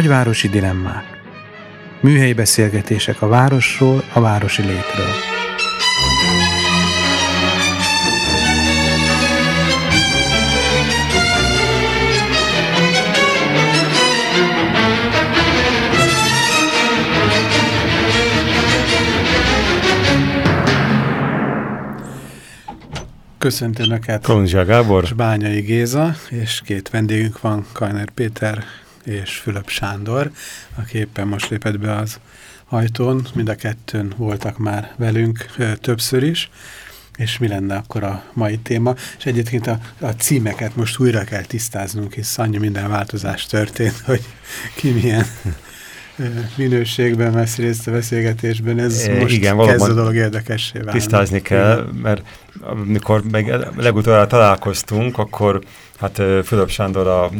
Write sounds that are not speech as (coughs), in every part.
Nagyvárosi dilemmák. Műhelyi beszélgetések a városról, a városi létről. Köszöntöm Önöket! Kolonzsia Gábor. És Bányai Géza, és két vendégünk van, Kajner Péter és Fülöp Sándor, aki éppen most lépett be az ajtón. Mind a kettőn voltak már velünk többször is. És mi lenne akkor a mai téma? És egyébként a, a címeket most újra kell tisztáznunk, hisz annyi minden változás történt, hogy ki milyen minőségben vesz részt a beszélgetésben, ez e, most igen, kezd a dolog érdekessé válni. Tisztázni kell, mert amikor meg legutóbb találkoztunk, akkor hát Fülöp Sándor a,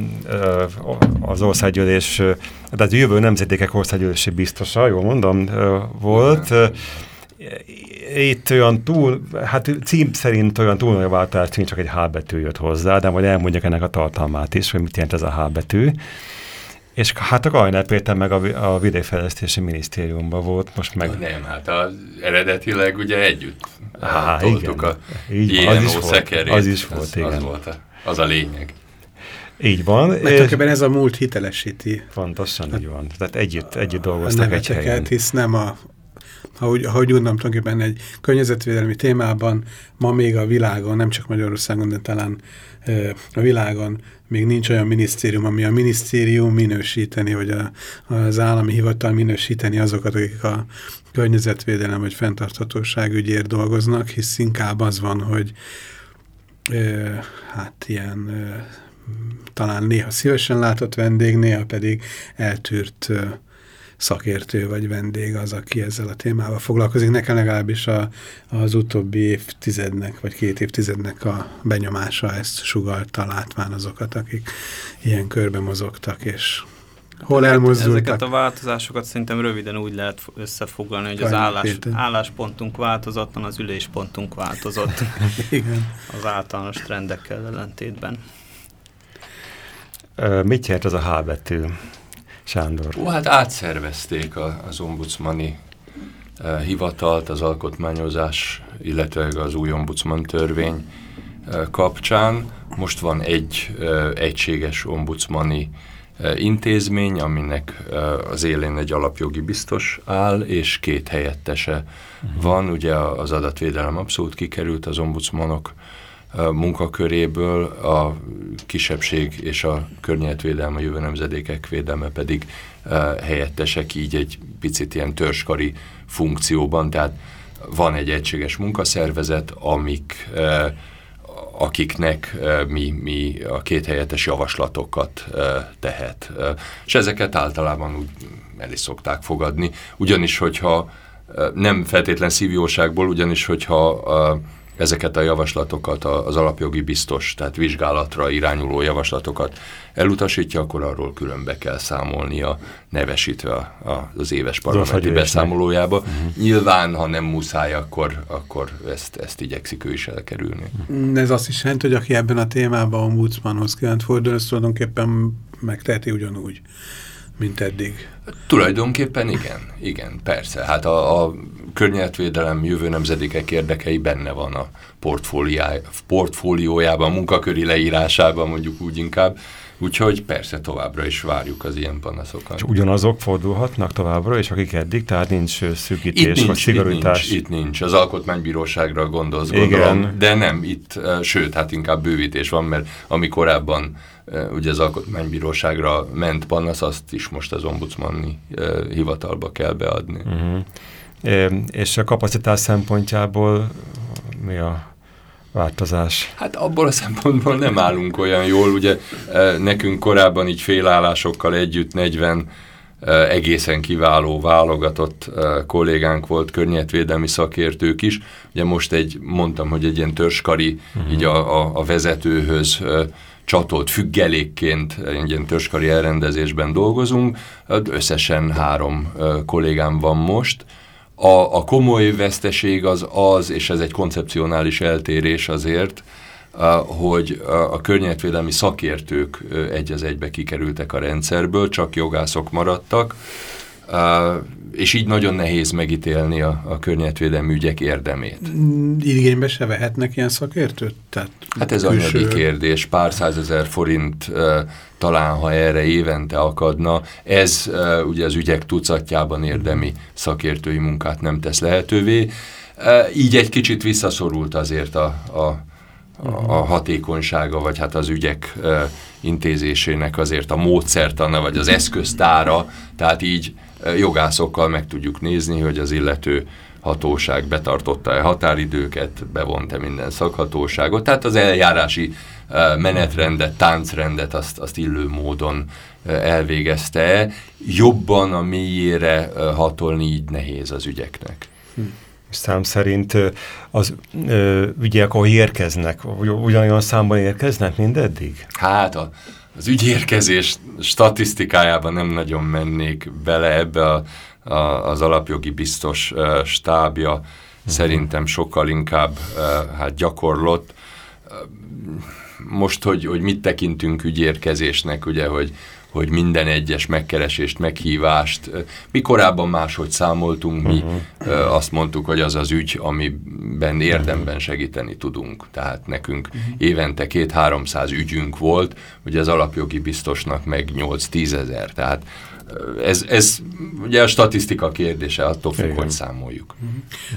az országgyűlés, tehát a jövő nemzetékek országgyűlési biztosa, jól mondom, volt. Itt olyan túl, hát cím szerint olyan túl nagy váltás csak egy H betű jött hozzá, de majd elmondjak ennek a tartalmát is, hogy mit jelent ez a H betű. És hát a Gajnál Péter meg a, a Vidékfejlesztési Minisztériumban volt, most meg... Nem, hát az eredetileg ugye együtt Há, toltuk a Így, az is volt, az is volt, az, igen. Az, volt a, az a lényeg. Így van. Mert ez a múlt hitelesíti. Pontosan így van. Tehát együtt, együtt dolgoztak egy helyen. hisz nem a ahogy, ahogy úgy tulajdonképpen egy környezetvédelmi témában ma még a világon, nem csak Magyarországon, de talán a világon még nincs olyan minisztérium, ami a minisztérium minősíteni, vagy a, az állami hivatal minősíteni azokat, akik a környezetvédelem vagy fenntarthatóság ügyért dolgoznak, hisz inkább az van, hogy ö, hát ilyen ö, talán néha szívesen látott vendég, néha pedig eltűrt ö, szakértő vagy vendég az, aki ezzel a témával foglalkozik. Nekem legalábbis a, az utóbbi évtizednek, vagy két évtizednek a benyomása ezt sugalta látván azokat, akik ilyen körbe mozogtak, és hol elmozdultak. Ezeket a változásokat szerintem röviden úgy lehet összefoglalni, hogy az állás, álláspontunk változatlan, az üléspontunk változott. (laughs) Igen. Az általános trendekkel ellentétben. Mit jelent az a H betű? Sándor? Ó, hát átszervezték a, az ombudsmani uh, hivatalt, az alkotmányozás, illetve az új ombudsman törvény uh, kapcsán. Most van egy uh, egységes ombudsmani uh, intézmény, aminek uh, az élén egy alapjogi biztos áll, és két helyettese uh mhm. -huh. van. Ugye az adatvédelem abszolút kikerült az ombudsmanok munkaköréből, a kisebbség és a környezetvédelme, a jövő nemzedékek védelme pedig helyettesek, így egy picit ilyen törskari funkcióban, tehát van egy egységes munkaszervezet, amik, akiknek mi, mi a két helyettes javaslatokat tehet. És ezeket általában úgy el is szokták fogadni, ugyanis hogyha nem feltétlen szívjóságból, ugyanis hogyha ezeket a javaslatokat az alapjogi biztos, tehát vizsgálatra irányuló javaslatokat elutasítja, akkor arról különbe kell számolnia, nevesítve a, a, az éves parlamenti beszámolójába. Uh -huh. Nyilván, ha nem muszáj, akkor, akkor ezt, ezt igyekszik ő is elkerülni. -huh. Ez azt is jelenti, hogy aki ebben a témában ombudsmanhoz kívánt fordul, ezt tulajdonképpen megteheti ugyanúgy mint eddig. Tulajdonképpen igen, igen, persze. Hát a, a környezetvédelem jövő nemzedékek érdekei benne van a portfóliójában, a munkaköri leírásában mondjuk úgy inkább, Úgyhogy persze továbbra is várjuk az ilyen panaszokat. És ugyanazok fordulhatnak továbbra, és akik eddig, tehát nincs szűkítés, itt nincs, vagy szigorítás? Itt nincs, itt nincs. Az alkotmánybíróságra gondolsz, gondolom, de nem, itt, sőt, hát inkább bővítés van, mert ami korábban ugye az alkotmánybíróságra ment panasz, azt is most az ombudsmani hivatalba kell beadni. Uh mhm. -huh. É, és a kapacitás szempontjából mi a változás? Hát abból a szempontból nem állunk olyan jól, ugye nekünk korábban így félállásokkal együtt 40 egészen kiváló válogatott kollégánk volt, környezetvédelmi szakértők is. Ugye most egy, mondtam, hogy egy ilyen törskari, uh -huh. így a, a, a vezetőhöz csatolt függelékként egy ilyen törskari elrendezésben dolgozunk. Összesen három kollégám van most. A, a komoly veszteség az az, és ez egy koncepcionális eltérés azért, hogy a környezetvédelmi szakértők egy az egybe kikerültek a rendszerből, csak jogászok maradtak, és így nagyon nehéz megítélni a, a környezetvédelmi ügyek érdemét. Mm, igénybe se vehetnek ilyen szakértőt? Tehát hát ez külső... anyagi kérdés, pár százezer forint talán, ha erre évente akadna, ez ugye az ügyek tucatjában érdemi szakértői munkát nem tesz lehetővé. Így egy kicsit visszaszorult azért a, a a hatékonysága, vagy hát az ügyek intézésének azért a módszertana, vagy az eszköztára, tehát így jogászokkal meg tudjuk nézni, hogy az illető hatóság betartotta-e határidőket, bevonta minden szakhatóságot, tehát az eljárási menetrendet, táncrendet azt, azt illő módon elvégezte Jobban a mélyére hatolni így nehéz az ügyeknek. Hm. Szám szerint az ügyek, ahol érkeznek, ugyanolyan számban érkeznek mindeddig? Hát a, az ügyérkezés statisztikájában nem nagyon mennék bele ebbe a, a, az alapjogi biztos uh, stábja, uh-huh. szerintem sokkal inkább uh, hát gyakorlott. Uh, most, hogy, hogy mit tekintünk ügyérkezésnek, ugye, hogy hogy minden egyes megkeresést, meghívást, mi korábban máshogy számoltunk, mi uh-huh. azt mondtuk, hogy az az ügy, amiben érdemben segíteni tudunk. Tehát nekünk uh-huh. évente két-háromszáz ügyünk volt, ugye az alapjogi biztosnak meg 8-10 ezer, tehát ez, ez ugye a statisztika kérdése, attól függ, hogy számoljuk. Uh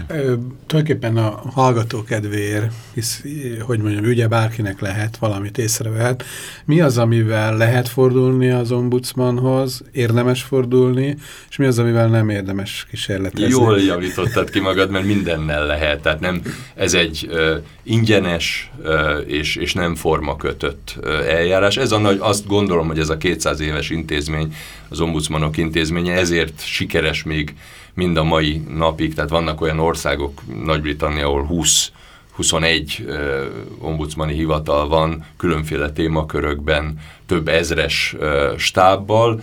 -huh. Tulajdonképpen a hallgató kedvéért, hisz, hogy mondjam, ugye bárkinek lehet, valamit észrevehet. Mi az, amivel lehet fordulni az ombudsmanhoz, érdemes fordulni, és mi az, amivel nem érdemes kísérletezni? Jól javítottad ki magad, mert mindennel lehet. Tehát nem, ez egy uh, ingyenes uh, és, és nem formakötött uh, eljárás. Ez a nagy, azt gondolom, hogy ez a 200 éves intézmény az ombudsmanok intézménye, ezért sikeres még mind a mai napig, tehát vannak olyan országok, Nagy-Britannia, ahol 20 21 uh, ombudsmani hivatal van, különféle témakörökben, több ezres uh, stábbal,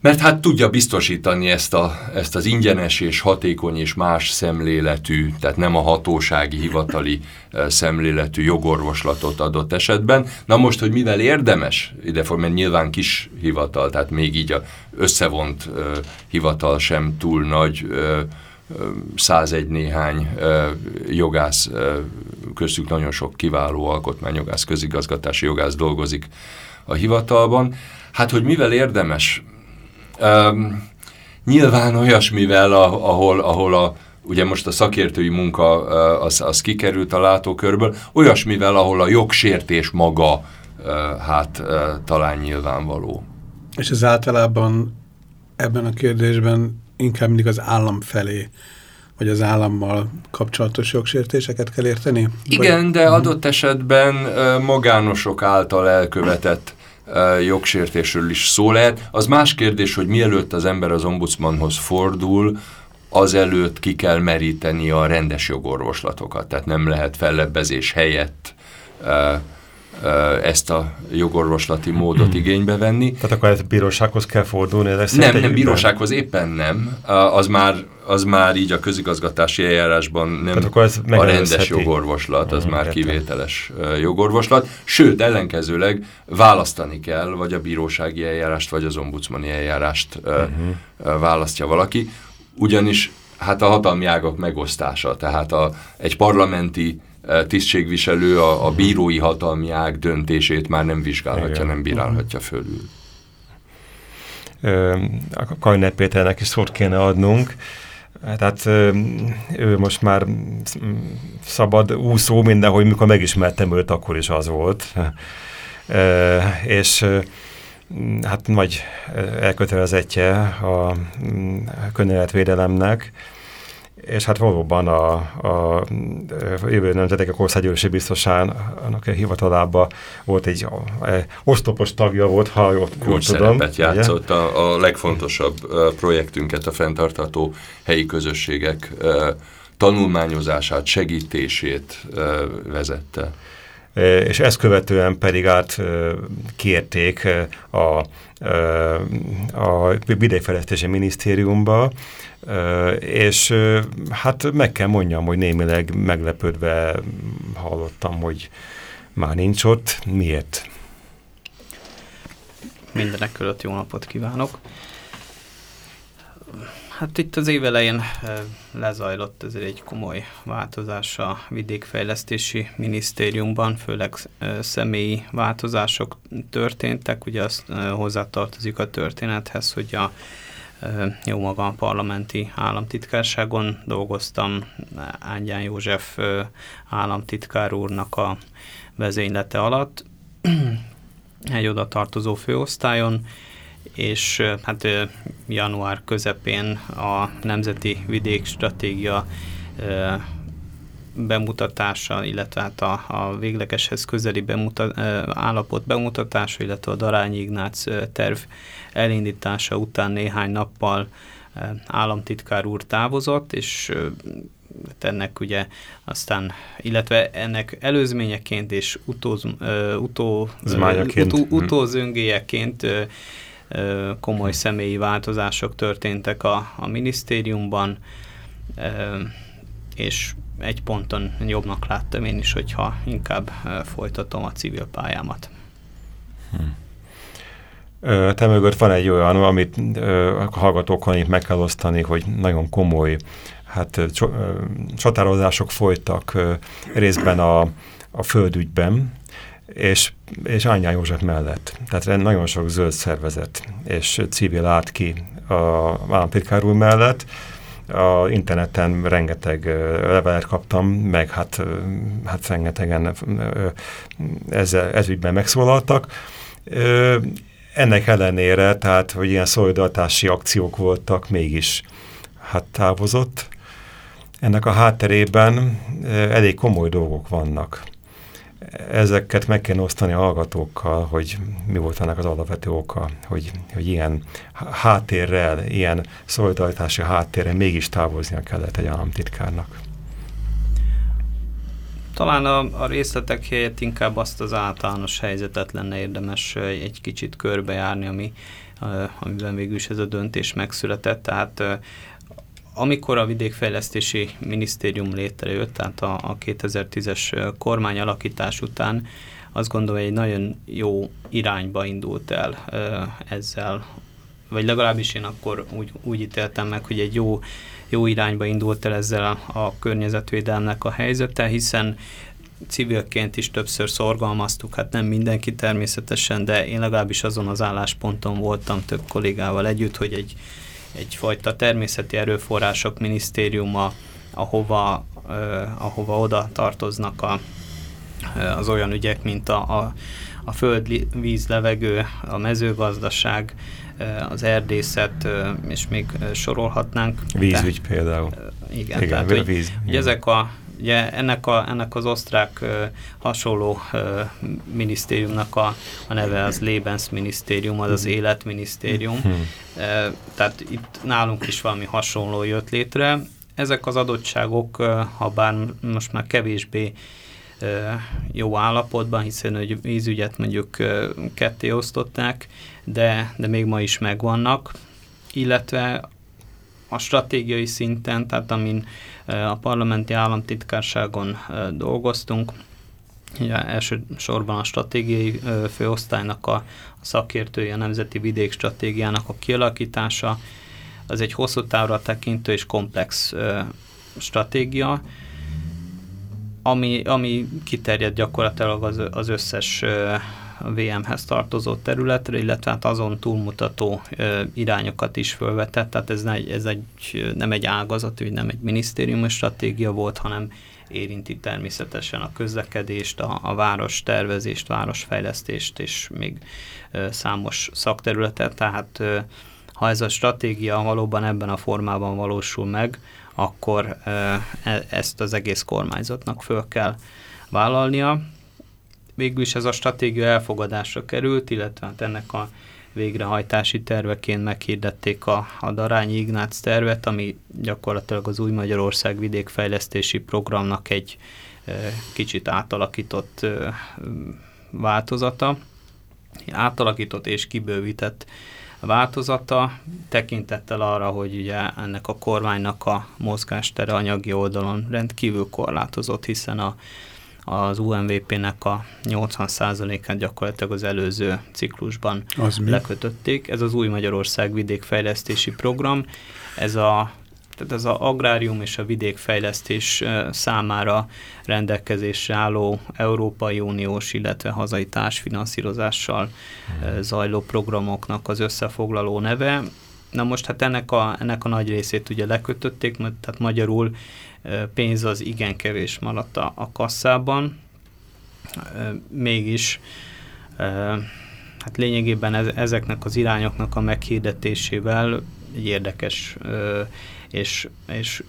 mert hát tudja biztosítani ezt, a, ezt az ingyenes és hatékony és más szemléletű, tehát nem a hatósági, hivatali szemléletű jogorvoslatot adott esetben. Na most, hogy mivel érdemes ide fog, mert nyilván kis hivatal, tehát még így a összevont uh, hivatal sem túl nagy, uh, 101 néhány jogász, köztük nagyon sok kiváló alkotmányjogász, közigazgatási jogász dolgozik a hivatalban. Hát, hogy mivel érdemes Um, nyilván olyasmivel, ahol, ahol a, ugye most a szakértői munka az, az kikerült a látókörből, olyasmivel, ahol a jogsértés maga hát talán nyilvánvaló. És ez általában ebben a kérdésben inkább mindig az állam felé, vagy az állammal kapcsolatos jogsértéseket kell érteni? Igen, vagy... de mhm. adott esetben magánosok által elkövetett jogsértésről is szó lehet. Az más kérdés, hogy mielőtt az ember az ombudsmanhoz fordul, azelőtt ki kell meríteni a rendes jogorvoslatokat. Tehát nem lehet fellebbezés helyett ezt a jogorvoslati módot hmm. igénybe venni. Tehát akkor ez bírósághoz kell fordulni? Ez nem, nem bírósághoz éppen nem. Az már, az már így a közigazgatási eljárásban nem akkor ez a rendes jogorvoslat, az hmm, már értem. kivételes jogorvoslat. Sőt, ellenkezőleg választani kell, vagy a bírósági eljárást, vagy az ombudsmani eljárást hmm. választja valaki. Ugyanis hát a hatalmi ágak megosztása, tehát a, egy parlamenti tisztségviselő a, a bírói hatalmi ág döntését már nem vizsgálhatja, Igen. nem bírálhatja fölül. A Kajner Péternek is szót kéne adnunk. Tehát ő most már szabad úszó mindenhogy, mikor megismertem őt, akkor is az volt. És hát nagy elkötelezettje a környezetvédelemnek, és hát valóban a, a, a jövő nemzetek országgyűlési biztosának a hivatalában volt egy a, a, osztopos tagja volt, ha jól, jól tudom. játszott a, a legfontosabb projektünket, a fenntartható helyi közösségek tanulmányozását, segítését vezette. és ezt követően pedig át kérték a, a Vidékfejlesztési Minisztériumba, és hát meg kell mondjam, hogy némileg meglepődve hallottam, hogy már nincs ott. Miért? Mindenek között jó napot kívánok! Hát itt az év elején lezajlott ezért egy komoly változás a vidékfejlesztési minisztériumban, főleg személyi változások történtek. Ugye azt hozzátartozik a történethez, hogy a jó maga a parlamenti államtitkárságon dolgoztam, Ángyán József államtitkár úrnak a vezénylete alatt, (clears throat) egy oda tartozó főosztályon, és hát január közepén a Nemzeti Vidékstratégia bemutatása, illetve hát a, a véglegeshez közeli bemutat, állapot bemutatása, illetve a Darányi Ignác terv elindítása után néhány nappal államtitkár úr távozott, és hát ennek ugye aztán, illetve ennek előzményeként és utóz, utó, utó, utózöngéjeként komoly személyi változások történtek a, a minisztériumban, és egy ponton jobbnak láttam én is, hogyha inkább folytatom a civil pályámat. Hm. Te mögött van egy olyan, amit a hallgatókkal itt meg kell osztani, hogy nagyon komoly hát, csatározások folytak részben a, a földügyben, és, és Ányá József mellett. Tehát nagyon sok zöld szervezet és civil állt ki a államtitkár mellett. A interneten rengeteg levelet kaptam, meg hát, hát rengetegen ezzel, ez ügyben megszólaltak. Ennek ellenére, tehát, hogy ilyen szolidaritási akciók voltak, mégis hát távozott. Ennek a hátterében elég komoly dolgok vannak ezeket meg kell osztani a hallgatókkal, hogy mi volt ennek az alapvető oka, hogy, hogy ilyen háttérrel, ilyen szolidaritási háttérrel mégis távoznia kellett egy államtitkárnak. Talán a, a részletek helyett inkább azt az általános helyzetet lenne érdemes egy kicsit körbejárni, ami, amiben végül is ez a döntés megszületett. Tehát amikor a vidékfejlesztési minisztérium létrejött, tehát a, a 2010-es kormány alakítás után, azt gondolom, egy nagyon jó irányba indult el ezzel, vagy legalábbis én akkor úgy, úgy ítéltem meg, hogy egy jó, jó irányba indult el ezzel a, a környezetvédelmnek a helyzete, hiszen civilként is többször szorgalmaztuk, hát nem mindenki természetesen, de én legalábbis azon az állásponton voltam több kollégával együtt, hogy egy egyfajta természeti erőforrások minisztériuma, ahova, ahova oda tartoznak a, az olyan ügyek, mint a, a, a föld, víz, levegő, a mezőgazdaság, az erdészet, és még sorolhatnánk. Vízügy például. Igen, igen tehát, hogy, víz. Hogy ezek a Ugye ennek, a, ennek az osztrák hasonló minisztériumnak a, a neve az Lebensminisztérium, az az életminisztérium. Hmm. Uh, tehát itt nálunk is valami hasonló jött létre. Ezek az adottságok, ha bár most már kevésbé jó állapotban, hiszen hogy vízügyet mondjuk ketté osztották, de, de még ma is megvannak, illetve a stratégiai szinten, tehát amin a parlamenti államtitkárságon dolgoztunk, Ugye elsősorban a stratégiai főosztálynak a, szakértője, a Nemzeti Vidék Stratégiának a kialakítása, az egy hosszú távra tekintő és komplex stratégia, ami, ami kiterjed gyakorlatilag az, az összes VM-hez tartozó területre, illetve hát azon túlmutató irányokat is felvetett, tehát ez, ne, ez egy, nem egy ágazat, nem egy minisztériumi stratégia volt, hanem érinti természetesen a közlekedést, a, a város tervezést, városfejlesztést és még számos szakterületet, tehát ha ez a stratégia valóban ebben a formában valósul meg, akkor e, ezt az egész kormányzatnak föl kell vállalnia végül is ez a stratégia elfogadásra került, illetve hát ennek a végrehajtási terveként meghirdették a, a Darányi Ignác tervet, ami gyakorlatilag az Új Magyarország vidékfejlesztési programnak egy kicsit átalakított változata, átalakított és kibővített változata, tekintettel arra, hogy ugye ennek a kormánynak a mozgástere anyagi oldalon rendkívül korlátozott, hiszen a, az UMVP-nek a 80%-át gyakorlatilag az előző ciklusban az lekötötték. Ez az Új Magyarország vidékfejlesztési program. Ez a tehát ez az agrárium és a vidékfejlesztés számára rendelkezésre álló Európai Uniós, illetve hazai társfinanszírozással zajló programoknak az összefoglaló neve. Na most hát ennek a, ennek a nagy részét ugye lekötötték, tehát magyarul pénz az igen kevés maradt a, a kasszában, mégis hát lényegében ezeknek az irányoknak a meghirdetésével egy érdekes és, és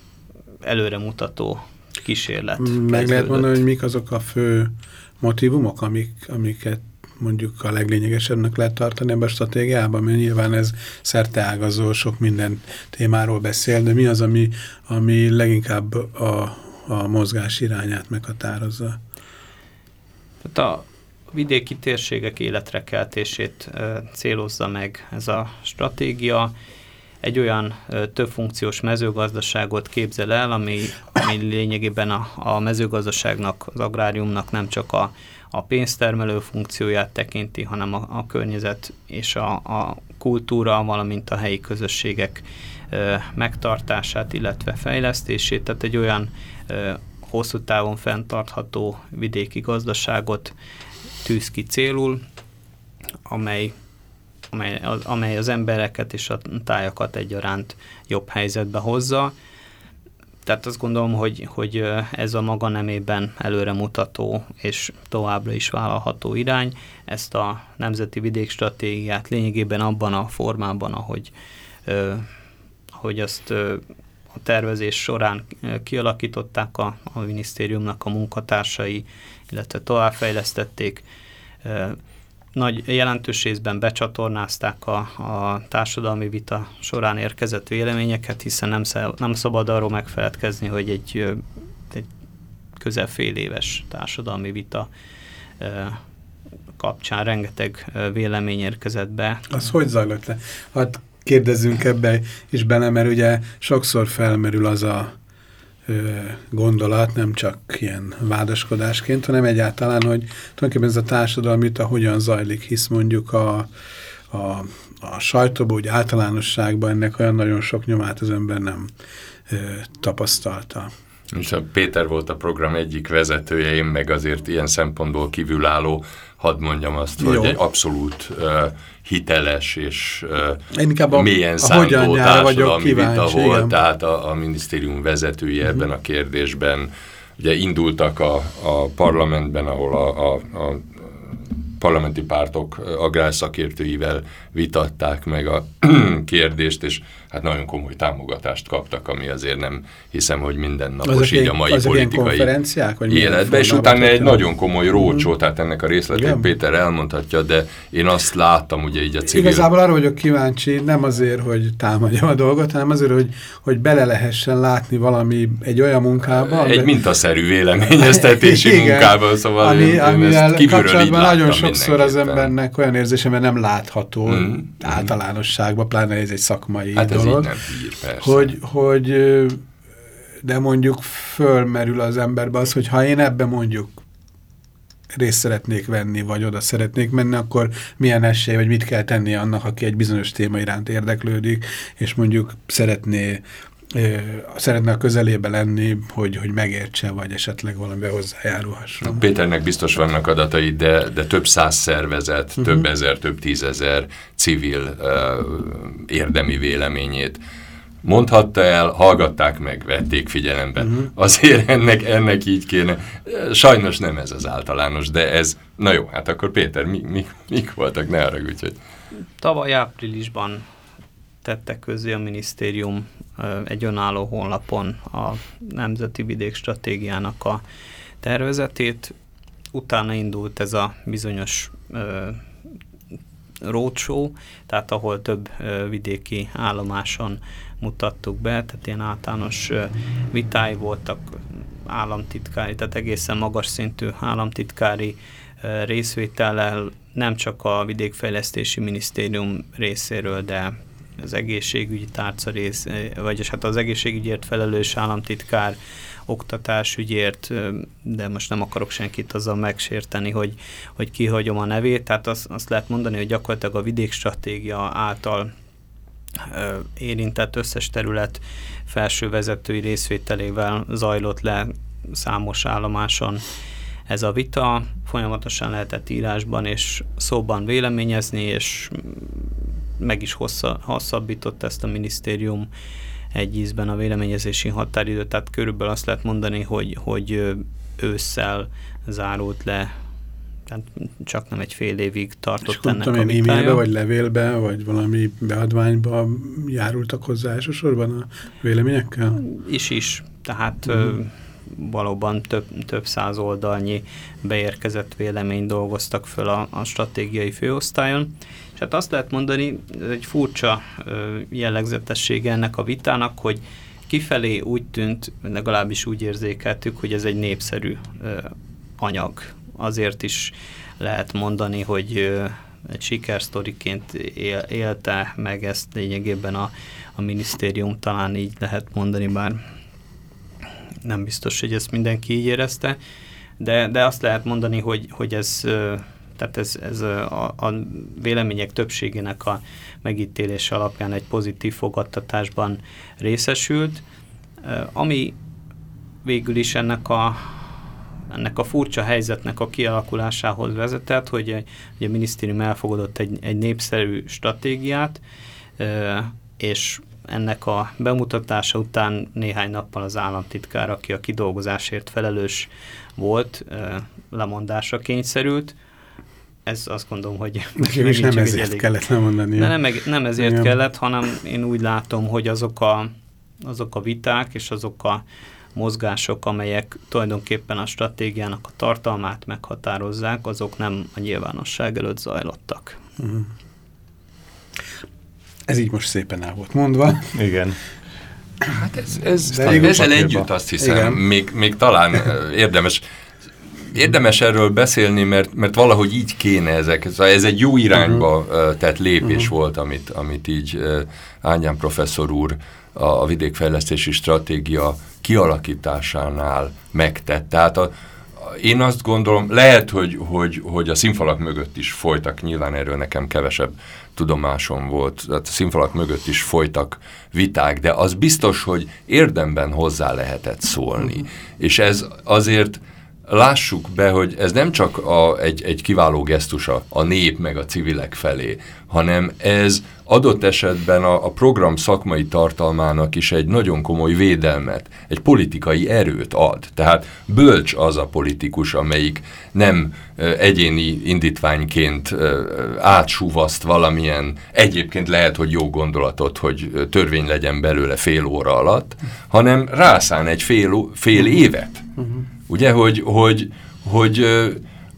előremutató kísérlet. Meg kezdődött. lehet mondani, hogy mik azok a fő motivumok, amik, amiket mondjuk a leglényegesebbnek lehet tartani ebben a stratégiában, mert nyilván ez szerteágazó, sok minden témáról beszél, de mi az, ami, ami leginkább a, a mozgás irányát meghatározza? Tehát a vidéki térségek életre keltését célozza meg ez a stratégia, egy olyan többfunkciós mezőgazdaságot képzel el, ami, ami lényegében a, a mezőgazdaságnak, az agráriumnak nem csak a, a pénztermelő funkcióját tekinti, hanem a, a környezet és a, a kultúra, valamint a helyi közösségek ö, megtartását, illetve fejlesztését, tehát egy olyan ö, hosszú távon fenntartható vidéki gazdaságot tűz ki célul, amely amely az, amely az embereket és a tájakat egyaránt jobb helyzetbe hozza. Tehát azt gondolom, hogy, hogy ez a maga nemében előremutató és továbbra is vállalható irány. Ezt a Nemzeti Vidékstratégiát lényegében abban a formában, ahogy, hogy azt a tervezés során kialakították a, a minisztériumnak a munkatársai, illetve továbbfejlesztették, nagy jelentős részben becsatornázták a, a társadalmi vita során érkezett véleményeket, hiszen nem, nem szabad arról megfeledkezni, hogy egy, egy közel fél éves társadalmi vita kapcsán rengeteg vélemény érkezett be. Az hogy zajlott le? Hát kérdezzünk ebbe is bele, mert ugye sokszor felmerül az a gondolat, nem csak ilyen vádaskodásként, hanem egyáltalán, hogy tulajdonképpen ez a társadalmi vita hogyan zajlik, hisz mondjuk a, a, a sajtóban, úgy általánosságban ennek olyan nagyon sok nyomát az ember nem ö, tapasztalta. És a Péter volt a program egyik vezetője, én meg azért ilyen szempontból kívülálló, hadd mondjam azt, hogy Jó. egy abszolút uh, hiteles és uh, mélyen szántó társadalmi vita volt, igen. tehát a, a minisztérium vezetője uh mhm. -huh. ebben a kérdésben. Ugye indultak a, a parlamentben, ahol a, a, a parlamenti pártok agrárszakértőivel vitatták meg a (clears throat) kérdést, és hát nagyon komoly támogatást kaptak, ami azért nem hiszem, hogy mindennapos így a mai politikai életben, és utána egy nagyon komoly rócsó, uh -huh. tehát ennek a részletét Igen. Péter elmondhatja, de én azt láttam ugye így a civil... Igazából arra vagyok kíváncsi, nem azért, hogy támadjam a dolgot, hanem azért, hogy, hogy bele lehessen látni valami egy olyan munkába. Egy mintaszerű véleményeztetési (laughs) munkában, szóval ami, én, én ezt kívülről így nagyon sokszor az embernek olyan érzése, mert nem látható mm. általánosságban, pláne ez egy szakmai hát dolog, hír, hogy, hogy de mondjuk fölmerül az emberbe az, hogy ha én ebbe mondjuk részt szeretnék venni, vagy oda szeretnék menni, akkor milyen esély, vagy mit kell tenni annak, aki egy bizonyos téma iránt érdeklődik, és mondjuk szeretné szeretne a közelébe lenni, hogy, hogy megértse, vagy esetleg valamibe hozzájárulhasson. Péternek biztos vannak adatai, de, de több száz szervezet, uh -huh. több ezer, több tízezer civil uh, érdemi véleményét mondhatta el, hallgatták meg, vették figyelembe. Uh -huh. Azért ennek, ennek így kéne. Sajnos nem ez az általános, de ez, na jó, hát akkor Péter, mi, mi, mik voltak, ne arra hogy... Tavaly áprilisban tette közé a minisztérium egy önálló honlapon a Nemzeti Vidék Stratégiának a tervezetét. Utána indult ez a bizonyos roadshow, tehát ahol több vidéki állomáson mutattuk be, tehát ilyen általános vitái voltak államtitkári, tehát egészen magas szintű államtitkári részvétellel nem csak a vidékfejlesztési minisztérium részéről, de az egészségügyi tárca rész, vagyis hát az egészségügyért felelős államtitkár, oktatásügyért, de most nem akarok senkit azzal megsérteni, hogy, hogy kihagyom a nevét, tehát azt, azt lehet mondani, hogy gyakorlatilag a vidékstratégia által érintett összes terület felső vezetői részvételével zajlott le számos állomáson ez a vita, folyamatosan lehetett írásban és szóban véleményezni, és meg is hossza, hosszabbított ezt a minisztérium egy ízben a véleményezési határidőt, tehát körülbelül azt lehet mondani, hogy, hogy ősszel zárult le tehát csak nem egy fél évig tartott és ennek a vitája. vagy levélbe, vagy valami beadványba járultak hozzá elsősorban a véleményekkel? Is is, tehát uh mhm. -huh. valóban több, több száz oldalnyi beérkezett vélemény dolgoztak föl a, a stratégiai főosztályon, és hát azt lehet mondani, ez egy furcsa jellegzetessége ennek a vitának, hogy kifelé úgy tűnt, legalábbis úgy érzékeltük, hogy ez egy népszerű anyag, azért is lehet mondani, hogy egy sikersztoriként él, élte meg ezt lényegében a, a minisztérium, talán így lehet mondani, bár nem biztos, hogy ezt mindenki így érezte, de, de azt lehet mondani, hogy, hogy ez, tehát ez, ez a, a vélemények többségének a megítélése alapján egy pozitív fogadtatásban részesült, ami végül is ennek a, ennek a furcsa helyzetnek a kialakulásához vezetett, hogy, hogy a minisztérium elfogadott egy, egy népszerű stratégiát, és ennek a bemutatása után néhány nappal az államtitkár, aki a kidolgozásért felelős volt, lemondásra kényszerült. Ez azt gondolom, hogy... Nekem is nem ezért elég. kellett lemondani. De nem, nem ezért Igen. kellett, hanem én úgy látom, hogy azok a, azok a viták és azok a mozgások, amelyek tulajdonképpen a stratégiának a tartalmát meghatározzák, azok nem a nyilvánosság előtt zajlottak. Uh-huh. Ez így most szépen el volt mondva. Igen. Hát ez, ez ezzel együtt azt hiszem, még, még talán érdemes érdemes erről beszélni, mert, mert valahogy így kéne ezek. Szóval ez egy jó irányba uh-huh. tett lépés uh-huh. volt, amit, amit így Ányán professzor úr a, a vidékfejlesztési stratégia kialakításánál megtett. Tehát a, én azt gondolom, lehet, hogy, hogy, hogy a színfalak mögött is folytak, nyilván erről nekem kevesebb tudomásom volt, tehát a színfalak mögött is folytak viták, de az biztos, hogy érdemben hozzá lehetett szólni. Uh -huh. És ez azért lássuk be, hogy ez nem csak a, egy, egy kiváló gesztusa a nép meg a civilek felé, hanem ez adott esetben a, a program szakmai tartalmának is egy nagyon komoly védelmet, egy politikai erőt ad. Tehát bölcs az a politikus, amelyik nem egyéni indítványként átsúvaszt valamilyen, egyébként lehet, hogy jó gondolatot, hogy törvény legyen belőle fél óra alatt, hanem rászán egy fél, fél évet. Uh -huh ugye, hogy, hogy, hogy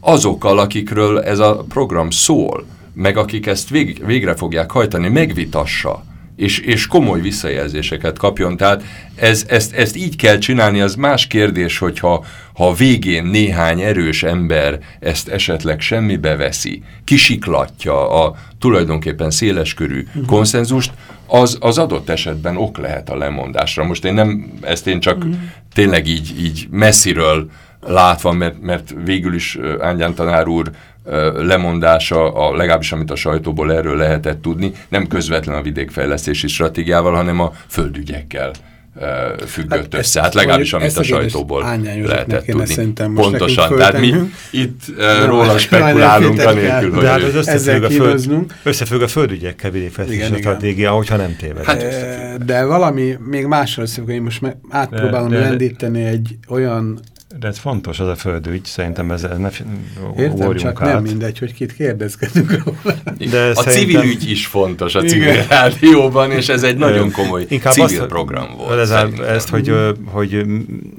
azokkal, akikről ez a program szól, meg akik ezt vég, végre fogják hajtani, megvitassa, és, és komoly visszajelzéseket kapjon. Tehát ez, ezt, ezt így kell csinálni, az más kérdés, hogyha ha végén néhány erős ember ezt esetleg semmibe veszi, kisiklatja a tulajdonképpen széleskörű uh mhm. -huh. konszenzust, az, az adott esetben ok lehet a lemondásra. Most én nem, ezt én csak. -huh. tényleg így, így messziről látva, mert, mert végül is Ángyán tanár úr lemondása, a, legalábbis amit a sajtóból erről lehetett tudni, nem közvetlen a vidékfejlesztési stratégiával, hanem a földügyekkel függött hát össze. Hát legalábbis amit a sajtóból lehetett tudni. Pontosan, tehát mi itt uh, róla spekulálunk anélkül, hogy... De hát az összefügg a, föld, összefügg a földügyekkel vidékfejlesztési stratégia, hogyha nem téved. Hát, de valami még másra összefügg, én most átpróbálom lendíteni egy olyan de ez fontos, az a földügy, szerintem ez, ne Értem, csak át. nem mindegy, hogy kit kérdezkedünk róla. De a szerintem... civil ügy is fontos a civil Igen. rádióban, és ez egy nagyon komoly Inkább civil azt, program volt. Ez ezt, hogy, hogy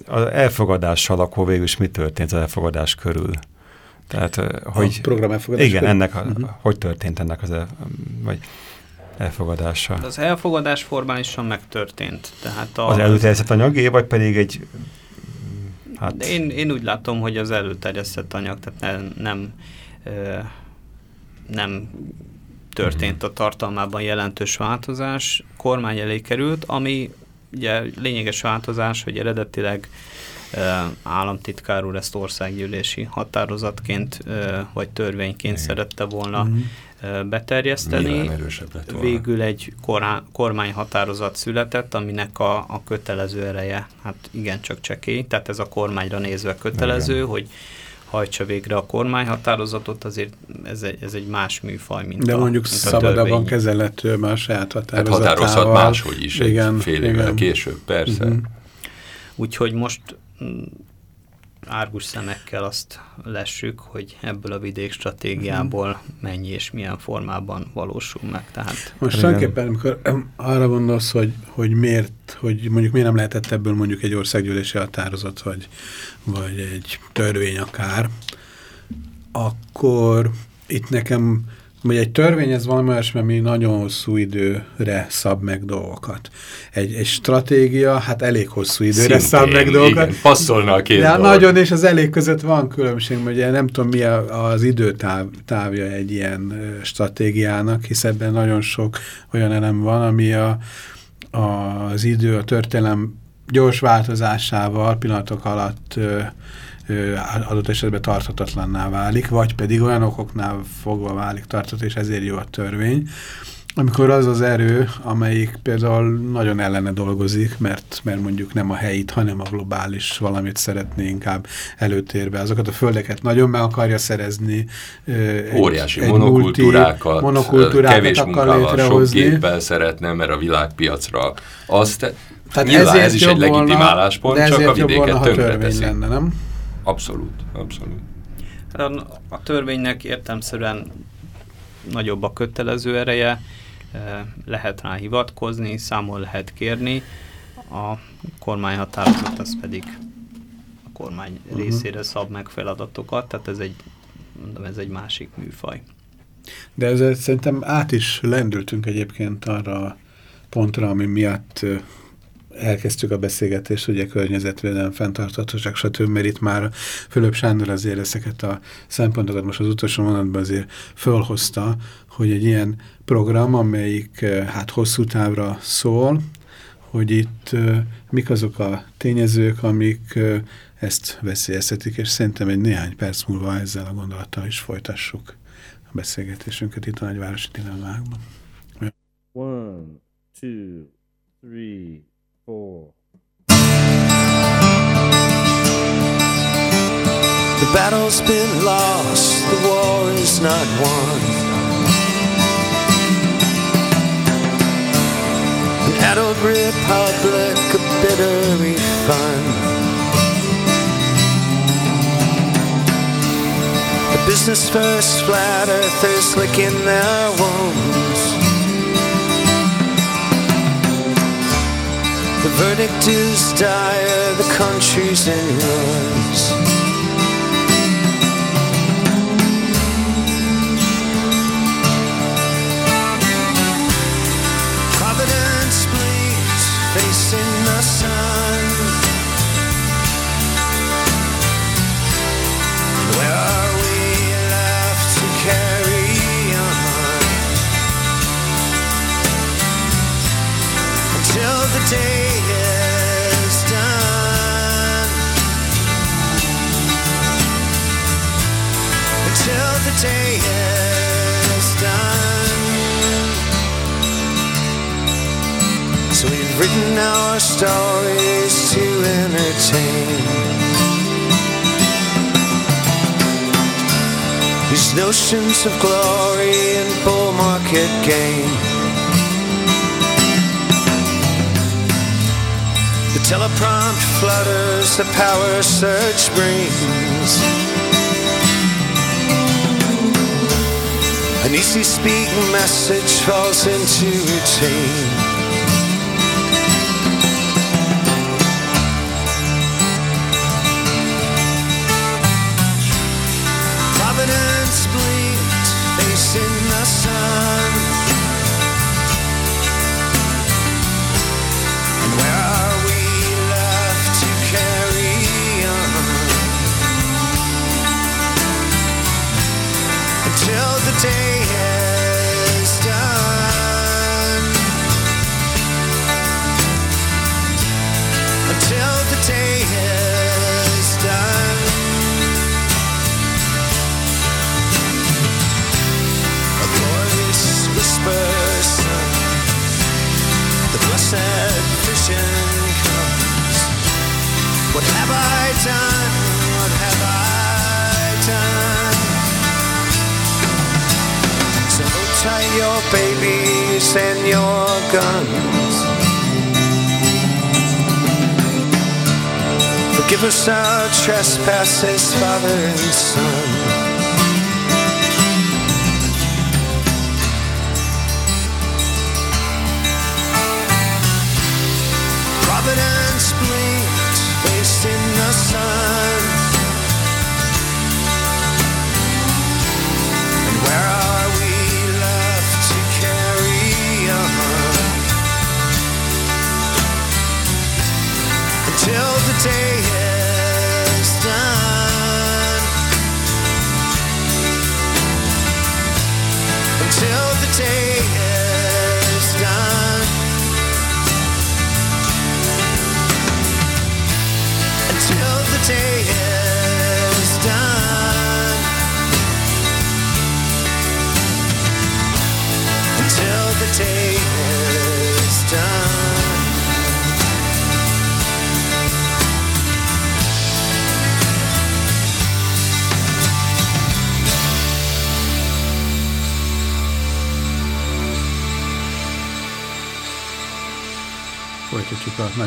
az elfogadással akkor végül is mi történt az elfogadás körül? Tehát, hogy... A program elfogadás Igen, körül? ennek, a, uh mhm. -huh. hogy történt ennek az, el, vagy elfogadása? Az elfogadás formálisan megtörtént. Tehát a, az előterjesztett anyagé, vagy pedig egy Hát... Én, én úgy látom, hogy az előterjesztett anyag, tehát nem, nem, nem történt a tartalmában jelentős változás, kormány elé került, ami ugye lényeges változás, hogy eredetileg államtitkár úr ezt országgyűlési határozatként vagy törvényként Igen. szerette volna -hmm. Beterjeszteni. Végül egy kormányhatározat született, aminek a, a kötelező ereje, hát igen, csak csekély, tehát ez a kormányra nézve kötelező, Igen. hogy hajtsa végre a kormányhatározatot, azért ez egy, ez egy más műfaj, mint De a, mondjuk mint szabadabban kezelhető már saját határozatával. Hát határozhat máshogy is, igen, egy fél évvel később, persze. Uh mhm. -huh. Úgyhogy most mm, árgus szemekkel azt lessük, hogy ebből a vidék stratégiából mennyi és milyen formában valósul meg. Tehát Most tulajdonképpen, amikor (clears throat) arra gondolsz, hogy, hogy miért, hogy mondjuk miért nem lehetett ebből mondjuk egy országgyűlési határozat, vagy, vagy egy törvény akár, akkor itt nekem hogy egy törvény ez valami olyasmi, ami nagyon hosszú időre szab meg dolgokat. Egy, egy stratégia, hát elég hosszú időre Szintén, szab meg dolgokat. Igen, passzolna a két De dolog. nagyon, és az elég között van különbség, hogy nem tudom mi az időtávja egy ilyen stratégiának, hisz ebben nagyon sok olyan elem van, ami a, az idő, a történelem gyors változásával pillanatok alatt adott esetben tarthatatlanná válik, vagy pedig olyan okoknál fogva válik tartható, és ezért jó a törvény, amikor az az erő, amelyik például nagyon ellene dolgozik, mert, mert mondjuk nem a helyit, hanem a globális valamit szeretné inkább előtérbe. Azokat a földeket nagyon meg akarja szerezni. Óriási egy monokultúrákat, monokultúrákat kevés munkával, sok géppel szeretne, mert a világpiacra azt... Tehát Nyilván ez is egy legitim álláspont, csak a vidéket tönkre teszi. Lenne, nem? Abszolút, abszolút. A, a törvénynek értelmszerűen nagyobb a kötelező ereje, e, lehet rá hivatkozni, számol lehet kérni, a kormányhatározat az pedig a kormány uh mhm. -huh. részére szab meg feladatokat, tehát ez egy, mondom, ez egy másik műfaj. De ezzel szerintem át is lendültünk egyébként arra a pontra, ami miatt elkezdtük a beszélgetést, ugye környezetvédelem, fenntartatóság, stb. mert itt már Fülöp Sándor azért ezeket a szempontokat most az utolsó mondatban azért fölhozta, hogy egy ilyen program, amelyik eh, hát hosszú távra szól, hogy itt uh, mik azok a tényezők, amik uh, ezt veszélyeztetik, és szerintem egy néhány perc múlva ezzel a gondolattal is folytassuk a beszélgetésünket itt a nagyvárosi dilemmákban. One, two, three, four. The battle's been lost, the war is not won. An adult republic, a bitter refund. The business first, flat earthers licking their wounds. The verdict is dire, the country's in ruins. Day is done. So we've written our stories to entertain. These notions of glory and bull market gain. The teleprompt flutters, the power surge brings. An easy speak message falls into routine. And your guns. Forgive us our trespasses, Father and Son.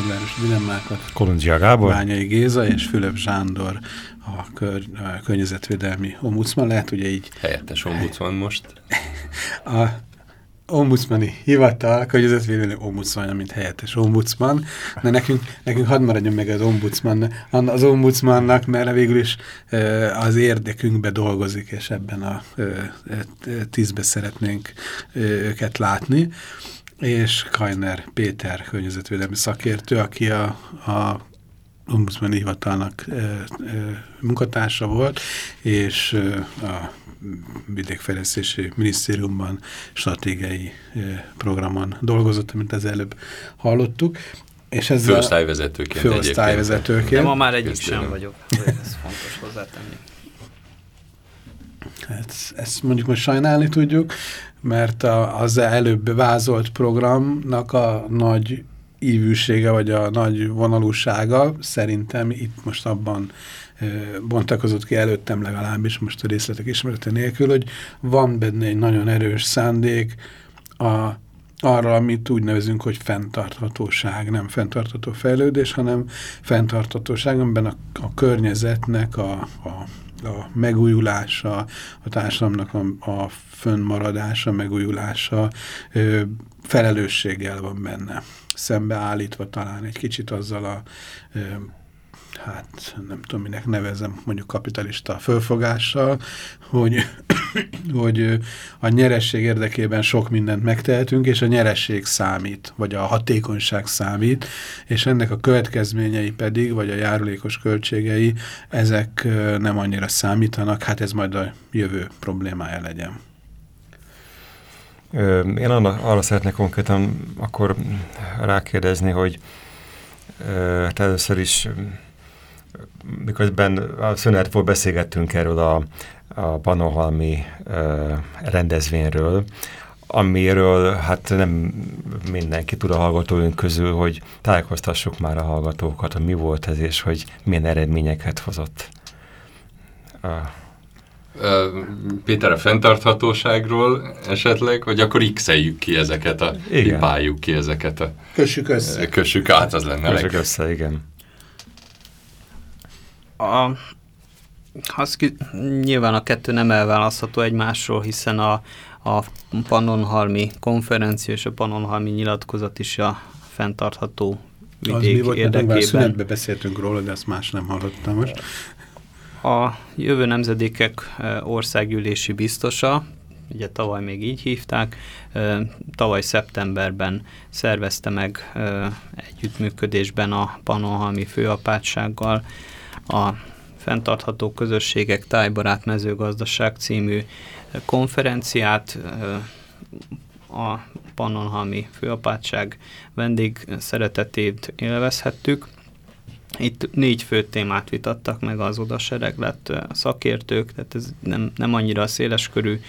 Nagyváros dilemmákat. Kolundzsia Gábor. Bányai Géza és Fülöp Zsándor, a, kör, a környezetvédelmi ombudsman. Lehet ugye így Helyettes ombudsman most. (laughs) a ombudsmani hivatal, környezetvédelmi ombudsman, mint helyettes ombudsman, de nekünk, nekünk hadd maradjon meg az ombudsman, az ombudsmannak, mert végül is az érdekünkbe dolgozik, és ebben a tízbe szeretnénk őket látni és Kajner Péter környezetvédelmi szakértő, aki a, a ombudsmani hivatalnak e, e, munkatársa volt, és e, a vidékfejlesztési minisztériumban stratégiai e, programon dolgozott, amit az előbb hallottuk. És ezzel Főosztályvezetőként Főosztályvezetőként. De ma már egyik Köszönöm. sem vagyok. Ez fontos hozzátenni. Hát, ezt mondjuk most sajnálni tudjuk, mert a, az előbb vázolt programnak a nagy ívűsége, vagy a nagy vonalúsága szerintem itt most abban bontakozott ki előttem legalábbis, most a részletek ismerete nélkül, hogy van benne egy nagyon erős szándék a, arra, amit úgy nevezünk, hogy fenntarthatóság, nem fenntartható fejlődés, hanem fenntarthatóság, amiben a, a környezetnek a, a a megújulása, a társadalomnak a, a fönnmaradása, megújulása ö, felelősséggel van benne. Szembeállítva talán egy kicsit azzal a ö, hát nem tudom, minek nevezem, mondjuk kapitalista fölfogással, hogy, (coughs) hogy a nyeresség érdekében sok mindent megtehetünk, és a nyeresség számít, vagy a hatékonyság számít, és ennek a következményei pedig, vagy a járulékos költségei, ezek nem annyira számítanak, hát ez majd a jövő problémája legyen. Én arra, arra szeretnék konkrétan akkor rákérdezni, hogy te először is miközben a szünetból beszélgettünk erről a, a Panohalmi uh, rendezvényről, amiről hát nem mindenki tud a hallgatóink közül, hogy tájékoztassuk már a hallgatókat, hogy mi volt ez, és hogy milyen eredményeket hozott. Uh. Péter, a fenntarthatóságról esetleg, vagy akkor x ki ezeket, a, pipáljuk ki ezeket a... Kössük össze. Kössük át, az lenne Kössük össze, igen a, az nyilván a kettő nem elválasztható egymásról, hiszen a, a Pannonhalmi konferencia és a Pannonhalmi nyilatkozat is a fenntartható vidék az mi volt, érdekében. Szünetben beszéltünk róla, de ezt más nem hallottam most. A jövő nemzedékek országgyűlési biztosa, ugye tavaly még így hívták, tavaly szeptemberben szervezte meg együttműködésben a Pannonhalmi főapátsággal a Fentartható Közösségek Tájbarát Mezőgazdaság című konferenciát a Pannonhalmi Főapátság vendég szeretetét élvezhettük. Itt négy fő témát vitattak meg az odasereglet szakértők, tehát ez nem, nem annyira széleskörű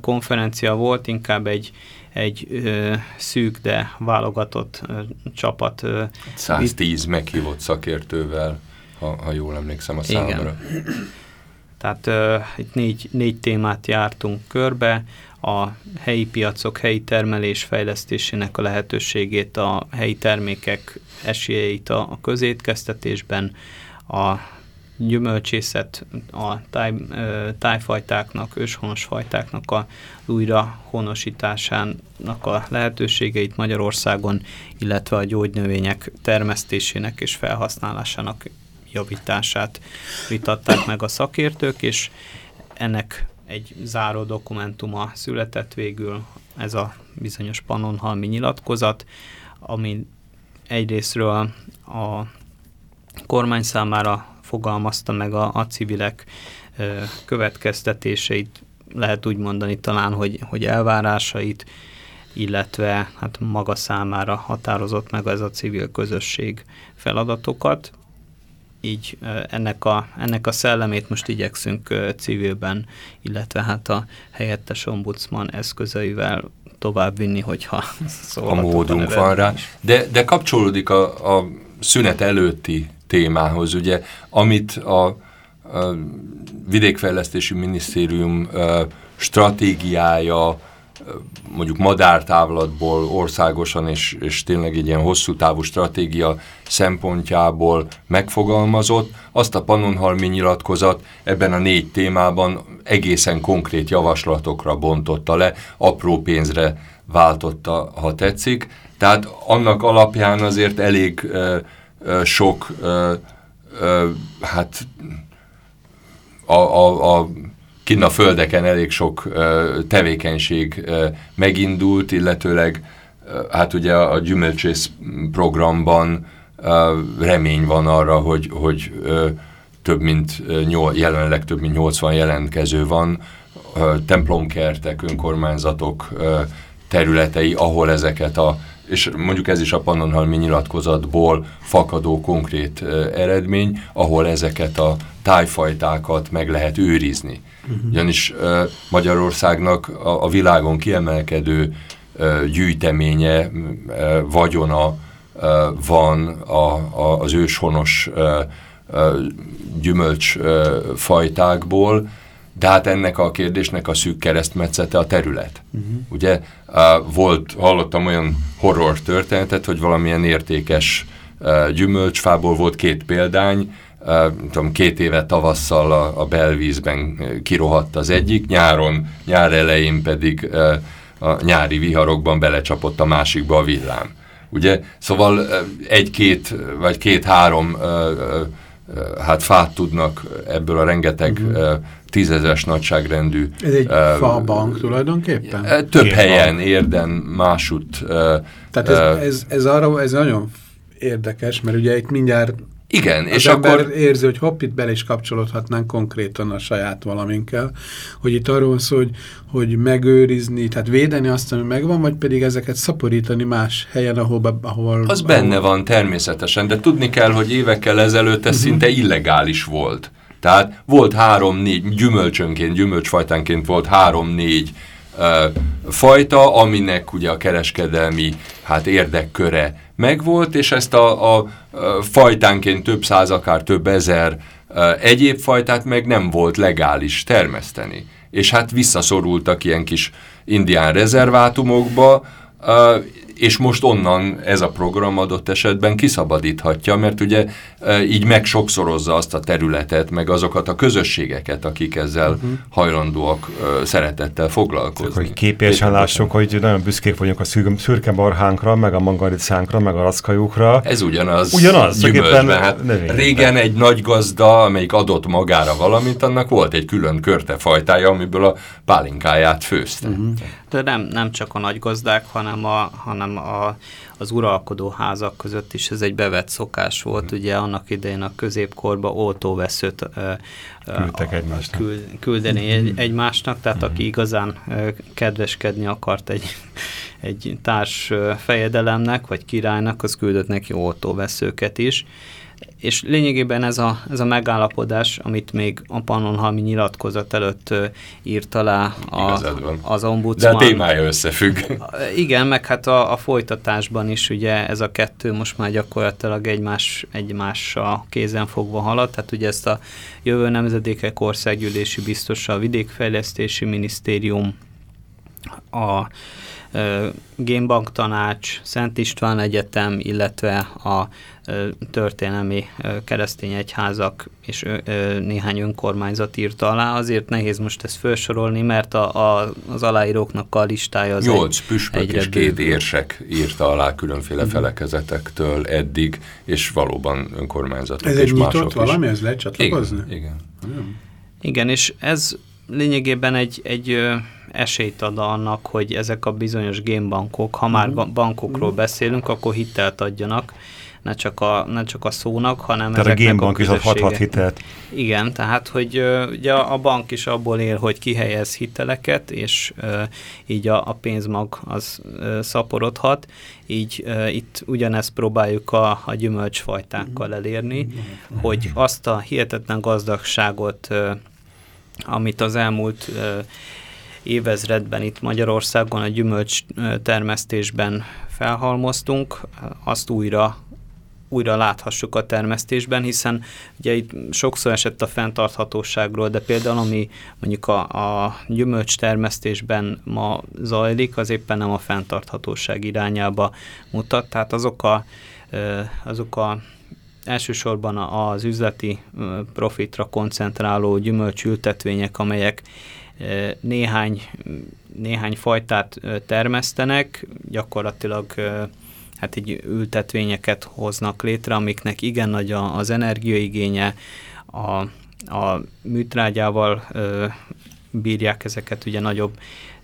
konferencia volt, inkább egy, egy ö, szűk, de válogatott ö, csapat. Ö, 110 meghívott szakértővel ha, ha jól emlékszem a számra. Tehát uh, itt négy, négy témát jártunk körbe, a helyi piacok, helyi termelés fejlesztésének a lehetőségét, a helyi termékek esélyeit a, a közétkeztetésben, a gyümölcsészet, a táj, tájfajtáknak, őshonos fajtáknak a újra honosításának a lehetőségeit Magyarországon, illetve a gyógynövények termesztésének és felhasználásának javítását vitatták meg a szakértők, és ennek egy záró dokumentuma született végül, ez a bizonyos Pannonhalmi nyilatkozat, ami egyrésztről a kormány számára fogalmazta meg a, a civilek ö, következtetéseit, lehet úgy mondani talán, hogy, hogy elvárásait, illetve hát maga számára határozott meg ez a civil közösség feladatokat. Így ennek a, ennek a szellemét most igyekszünk civilben, illetve hát a helyettes ombudsman eszközeivel tovább vinni, hogyha (laughs) A módunk van rá. De, de kapcsolódik a, a szünet előtti témához, ugye, amit a, a vidékfejlesztési minisztérium stratégiája mondjuk madártávlatból országosan és, és tényleg egy ilyen hosszú távú stratégia szempontjából megfogalmazott, azt a Pannonhalmi nyilatkozat ebben a négy témában egészen konkrét javaslatokra bontotta le, apró pénzre váltotta, ha tetszik. Tehát annak alapján azért elég sok, hát a, a, a kinn a földeken elég sok tevékenység megindult, illetőleg hát ugye a gyümölcsész programban remény van arra, hogy, hogy több mint jelenleg több mint 80 jelentkező van, templomkertek, önkormányzatok területei, ahol ezeket a és mondjuk ez is a Pannonhalmi nyilatkozatból fakadó konkrét eredmény, ahol ezeket a tájfajtákat meg lehet őrizni. Uh-huh. Ugyanis Magyarországnak a, a világon kiemelkedő gyűjteménye, vagyona van a, a, az őshonos gyümölcsfajtákból, de hát ennek a kérdésnek a szűk keresztmetszete a terület. Uh-huh. Ugye volt, hallottam olyan horror történetet, hogy valamilyen értékes gyümölcsfából volt két példány, tudom, két éve tavasszal a, a belvízben kirohadt az egyik, nyáron, nyár elején pedig uh, a nyári viharokban belecsapott a másikba a villám. Ugye, szóval egy-két, vagy két-három uh, uh, hát fát tudnak ebből a rengeteg uh-huh tízezes nagyságrendű. Ez egy uh, fa bank tulajdonképpen? Több Két helyen, érden, másút. Uh, Tehát ez, uh, ez, ez arra, ez nagyon érdekes, mert ugye itt mindjárt igen, az és akkor... érzi, hogy hopp, itt bele is kapcsolódhatnánk konkrétan a saját valaminkkel, hogy itt arról szól, hogy, hogy megőrizni, tehát védeni azt, ami megvan, vagy pedig ezeket szaporítani más helyen, ahol... ahol az ahol... benne van természetesen, de tudni kell, hogy évekkel ezelőtt ez uh mhm. -huh. szinte illegális volt. Tehát volt három-négy, gyümölcsönként, gyümölcsfajtánként volt három-négy uh, fajta, aminek ugye a kereskedelmi hát érdekköre megvolt, és ezt a, a, fajtánként több száz, akár több ezer uh, egyéb fajtát meg nem volt legális termeszteni. És hát visszaszorultak ilyen kis indián rezervátumokba, uh, és most onnan ez a program adott esetben kiszabadíthatja, mert ugye e, így megsokszorozza azt a területet, meg azokat a közösségeket, akik ezzel uh mhm. -huh. hajlandóak e, szeretettel foglalkozni. Hogy képésen lássuk, hogy nagyon büszkék vagyunk a szürke barhánkra, meg a mangaricánkra, meg a rackajókra. Ez ugyanaz. Ugyanaz, gyümölcsben. Hát régen egy nagy gazda, amelyik adott magára valamit, annak volt egy külön körtefajtája, amiből a pálinkáját főzte. Uh mhm. -huh nem, nem csak a nagy gazdák, hanem, a, hanem a, az uralkodó házak között is ez egy bevett szokás volt. Mm. Ugye annak idején a középkorban oltóveszőt Küldtek egymásnak. Küld, küldeni egy, egymásnak, tehát mm. aki igazán kedveskedni akart egy, egy társ fejedelemnek, vagy királynak, az küldött neki oltóveszőket is. És lényegében ez a, ez a megállapodás, amit még a Pannonhalmi nyilatkozat előtt írt alá a, az ombudsman. De a témája összefügg. (laughs) Igen, meg hát a, a folytatásban is ugye ez a kettő most már gyakorlatilag egymás, egymással kézen fogva halad, tehát ugye ezt a jövő nemzedékek országgyűlési biztosa, a vidékfejlesztési minisztérium, a Gémbank Tanács, Szent István Egyetem, illetve a történelmi keresztény egyházak és néhány önkormányzat írta alá. Azért nehéz most ezt felsorolni, mert a, a, az aláíróknak a listája az Nyolc püspök és két érsek írta alá különféle uh-huh. felekezetektől eddig, és valóban önkormányzatok Ez és egy nyitott valami, ez lehet csatlakozni? Igen. Igen, igen és ez lényegében egy, egy esélyt ad annak, hogy ezek a bizonyos génbankok, ha már uh-huh. bankokról uh-huh. beszélünk, akkor hitelt adjanak, ne csak a, ne csak a szónak, hanem tehát ezeknek a génbank is adhat hitelt. Igen, tehát hogy ugye a bank is abból él, hogy kihelyez hiteleket, és így a, a pénzmag az szaporodhat, így itt ugyanezt próbáljuk a, a gyümölcsfajtákkal elérni, hogy azt a hihetetlen gazdagságot, amit az elmúlt évezredben itt Magyarországon a gyümölcs termesztésben felhalmoztunk, azt újra újra láthassuk a termesztésben, hiszen ugye itt sokszor esett a fenntarthatóságról, de például ami mondjuk a, a gyümölcs termesztésben ma zajlik, az éppen nem a fenntarthatóság irányába mutat, tehát azok a, azok a elsősorban az üzleti profitra koncentráló gyümölcsültetvények, amelyek néhány, néhány fajtát termesztenek, gyakorlatilag hát így ültetvényeket hoznak létre, amiknek igen nagy az energiaigénye, a, a műtrágyával bírják ezeket ugye nagyobb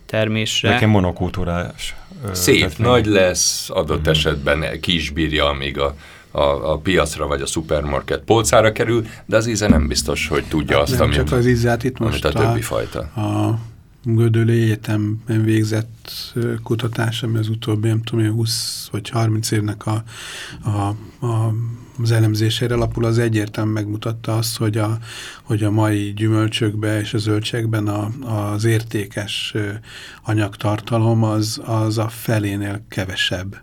termésre. Nekem monokultúrás. Szép, nagy lesz, adott mm. esetben ki is bírja, amíg a a, a piacra vagy a szupermarket polcára kerül, de az íze nem biztos, hogy tudja hát azt, nem amit, csak az ízát itt most a többi fajta. A Gödöli Egyetemben végzett kutatás, ami az utóbbi, nem tudom, 20 vagy 30 évnek a, a, a, az elemzésére alapul, az egyértelműen megmutatta azt, hogy a, hogy a mai gyümölcsökben és a zöldségben a, az értékes anyagtartalom az, az a felénél kevesebb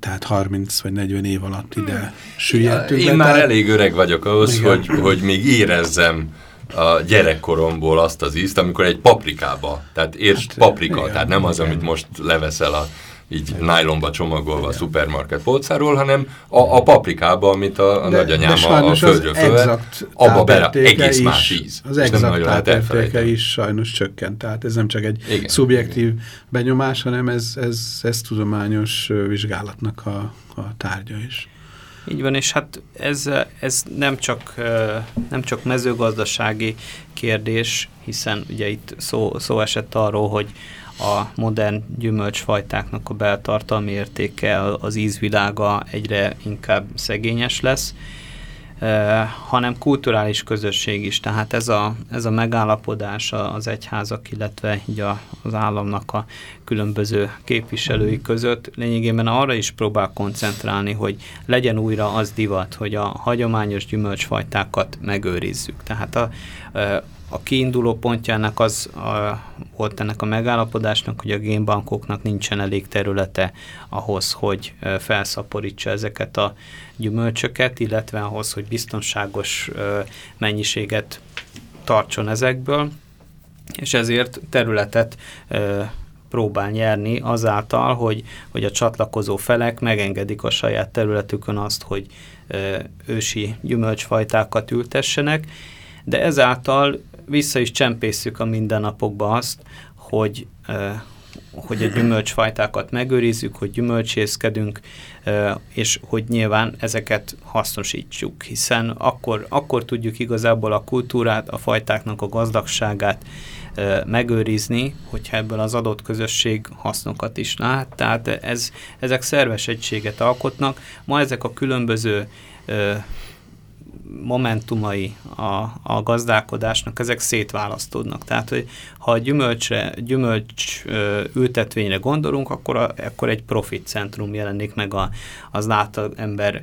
tehát 30 vagy 40 év alatt ide hmm. süllyedtünk. Én már elég öreg vagyok ahhoz, hogy, hogy még érezzem a gyerekkoromból azt az ízt, amikor egy paprikába, tehát értsd hát, paprika, igen, tehát nem az, igen. amit most leveszel a így nájlomba csomagolva a szupermarket polcáról, hanem a, a paprikába, amit a, a de, nagyanyám de a, földről fölvet, abba bele egész is, más íz. Az exakt tápértéke is sajnos csökkent, tehát ez nem csak egy igen, szubjektív igen. benyomás, hanem ez, ez, ez tudományos vizsgálatnak a, a tárgya is. Így van, és hát ez, ez nem, csak, nem csak mezőgazdasági kérdés, hiszen ugye itt szó, szó esett arról, hogy a modern gyümölcsfajtáknak a beltartalmi értéke, az ízvilága egyre inkább szegényes lesz, hanem kulturális közösség is. Tehát ez a, ez a megállapodás az egyházak, illetve így a, az államnak a különböző képviselői között lényegében arra is próbál koncentrálni, hogy legyen újra az divat, hogy a hagyományos gyümölcsfajtákat megőrizzük. Tehát a, a kiinduló pontjának az a, volt ennek a megállapodásnak, hogy a génbankoknak nincsen elég területe ahhoz, hogy felszaporítsa ezeket a gyümölcsöket, illetve ahhoz, hogy biztonságos mennyiséget tartson ezekből, és ezért területet próbál nyerni azáltal, hogy, hogy a csatlakozó felek megengedik a saját területükön azt, hogy ősi gyümölcsfajtákat ültessenek, de ezáltal vissza is csempészük a mindennapokba azt, hogy, hogy a gyümölcsfajtákat megőrizzük, hogy gyümölcsészkedünk, és hogy nyilván ezeket hasznosítsuk, hiszen akkor, akkor tudjuk igazából a kultúrát, a fajtáknak a gazdagságát megőrizni, hogyha ebből az adott közösség hasznokat is lát. Tehát ez, ezek szerves egységet alkotnak. Ma ezek a különböző momentumai a, a gazdálkodásnak, ezek szétválasztódnak. Tehát, hogy ha a gyümölcsre, gyümölcs ültetvényre gondolunk, akkor, a, akkor egy profit centrum jelenik meg a, az átlag ember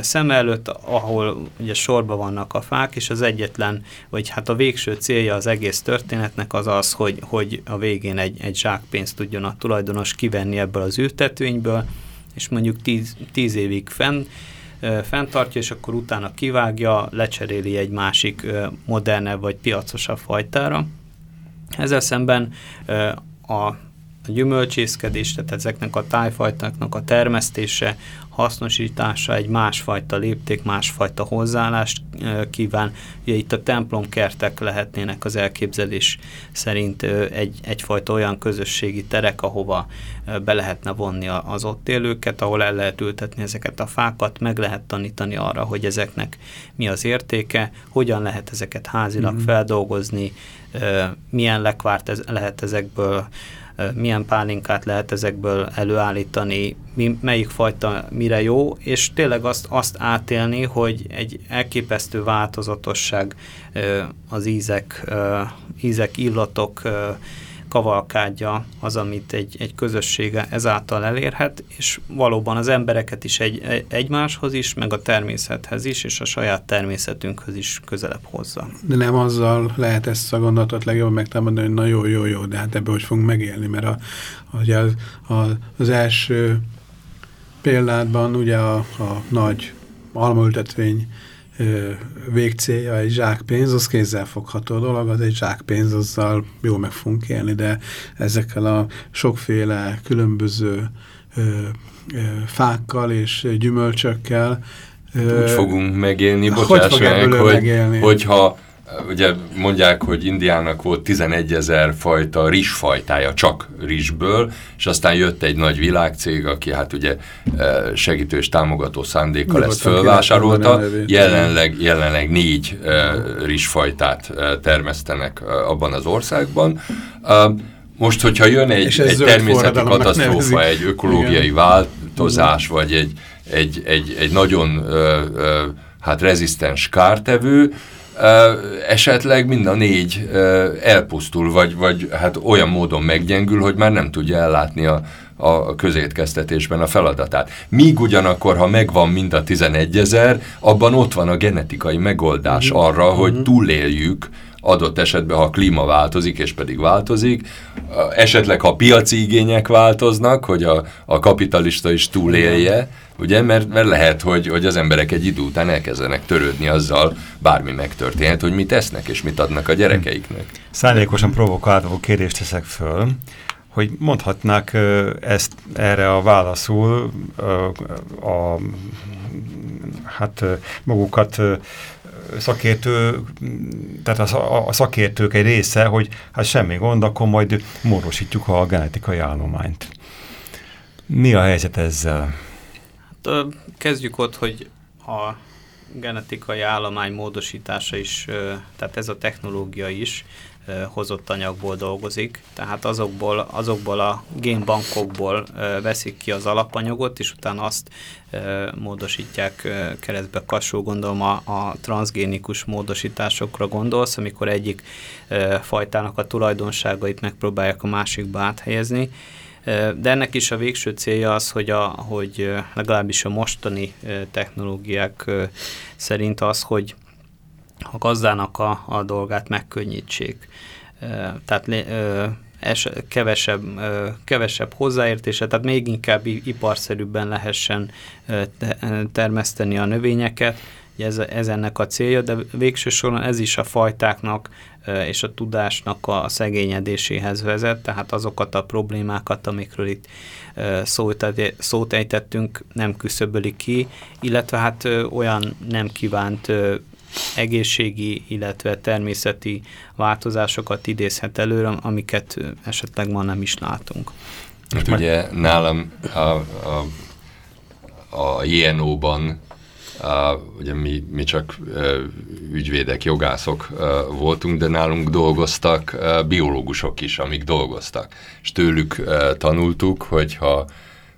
szem előtt, ahol ugye sorba vannak a fák, és az egyetlen, vagy hát a végső célja az egész történetnek az az, hogy, hogy a végén egy, egy zsákpénzt tudjon a tulajdonos kivenni ebből az ültetvényből, és mondjuk tíz, tíz évig fenn, fenntartja, és akkor utána kivágja, lecseréli egy másik modernebb vagy piacosabb fajtára. Ezzel szemben a a gyümölcsészkedés, tehát ezeknek a tájfajtáknak a termesztése, hasznosítása egy másfajta lépték, másfajta hozzáállást kíván. Ugye itt a templomkertek lehetnének az elképzelés szerint egy, egyfajta olyan közösségi terek, ahova be lehetne vonni az ott élőket, ahol el lehet ültetni ezeket a fákat, meg lehet tanítani arra, hogy ezeknek mi az értéke, hogyan lehet ezeket házilag mm. feldolgozni, milyen lekvárt ez, lehet ezekből milyen pálinkát lehet ezekből előállítani, mi, melyik fajta mire jó, és tényleg azt, azt átélni, hogy egy elképesztő változatosság az ízek, ízek illatok, kavalkádja az, amit egy, egy közössége ezáltal elérhet, és valóban az embereket is egy, egymáshoz is, meg a természethez is, és a saját természetünkhöz is közelebb hozza. De nem azzal lehet ezt a gondolatot legjobban megtámadni, hogy na jó, jó, jó, de hát ebből hogy fogunk megélni, mert a, ugye az, az első példátban ugye a, a nagy almaültetvény végcélja egy zsákpénz, az kézzelfogható dolog, az egy zsákpénz, azzal jól meg fogunk élni, de ezekkel a sokféle különböző ö, ö, fákkal és gyümölcsökkel úgy fogunk megélni, bocsáss meg, hogy, megélni? hogyha ugye mondják, hogy Indiának volt 11 ezer fajta rizsfajtája, csak rizsből, és aztán jött egy nagy világcég, aki hát ugye e, segítő és támogató szándékkal ezt fölvásárolta. Jelenleg, jelenleg négy e, rizsfajtát e, termesztenek abban az országban. Most, hogyha jön egy, egy természeti katasztrófa, egy ökológiai Igen. változás, vagy egy, egy, egy, egy nagyon hát rezisztens kártevő, esetleg mind a négy elpusztul, vagy, vagy hát olyan módon meggyengül, hogy már nem tudja ellátni a, a közétkeztetésben a feladatát. Míg ugyanakkor, ha megvan mind a 11 ezer, abban ott van a genetikai megoldás mhm. arra, hogy mhm. túléljük adott esetben, ha a klíma változik, és pedig változik, esetleg ha piaci igények változnak, hogy a, a kapitalista is túlélje, ugye, mert, mert lehet, hogy, hogy az emberek egy idő után elkezdenek törődni azzal, bármi megtörténhet, hogy mit esznek, és mit adnak a gyerekeiknek. Szándékosan provokáló kérdést teszek föl, hogy mondhatnák ezt erre a válaszul a, hát magukat szakértő, tehát a, a szakértők egy része, hogy hát semmi gond, akkor majd módosítjuk a genetikai állományt. Mi a helyzet ezzel? Hát, kezdjük ott, hogy a genetikai állomány módosítása is, tehát ez a technológia is hozott anyagból dolgozik, tehát azokból, azokból a génbankokból veszik ki az alapanyagot, és utána azt módosítják keresztbe kassul, gondolom a, a transgénikus módosításokra gondolsz, amikor egyik fajtának a tulajdonságait megpróbálják a másikba áthelyezni, de ennek is a végső célja az, hogy, a, hogy legalábbis a mostani technológiák szerint az, hogy a gazdának a, a dolgát megkönnyítsék. Tehát es, kevesebb, kevesebb hozzáértése, tehát még inkább iparszerűbben lehessen termeszteni a növényeket, ez, ez ennek a célja, de végső soron ez is a fajtáknak és a tudásnak a szegényedéséhez vezet, tehát azokat a problémákat, amikről itt szót, szót ejtettünk, nem küszöböli ki, illetve hát olyan nem kívánt egészségi, illetve természeti változásokat idézhet előre, amiket esetleg ma nem is látunk. Hát ugye nálam a, a, a JNO-ban Uh, ugye mi, mi csak ügyvédek, jogászok voltunk, de nálunk dolgoztak biológusok is, amik dolgoztak. És tőlük uh, tanultuk, hogyha,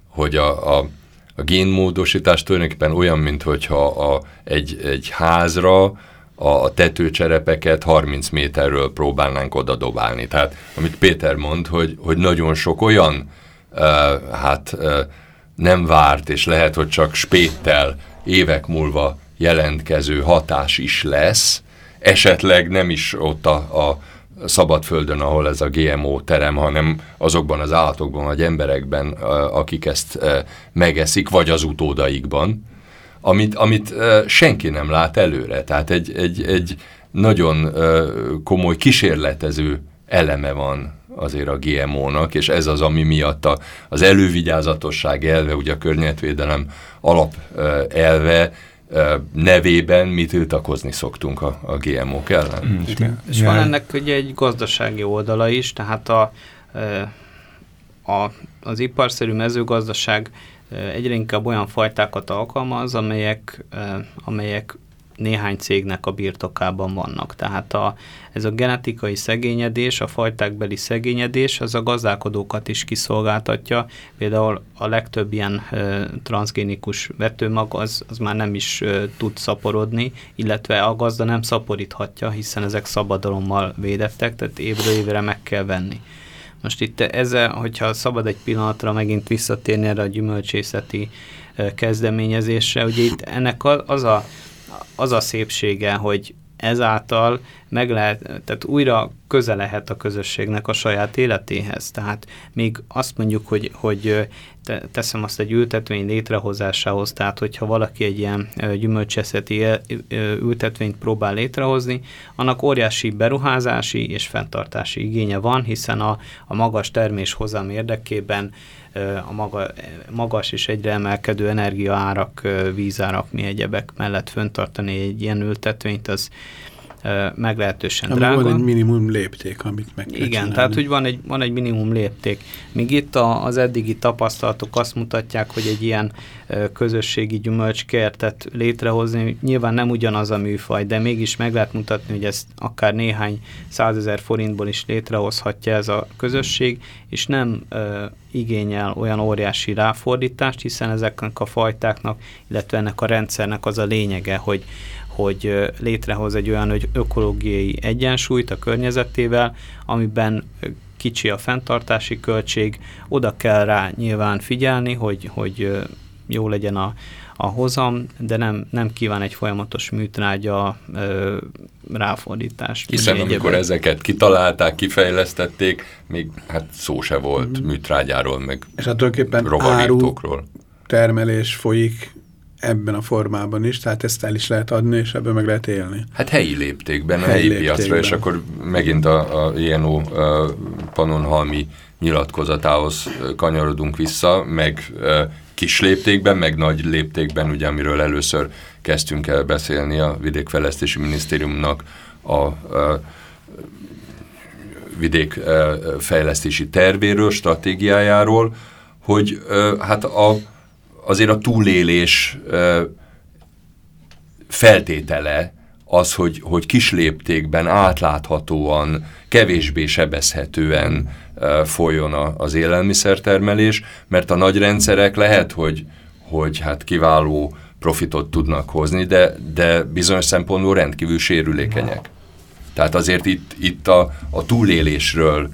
hogy a, a, a génmódosítás tulajdonképpen olyan, mintha a, egy, egy házra a tetőcserepeket 30 méterről próbálnánk oda dobálni. Tehát amit Péter mond, hogy, hogy nagyon sok olyan uh, hát uh, nem várt, és lehet, hogy csak spéttel évek múlva jelentkező hatás is lesz, esetleg nem is ott a, a szabad földön, ahol ez a GMO terem, hanem azokban az állatokban, vagy emberekben, akik ezt megeszik, vagy az utódaikban, amit, amit senki nem lát előre. Tehát egy, egy, egy nagyon komoly kísérletező eleme van azért a GMO-nak, és ez az, ami miatt a, az elővigyázatosság elve, ugye a környezetvédelem alap elve nevében mi tiltakozni szoktunk a, a GMO-k ellen. Mm, és, és van ennek ugye egy gazdasági oldala is, tehát a, a, az iparszerű mezőgazdaság egyre inkább olyan fajtákat alkalmaz, amelyek, amelyek néhány cégnek a birtokában vannak. Tehát a, ez a genetikai szegényedés, a fajtákbeli szegényedés, az a gazdálkodókat is kiszolgáltatja. Például a legtöbb ilyen e, transgénikus vetőmag az, az már nem is e, tud szaporodni, illetve a gazda nem szaporíthatja, hiszen ezek szabadalommal védettek, tehát évről évre meg kell venni. Most itt ezzel, hogyha szabad egy pillanatra megint visszatérni erre a gyümölcsészeti kezdeményezésre, ugye itt ennek az a az a szépsége, hogy ezáltal meg lehet, tehát újra köze lehet a közösségnek a saját életéhez. Tehát még azt mondjuk, hogy, hogy teszem azt egy ültetvény létrehozásához, tehát hogyha valaki egy ilyen gyümölcseszeti ültetvényt próbál létrehozni, annak óriási beruházási és fenntartási igénye van, hiszen a, a magas terméshozam érdekében a maga, magas és egyre emelkedő energiaárak, vízárak, mi egyebek mellett föntartani egy ilyen ültetvényt, az meglehetősen Ami drága. Van egy minimum lépték, amit meg kell Igen, csinálni. tehát hogy van egy, van egy minimum lépték. Míg itt a, az eddigi tapasztalatok azt mutatják, hogy egy ilyen közösségi gyümölcskertet létrehozni, nyilván nem ugyanaz a műfaj, de mégis meg lehet mutatni, hogy ezt akár néhány százezer forintból is létrehozhatja ez a közösség, és nem ö, igényel olyan óriási ráfordítást, hiszen ezeknek a fajtáknak, illetve ennek a rendszernek az a lényege, hogy hogy létrehoz egy olyan hogy ökológiai egyensúlyt a környezetével, amiben kicsi a fenntartási költség, oda kell rá nyilván figyelni, hogy, hogy jó legyen a, a hozam, de nem, nem kíván egy folyamatos műtrágya ö, ráfordítást. Hiszen amikor ezeket kitalálták, kifejlesztették, még hát szó se volt mm. műtrágyáról, meg És hát tulajdonképpen áru termelés folyik ebben a formában is, tehát ezt el is lehet adni, és ebből meg lehet élni. Hát helyi léptékben, helyi, helyi léptékben. piacra, és akkor megint a, a INO Panonhalmi nyilatkozatához kanyarodunk vissza, meg kis léptékben, meg nagy léptékben, ugye amiről először kezdtünk el beszélni a Vidékfejlesztési Minisztériumnak a, a vidékfejlesztési tervéről, stratégiájáról, hogy hát a azért a túlélés feltétele az, hogy, hogy kis léptékben, átláthatóan, kevésbé sebezhetően folyjon az élelmiszertermelés, mert a nagy rendszerek lehet, hogy, hogy hát kiváló profitot tudnak hozni, de, de bizonyos szempontból rendkívül sérülékenyek. Tehát azért itt, itt a, a túlélésről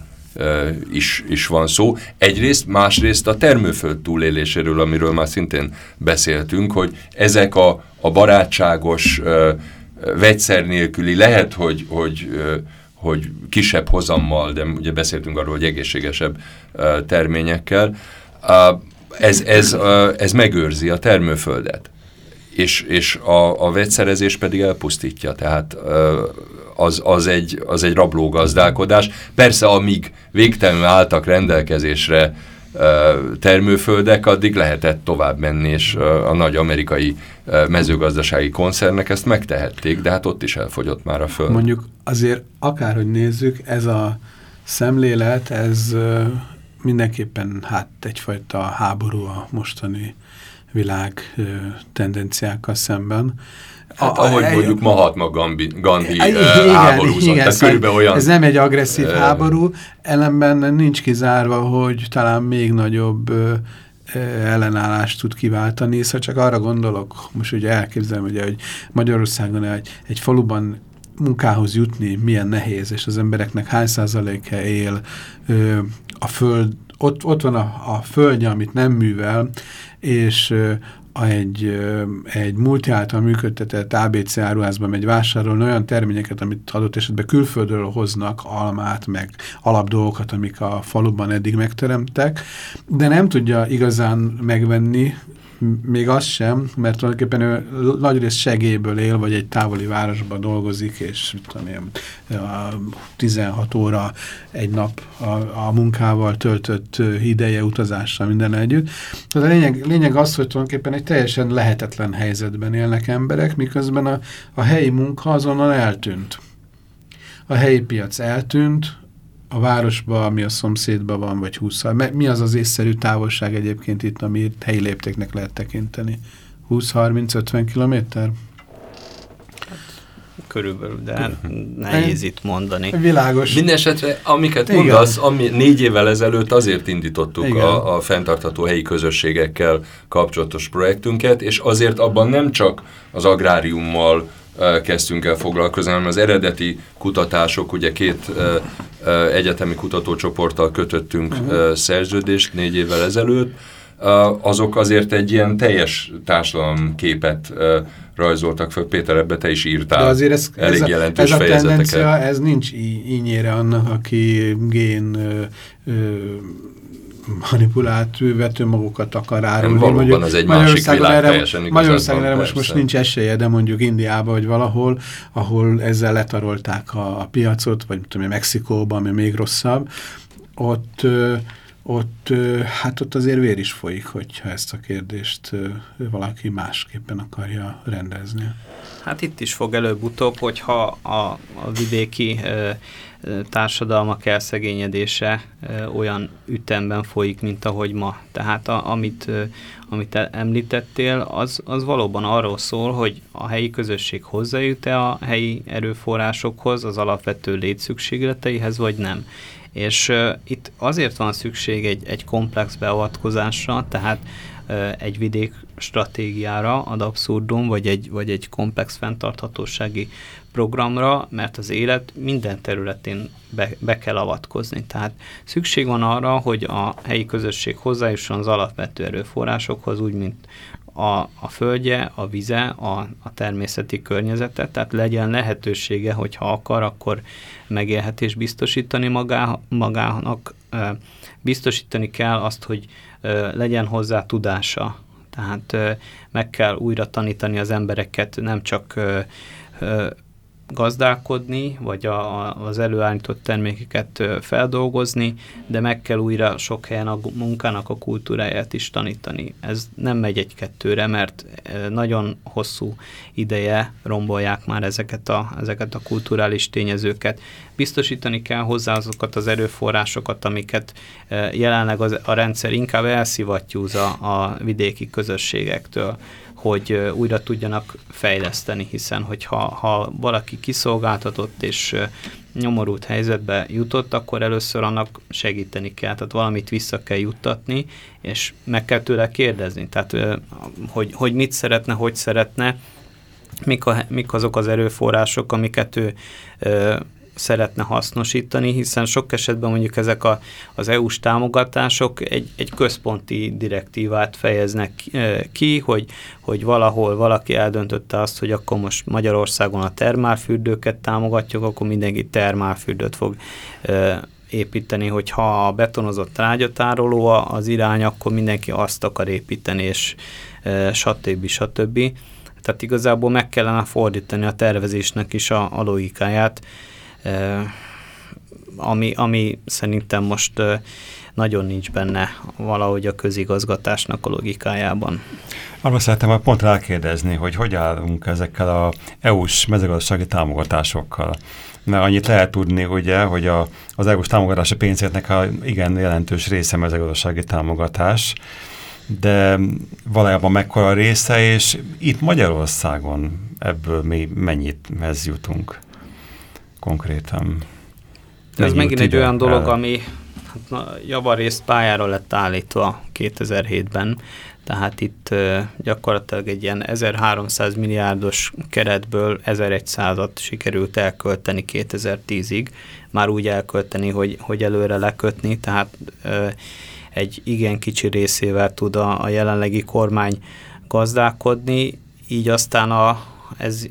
is, is van szó. Egyrészt, másrészt a termőföld túléléséről, amiről már szintén beszéltünk, hogy ezek a, a barátságos, vegyszer nélküli, lehet, hogy, hogy, hogy kisebb hozammal, de ugye beszéltünk arról, hogy egészségesebb terményekkel, ez, ez, ez megőrzi a termőföldet. És, és a, a vegyszerezés pedig elpusztítja. Tehát az, az, egy, az egy rablógazdálkodás. Persze, amíg végtelenül álltak rendelkezésre termőföldek, addig lehetett tovább menni, és a nagy amerikai mezőgazdasági koncernek ezt megtehették, de hát ott is elfogyott már a föld. Mondjuk azért akárhogy nézzük, ez a szemlélet, ez mindenképpen hát egyfajta háború a mostani világ tendenciákkal szemben. Hát a, ahogy mondjuk Mahatma Gandhi, Gandhi igen, háborúzott, igen, tehát körülbelül olyan... Ez nem egy agresszív háború, ellenben nincs kizárva, hogy talán még nagyobb ellenállást tud kiváltani, szóval csak arra gondolok, most ugye elképzelem, ugye, hogy Magyarországon egy, egy faluban munkához jutni milyen nehéz, és az embereknek hány százaléke él ö, a föld, ott, ott van a, a földje, amit nem művel, és ö, egy, egy multi által működtetett ABC áruházban megy vásárolni olyan terményeket, amit adott esetben külföldről hoznak, almát, meg alapdolgokat, amik a faluban eddig megteremtek, de nem tudja igazán megvenni még az sem, mert tulajdonképpen ő nagy rész segélyből él, vagy egy távoli városban dolgozik, és tudom én, 16 óra egy nap a, a munkával töltött ideje utazással minden együtt. Tehát a lényeg, lényeg az, hogy tulajdonképpen egy teljesen lehetetlen helyzetben élnek emberek, miközben a, a helyi munka azonnal eltűnt. A helyi piac eltűnt, a városba, ami a szomszédban van, vagy 20 Mi az az észszerű távolság egyébként itt, ami helyi léptéknek lehet tekinteni? 20-30-50 kilométer? Körülbelül, de hát nehéz itt mondani. Világos. Mindenesetre, amiket Igen. mondasz, ami négy évvel ezelőtt azért indítottuk a, a fenntartható helyi közösségekkel kapcsolatos projektünket, és azért abban nem csak az agráriummal kezdtünk el foglalkozni, hanem az eredeti kutatások, ugye két egyetemi kutatócsoporttal kötöttünk uh -huh. szerződést négy évvel ezelőtt, azok azért egy ilyen teljes társadalomképet rajzoltak föl. Péter, ebbe te is írtál De azért ez, elég ez jelentős a, ez a tendencia, ez nincs ínyére annak, aki gén ö, ö, manipulált vetőmagokat akar árulni. Nem, valóban mondjuk, az egy másik világ, erre, teljesen Magyarországon erre most, most nincs esélye, de mondjuk Indiában vagy valahol, ahol ezzel letarolták a, a piacot, vagy tudom, Mexikóban, ami még rosszabb, ott, ott, hát ott azért vér is folyik, hogyha ezt a kérdést valaki másképpen akarja rendezni. Hát itt is fog előbb-utóbb, hogyha a, a vidéki társadalmak elszegényedése olyan ütemben folyik, mint ahogy ma. Tehát a, amit, amit említettél, az, az valóban arról szól, hogy a helyi közösség hozzájut-e a helyi erőforrásokhoz, az alapvető létszükségleteihez, vagy nem. És uh, itt azért van szükség egy, egy komplex beavatkozásra, tehát uh, egy vidék stratégiára ad abszurdum, vagy egy, vagy egy komplex fenntarthatósági programra, mert az élet minden területén be, be kell avatkozni. Tehát szükség van arra, hogy a helyi közösség hozzájusson az alapvető erőforrásokhoz, úgy, mint a, a földje, a vize, a, a természeti környezete, tehát legyen lehetősége, hogyha akar, akkor megélhetés biztosítani magá, magának, biztosítani kell azt, hogy legyen hozzá tudása. Tehát meg kell újra tanítani az embereket nem csak gazdálkodni, vagy a, az előállított termékeket feldolgozni, de meg kell újra sok helyen a munkának a kultúráját is tanítani. Ez nem megy egy-kettőre, mert nagyon hosszú ideje rombolják már ezeket a, ezeket a kulturális tényezőket. Biztosítani kell hozzá azokat az erőforrásokat, amiket jelenleg az, a rendszer inkább elszivattyúz a, a vidéki közösségektől hogy újra tudjanak fejleszteni, hiszen hogyha ha valaki kiszolgáltatott és nyomorult helyzetbe jutott, akkor először annak segíteni kell, tehát valamit vissza kell juttatni, és meg kell tőle kérdezni, tehát hogy, hogy mit szeretne, hogy szeretne, mik, a, mik azok az erőforrások, amiket ő szeretne hasznosítani, hiszen sok esetben mondjuk ezek a, az EU-s támogatások egy, egy központi direktívát fejeznek eh, ki, hogy, hogy valahol valaki eldöntötte azt, hogy akkor most Magyarországon a termálfürdőket támogatjuk, akkor mindenki termálfürdőt fog eh, építeni, hogyha a betonozott trágyatároló az irány, akkor mindenki azt akar építeni, és e, stb. stb. Tehát igazából meg kellene fordítani a tervezésnek is a, a logikáját, ami, ami szerintem most nagyon nincs benne valahogy a közigazgatásnak a logikájában. Arra szeretném pont rákérdezni, hogy hogy állunk ezekkel a EU-s mezőgazdasági támogatásokkal. Mert annyit lehet tudni, ugye, hogy a, az EU-s támogatási pénzeknek a igen jelentős része mezőgazdasági támogatás, de valójában mekkora része, és itt Magyarországon ebből mi mennyit jutunk? Konkrétan. De ez megint egy olyan dolog, ami Hát, javarészt pályára lett állítva 2007-ben, tehát itt gyakorlatilag egy ilyen 1300 milliárdos keretből 1100-at sikerült elkölteni 2010-ig, már úgy elkölteni, hogy, hogy előre lekötni, tehát egy igen kicsi részével tud a, a jelenlegi kormány gazdálkodni, így aztán a, ez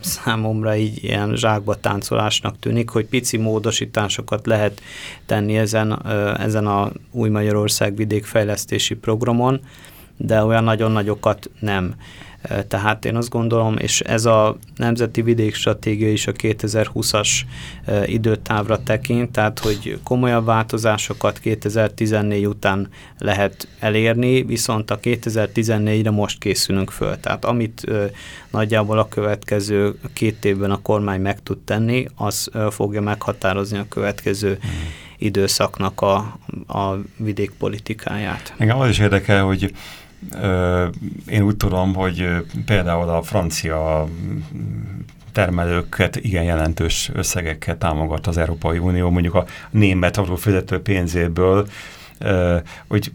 számomra így ilyen zsákba táncolásnak tűnik, hogy pici módosításokat lehet tenni ezen, ezen a Új Magyarország vidékfejlesztési programon, de olyan nagyon nagyokat nem. Tehát én azt gondolom, és ez a Nemzeti Vidékstratégia is a 2020-as időtávra tekint, tehát hogy komolyabb változásokat 2014 után lehet elérni, viszont a 2014-re most készülünk föl. Tehát amit nagyjából a következő két évben a kormány meg tud tenni, az fogja meghatározni a következő hmm. időszaknak a, a vidékpolitikáját. Engem az is érdekel, hogy én úgy tudom, hogy például a francia termelőket igen jelentős összegekkel támogat az Európai Unió, mondjuk a német adófizető pénzéből, hogy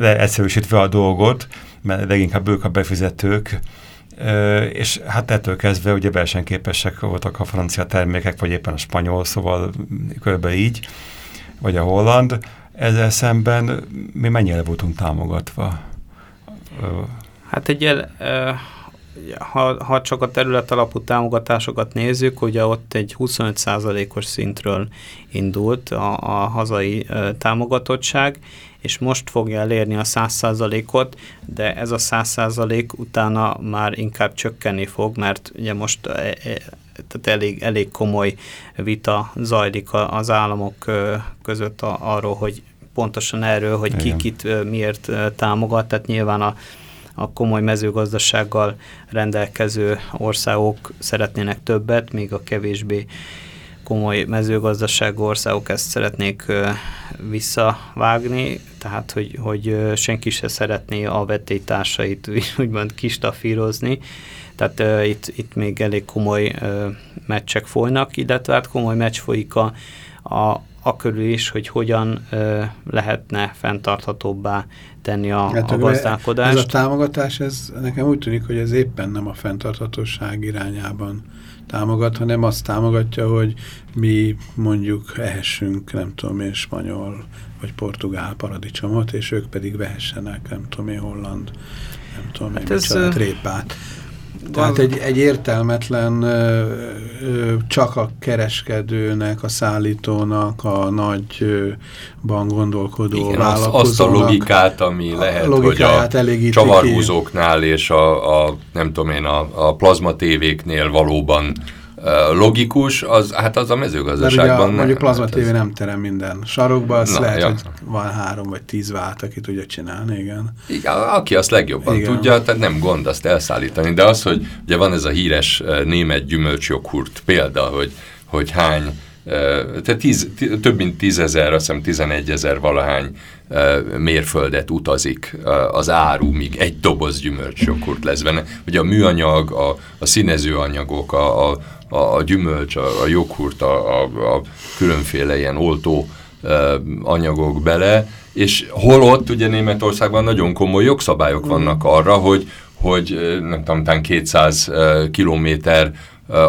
egyszerűsítve a dolgot, mert leginkább ők a befizetők, és hát ettől kezdve ugye versenyképesek voltak a francia termékek, vagy éppen a spanyol, szóval kb. így, vagy a holland. Ezzel szemben mi mennyire voltunk támogatva? Hát egy el, ha, ha csak a terület alapú támogatásokat nézzük, ugye ott egy 25%-os szintről indult a, a hazai támogatottság, és most fogja elérni a 100%-ot, de ez a 100% utána már inkább csökkenni fog, mert ugye most tehát elég, elég komoly vita zajlik az államok között arról, hogy pontosan erről, hogy ki kit miért támogat, tehát nyilván a, a komoly mezőgazdasággal rendelkező országok szeretnének többet, míg a kevésbé komoly mezőgazdaságú országok ezt szeretnék visszavágni, tehát hogy, hogy senki se szeretné a vetélytársait (laughs) úgymond kistafírozni, tehát uh, itt, itt még elég komoly uh, meccsek folynak, illetve hát komoly meccs folyik a, a, a körül is, hogy hogyan ö, lehetne fenntarthatóbbá tenni a, hát, a gazdálkodást. Ez a támogatás, ez nekem úgy tűnik, hogy ez éppen nem a fenntarthatóság irányában támogat, hanem azt támogatja, hogy mi mondjuk ehessünk, nem tudom én, spanyol vagy portugál paradicsomot, és ők pedig vehessenek, nem tudom én, holland, nem tudom hát én, ez, micsoda, trépát. Tehát egy, egy értelmetlen csak a kereskedőnek, a szállítónak, a nagyban gondolkodó Igen, vállalkozónak. Azt a logikát, ami lehet, hogy a csavarhúzóknál és a, a nem tudom én, a, a plazmatévéknél valóban logikus, az, hát az a mezőgazdaságban nem. Mondjuk plazma tévé nem terem minden sarokba, az Na, lehet, ja. hogy van három vagy tíz vált, aki tudja csinálni, igen. igen aki azt legjobban igen. tudja, tehát nem gond azt elszállítani, de az, hogy ugye van ez a híres német gyümölcsjoghurt példa, hogy, hogy hány tehát tíz, több mint tízezer, azt hiszem tizenegy ezer valahány mérföldet utazik az áru, míg egy doboz gyümölcsjoghurt lesz benne. Ugye a műanyag, a, a színezőanyagok, a, a, a, a gyümölcs, a, a joghurt, a, a, a különféle ilyen oltó e, anyagok bele, és holott ugye Németországban nagyon komoly jogszabályok vannak arra, hogy, hogy nem tudom, talán 200 kilométer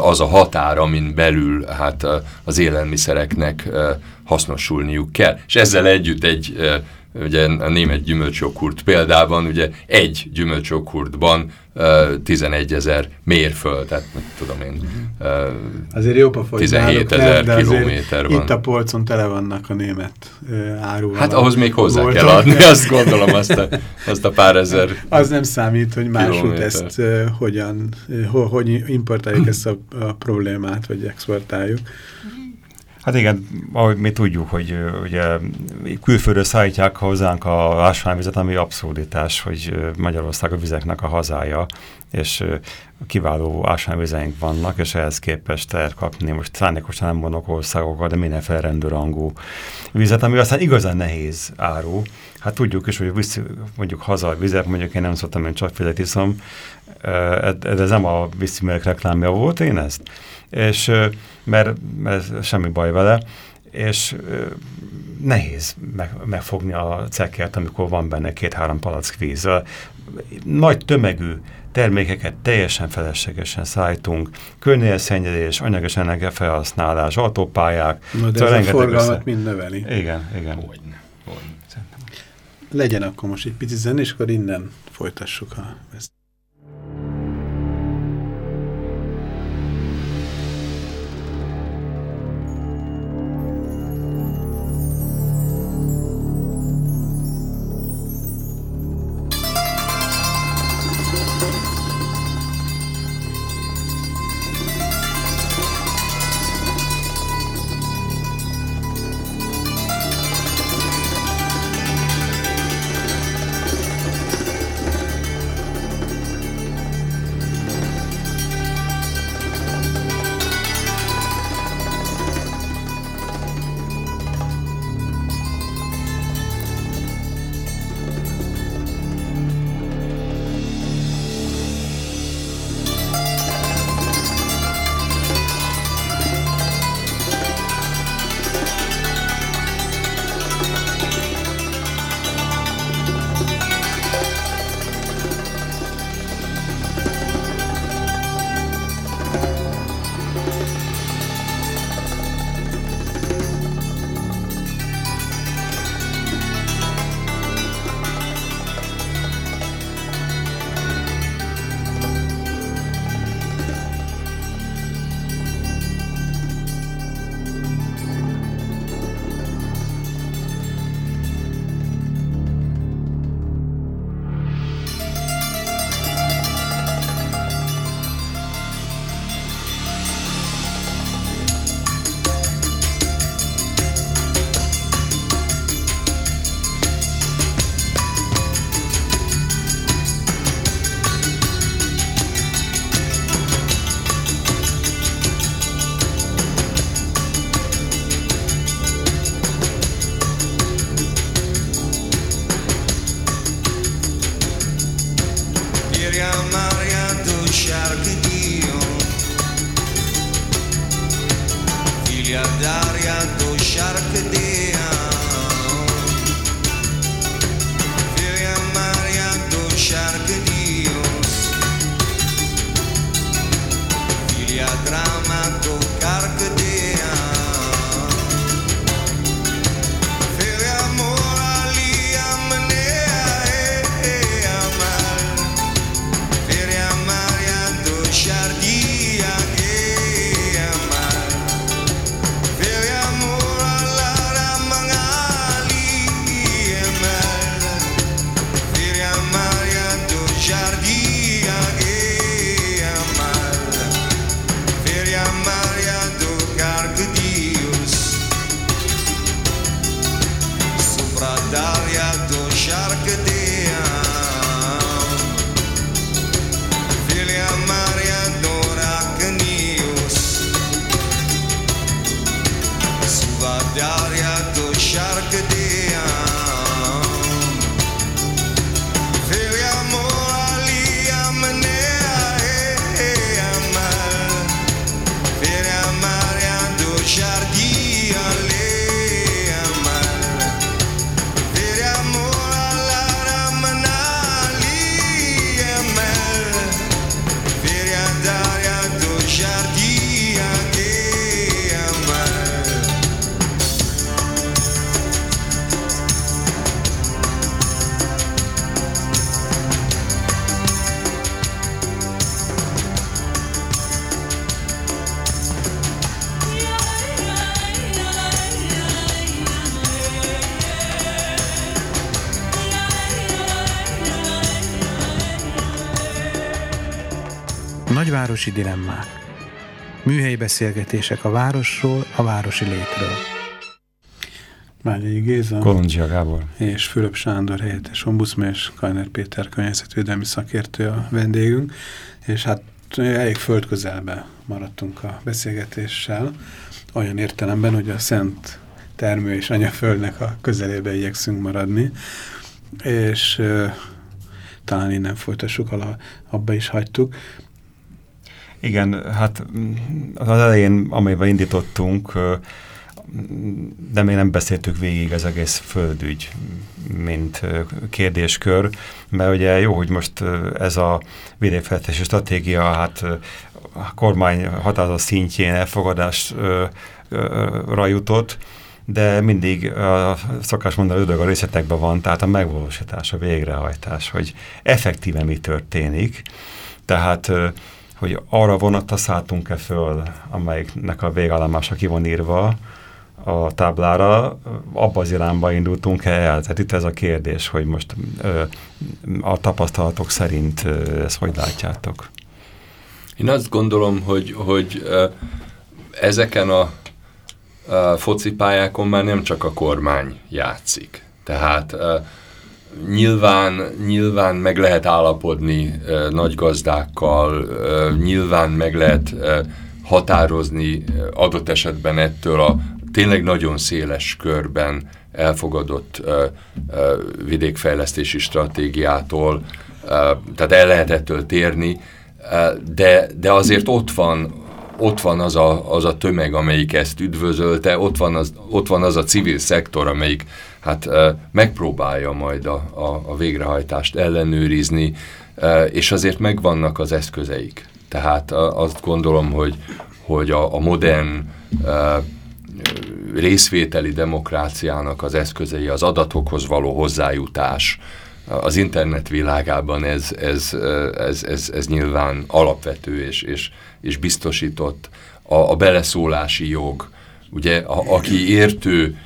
az a határ, amin belül hát az élelmiszereknek hasznosulniuk kell. És ezzel együtt egy ugye a német gyümölcsjoghurt példában, ugye egy gyümölcsjoghurtban uh, 11 ezer mérföld, tehát tudom én. Uh, azért jó pofa, 17 ezer kilométer van. Itt a polcon tele vannak a német uh, árúval. Hát ahhoz még hozzá voltak. kell adni, azt gondolom, azt a, azt a pár ezer Az nem számít, hogy máshogy ezt uh, hogyan, uh, hogy importáljuk ezt a, a problémát, vagy exportáljuk. Hát igen, ahogy mi tudjuk, hogy ugye külföldről szállítják hozzánk a ásványvizet, ami abszurditás, hogy Magyarország a vizeknek a hazája, és kiváló ásványvizeink vannak, és ehhez képest elkapni, most szándékosan nem mondok országokat, de mindenféle rendőrangú vizet, ami aztán igazán nehéz áru. Hát tudjuk is, hogy viszi, mondjuk haza vizet, mondjuk én nem szoktam, én csak vizet iszom, ez nem a viszimelek reklámja volt, én ezt? És mert, mert semmi baj vele, és nehéz meg, megfogni a cekert, amikor van benne két-három palack víz. Nagy tömegű termékeket teljesen feleslegesen szállítunk, környezetszennyezés, anyagos energiafelhasználás, autópályák. Na, de szóval ez a forgalmat mind növeli. Igen, igen. Hogyne, hogyne. Legyen akkor most egy pici zen, és akkor innen folytassuk a ezt. Nagyvárosi dilemmák. Műhelyi beszélgetések a városról, a városi létről. Bányai Géza. Kolondzsia Gábor. És Fülöp Sándor helyettes ombudsman és Kajner Péter környezetvédelmi szakértő a vendégünk. És hát elég földközelbe maradtunk a beszélgetéssel, olyan értelemben, hogy a szent termő és anyaföldnek a közelébe igyekszünk maradni, és uh, talán innen folytassuk, ala, abba is hagytuk. Igen, hát az elején, amelyben indítottunk, de még nem beszéltük végig az egész földügy, mint kérdéskör, mert ugye jó, hogy most ez a vidékfejlesztési stratégia, hát a kormány határozat szintjén elfogadásra jutott, de mindig a szokás mondani, ödög a részletekben van, tehát a megvalósítás, a végrehajtás, hogy effektíve mi történik. Tehát, hogy arra vonatra szálltunk-e föl, amelyiknek a végállomása ki van írva a táblára, abba az irányba indultunk-e el? Tehát itt ez a kérdés, hogy most a tapasztalatok szerint ezt hogy látjátok? Én azt gondolom, hogy, hogy ezeken a focipályákon már nem csak a kormány játszik. Tehát nyilván, nyilván meg lehet állapodni nagy gazdákkal, nyilván meg lehet határozni adott esetben ettől a tényleg nagyon széles körben elfogadott vidékfejlesztési stratégiától, tehát el lehet ettől térni, de, de azért ott van ott van az a, az a tömeg, amelyik ezt üdvözölte, ott van az, ott van az a civil szektor, amelyik hát megpróbálja majd a, a, a végrehajtást ellenőrizni, és azért megvannak az eszközeik. Tehát azt gondolom, hogy, hogy a, a modern részvételi demokráciának az eszközei, az adatokhoz való hozzájutás, az internet világában ez, ez, ez, ez, ez nyilván alapvető és, és, és biztosított a, a beleszólási jog. Ugye, a, aki értő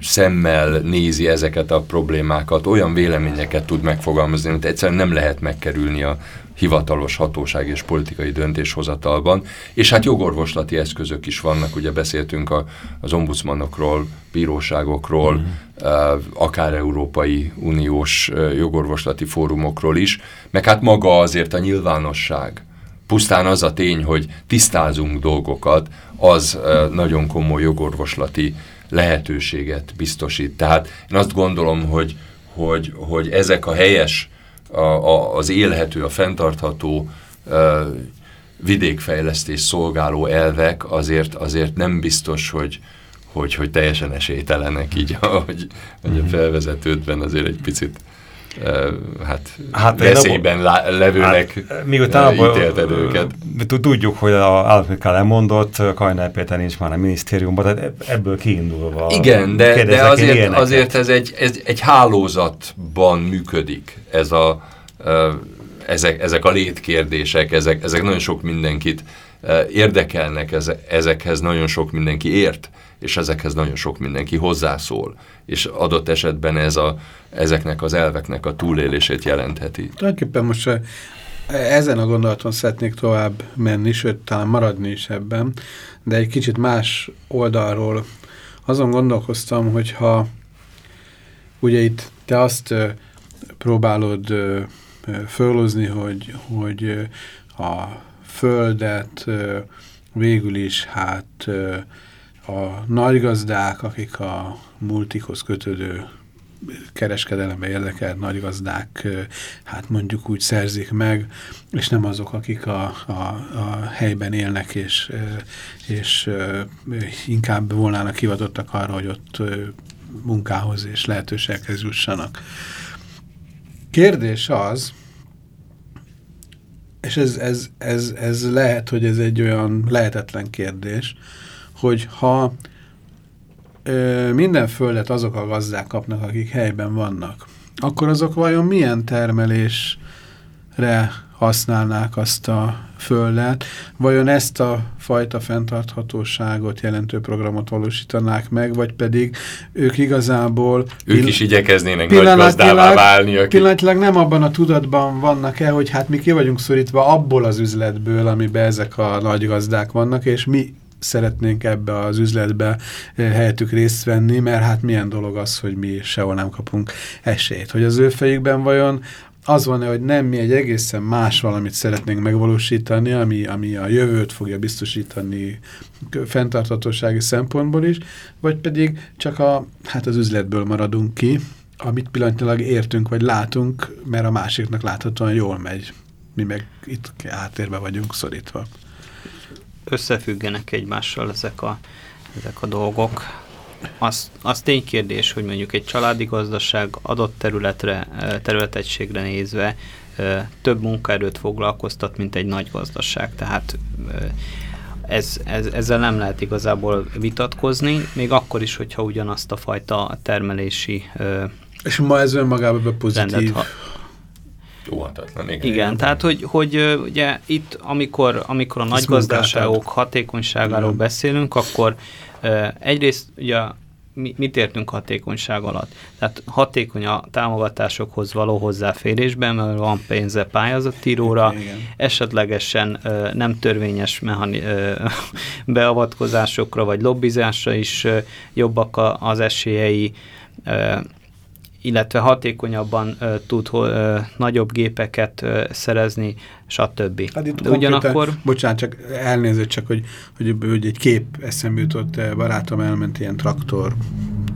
szemmel nézi ezeket a problémákat, olyan véleményeket tud megfogalmazni, amit egyszerűen nem lehet megkerülni a hivatalos hatóság és politikai döntéshozatalban, és hát jogorvoslati eszközök is vannak, ugye beszéltünk a, az ombudsmanokról, bíróságokról, mm. akár Európai Uniós uh, jogorvoslati fórumokról is, meg hát maga azért a nyilvánosság, pusztán az a tény, hogy tisztázunk dolgokat, az uh, nagyon komoly jogorvoslati lehetőséget biztosít. Tehát én azt gondolom, hogy, hogy, hogy ezek a helyes a, a, az élhető, a fenntartható uh, vidékfejlesztés szolgáló elvek azért, azért nem biztos, hogy, hogy, hogy teljesen esélytelenek így, ahogy, hogy a mhm. felvezetődben azért egy picit hát, hát veszélyben lá, levőnek hát, miután ítélted őket. Tudjuk, hogy a államfőkkel lemondott, Kajnál Péter nincs már a minisztériumban, tehát ebből kiindulva. Igen, de, de azért, azért ez, egy, ez egy hálózatban működik ez a, ezek, ezek a létkérdések, ezek, ezek nagyon sok mindenkit érdekelnek, ezekhez nagyon sok mindenki ért, és ezekhez nagyon sok mindenki hozzászól és adott esetben ez a, ezeknek az elveknek a túlélését jelentheti. Tulajdonképpen most ezen a gondolaton szeretnék tovább menni, sőt, talán maradni is ebben, de egy kicsit más oldalról azon gondolkoztam, hogyha ugye itt te azt próbálod fölhozni, hogy, hogy a földet végül is hát a nagygazdák, akik a multikhoz kötődő kereskedelembe érdekelt nagygazdák, hát mondjuk úgy szerzik meg, és nem azok, akik a, a, a helyben élnek, és, és inkább volnának hivatottak arra, hogy ott munkához és lehetőséghez jussanak. Kérdés az, és ez, ez, ez, ez lehet, hogy ez egy olyan lehetetlen kérdés, hogy ha ö, minden földet azok a gazdák kapnak, akik helyben vannak, akkor azok vajon milyen termelésre használnák azt a földet, vajon ezt a fajta fenntarthatóságot jelentő programot valósítanák meg, vagy pedig ők igazából... Ők is igyekeznének nagy gazdává válni. Akik... Pillanatilag nem abban a tudatban vannak-e, hogy hát mi ki vagyunk szorítva abból az üzletből, amiben ezek a nagy gazdák vannak, és mi szeretnénk ebbe az üzletbe eh, helyettük részt venni, mert hát milyen dolog az, hogy mi sehol nem kapunk esélyt. Hogy az ő fejükben vajon az van-e, hogy nem mi egy egészen más valamit szeretnénk megvalósítani, ami, ami a jövőt fogja biztosítani fenntarthatósági szempontból is, vagy pedig csak a, hát az üzletből maradunk ki, amit pillanatilag értünk, vagy látunk, mert a másiknak láthatóan jól megy. Mi meg itt háttérbe vagyunk szorítva. Összefüggenek egymással ezek a, ezek a dolgok. Az, az ténykérdés, hogy mondjuk egy családi gazdaság adott területre, területegységre nézve több munkaerőt foglalkoztat, mint egy nagy gazdaság. Tehát ez, ez, ezzel nem lehet igazából vitatkozni, még akkor is, hogyha ugyanazt a fajta termelési És ma ez önmagában pozitív. Ha, Óhatatlan, igen. Igen, tehát hogy, hogy ugye itt, amikor, amikor a nagy gazdaságok hatékonyságáról beszélünk, akkor egyrészt ugye mit értünk hatékonyság alatt? Tehát hatékony a támogatásokhoz való hozzáférésben, mert van pénze pályázatíróra, Igen. esetlegesen ö, nem törvényes mechani, ö, (laughs) beavatkozásokra vagy lobbizásra is ö, jobbak a, az esélyei, illetve hatékonyabban ö, tud ö, nagyobb gépeket ö, szerezni, stb. Hát itt De ugyanakkor... Bocsánat, csak elnézést csak, hogy, hogy, hogy egy kép eszembe jutott, barátom elment ilyen traktor,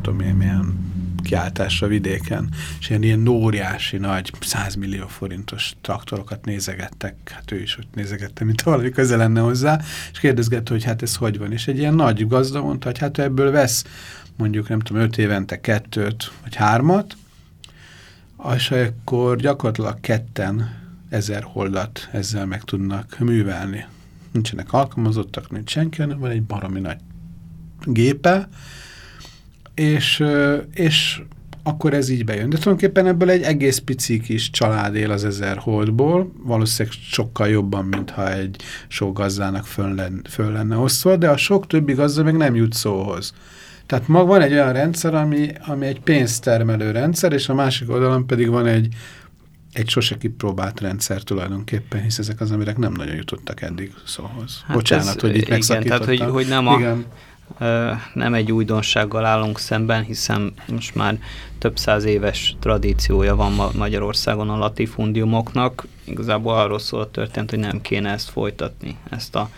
tudom én milyen kiáltásra vidéken, és ilyen, ilyen óriási nagy 100 millió forintos traktorokat nézegettek, hát ő is ott nézegette, mint valami köze lenne hozzá, és kérdezgette, hogy hát ez hogy van, és egy ilyen nagy gazda mondta, hogy hát ebből vesz mondjuk nem tudom, öt évente kettőt vagy hármat, és akkor gyakorlatilag ketten ezer holdat ezzel meg tudnak művelni. Nincsenek alkalmazottak, nincs senki, hanem van egy baromi nagy gépe, és, és akkor ez így bejön. De tulajdonképpen ebből egy egész pici kis család él az ezer holdból, valószínűleg sokkal jobban, mintha egy sok gazdának föl lenne, föl lenne osztva, de a sok többi gazda még nem jut szóhoz. Tehát ma van egy olyan rendszer, ami, ami egy pénztermelő rendszer, és a másik oldalon pedig van egy, egy sose kipróbált rendszer tulajdonképpen, hisz ezek az emberek nem nagyon jutottak eddig szóhoz. Hát Bocsánat, ez, hogy itt igen, tehát, hogy, hogy nem, a, igen. Ö, nem egy újdonsággal állunk szemben, hiszen most már több száz éves tradíciója van ma Magyarországon a latifundiumoknak. Igazából arról szól a történt, hogy nem kéne ezt folytatni, ezt a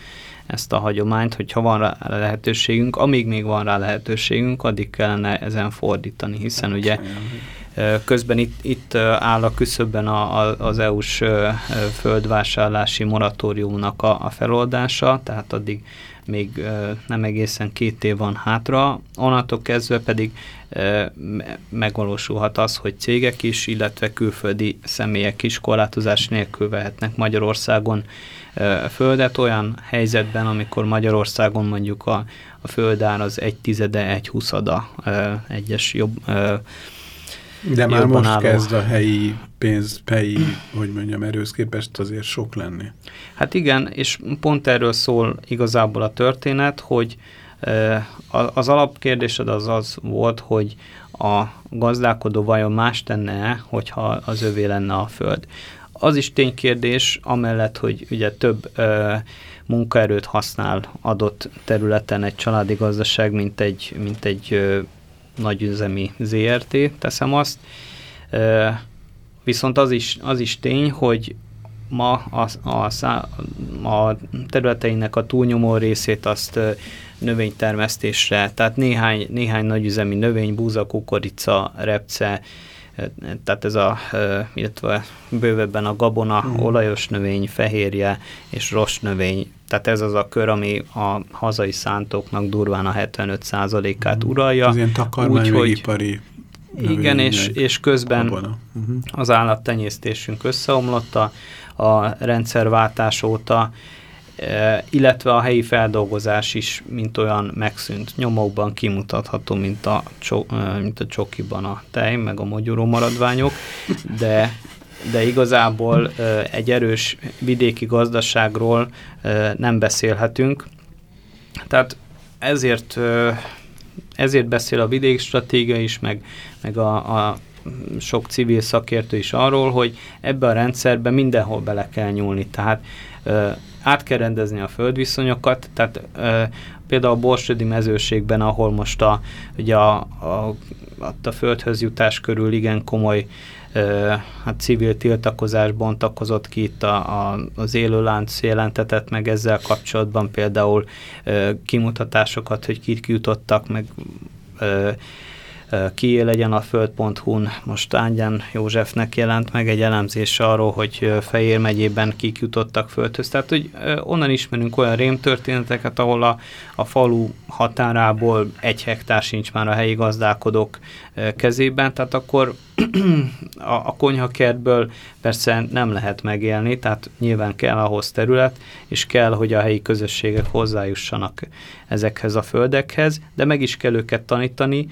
ezt a hagyományt, hogyha van rá lehetőségünk, amíg még van rá lehetőségünk, addig kellene ezen fordítani, hiszen ugye közben itt, itt áll a küszöbben a, a, az EU-s földvásárlási moratóriumnak a, a feloldása, tehát addig még nem egészen két év van hátra, onnantól kezdve pedig megvalósulhat az, hogy cégek is, illetve külföldi személyek is korlátozás nélkül vehetnek Magyarországon földet olyan helyzetben, amikor Magyarországon mondjuk a, a földár az egy tizede, egy huszada egyes jobb de már most álló. kezd a helyi pénz, helyi, hogy mondjam, erősz képest azért sok lenni. Hát igen, és pont erről szól igazából a történet, hogy az alapkérdésed az az volt, hogy a gazdálkodó vajon más tenne hogyha az övé lenne a föld. Az is ténykérdés, amellett, hogy ugye több ö, munkaerőt használ adott területen egy családi gazdaság, mint egy, mint egy ö, nagyüzemi ZRT, teszem azt. Ö, viszont az is, az is tény, hogy ma a, a, a területeinek a túlnyomó részét azt növénytermesztésre, tehát néhány, néhány nagyüzemi növény, búza, kukorica, repce, tehát ez a, illetve bővebben a gabona, mm. olajos növény, fehérje és rost növény, tehát ez az a kör, ami a hazai szántóknak durván a 75%-át mm. uralja. Ez ilyen takarmányipari igen, és, és közben uh mhm. -huh. az állattenyésztésünk összeomlott a, a rendszerváltás óta, illetve a helyi feldolgozás is, mint olyan megszűnt. Nyomokban kimutatható, mint a, cso, mint a csokiban a tej, meg a mogyoró maradványok, de, de igazából egy erős vidéki gazdaságról nem beszélhetünk. Tehát ezért, ezért beszél a vidékstratégia is, meg, meg a, a sok civil szakértő is arról, hogy ebbe a rendszerbe mindenhol bele kell nyúlni. Tehát át kell rendezni a földviszonyokat, tehát e, például a Borsodi mezőségben, ahol most a, ugye a, a, a földhöz jutás körül igen komoly hát civil tiltakozás bontakozott ki itt a, a, az élőlánc jelentetett meg ezzel kapcsolatban például e, kimutatásokat, hogy kik jutottak meg e, kié legyen a föld.hu-n. Most Ágyán Józsefnek jelent meg egy elemzés arról, hogy Fejér megyében kik jutottak földhöz. Tehát, hogy onnan ismerünk olyan rémtörténeteket, ahol a, a falu határából egy hektár sincs már a helyi gazdálkodók kezében, tehát akkor (clears throat) a, a konyhakertből persze nem lehet megélni, tehát nyilván kell ahhoz terület, és kell, hogy a helyi közösségek hozzájussanak ezekhez a földekhez, de meg is kell őket tanítani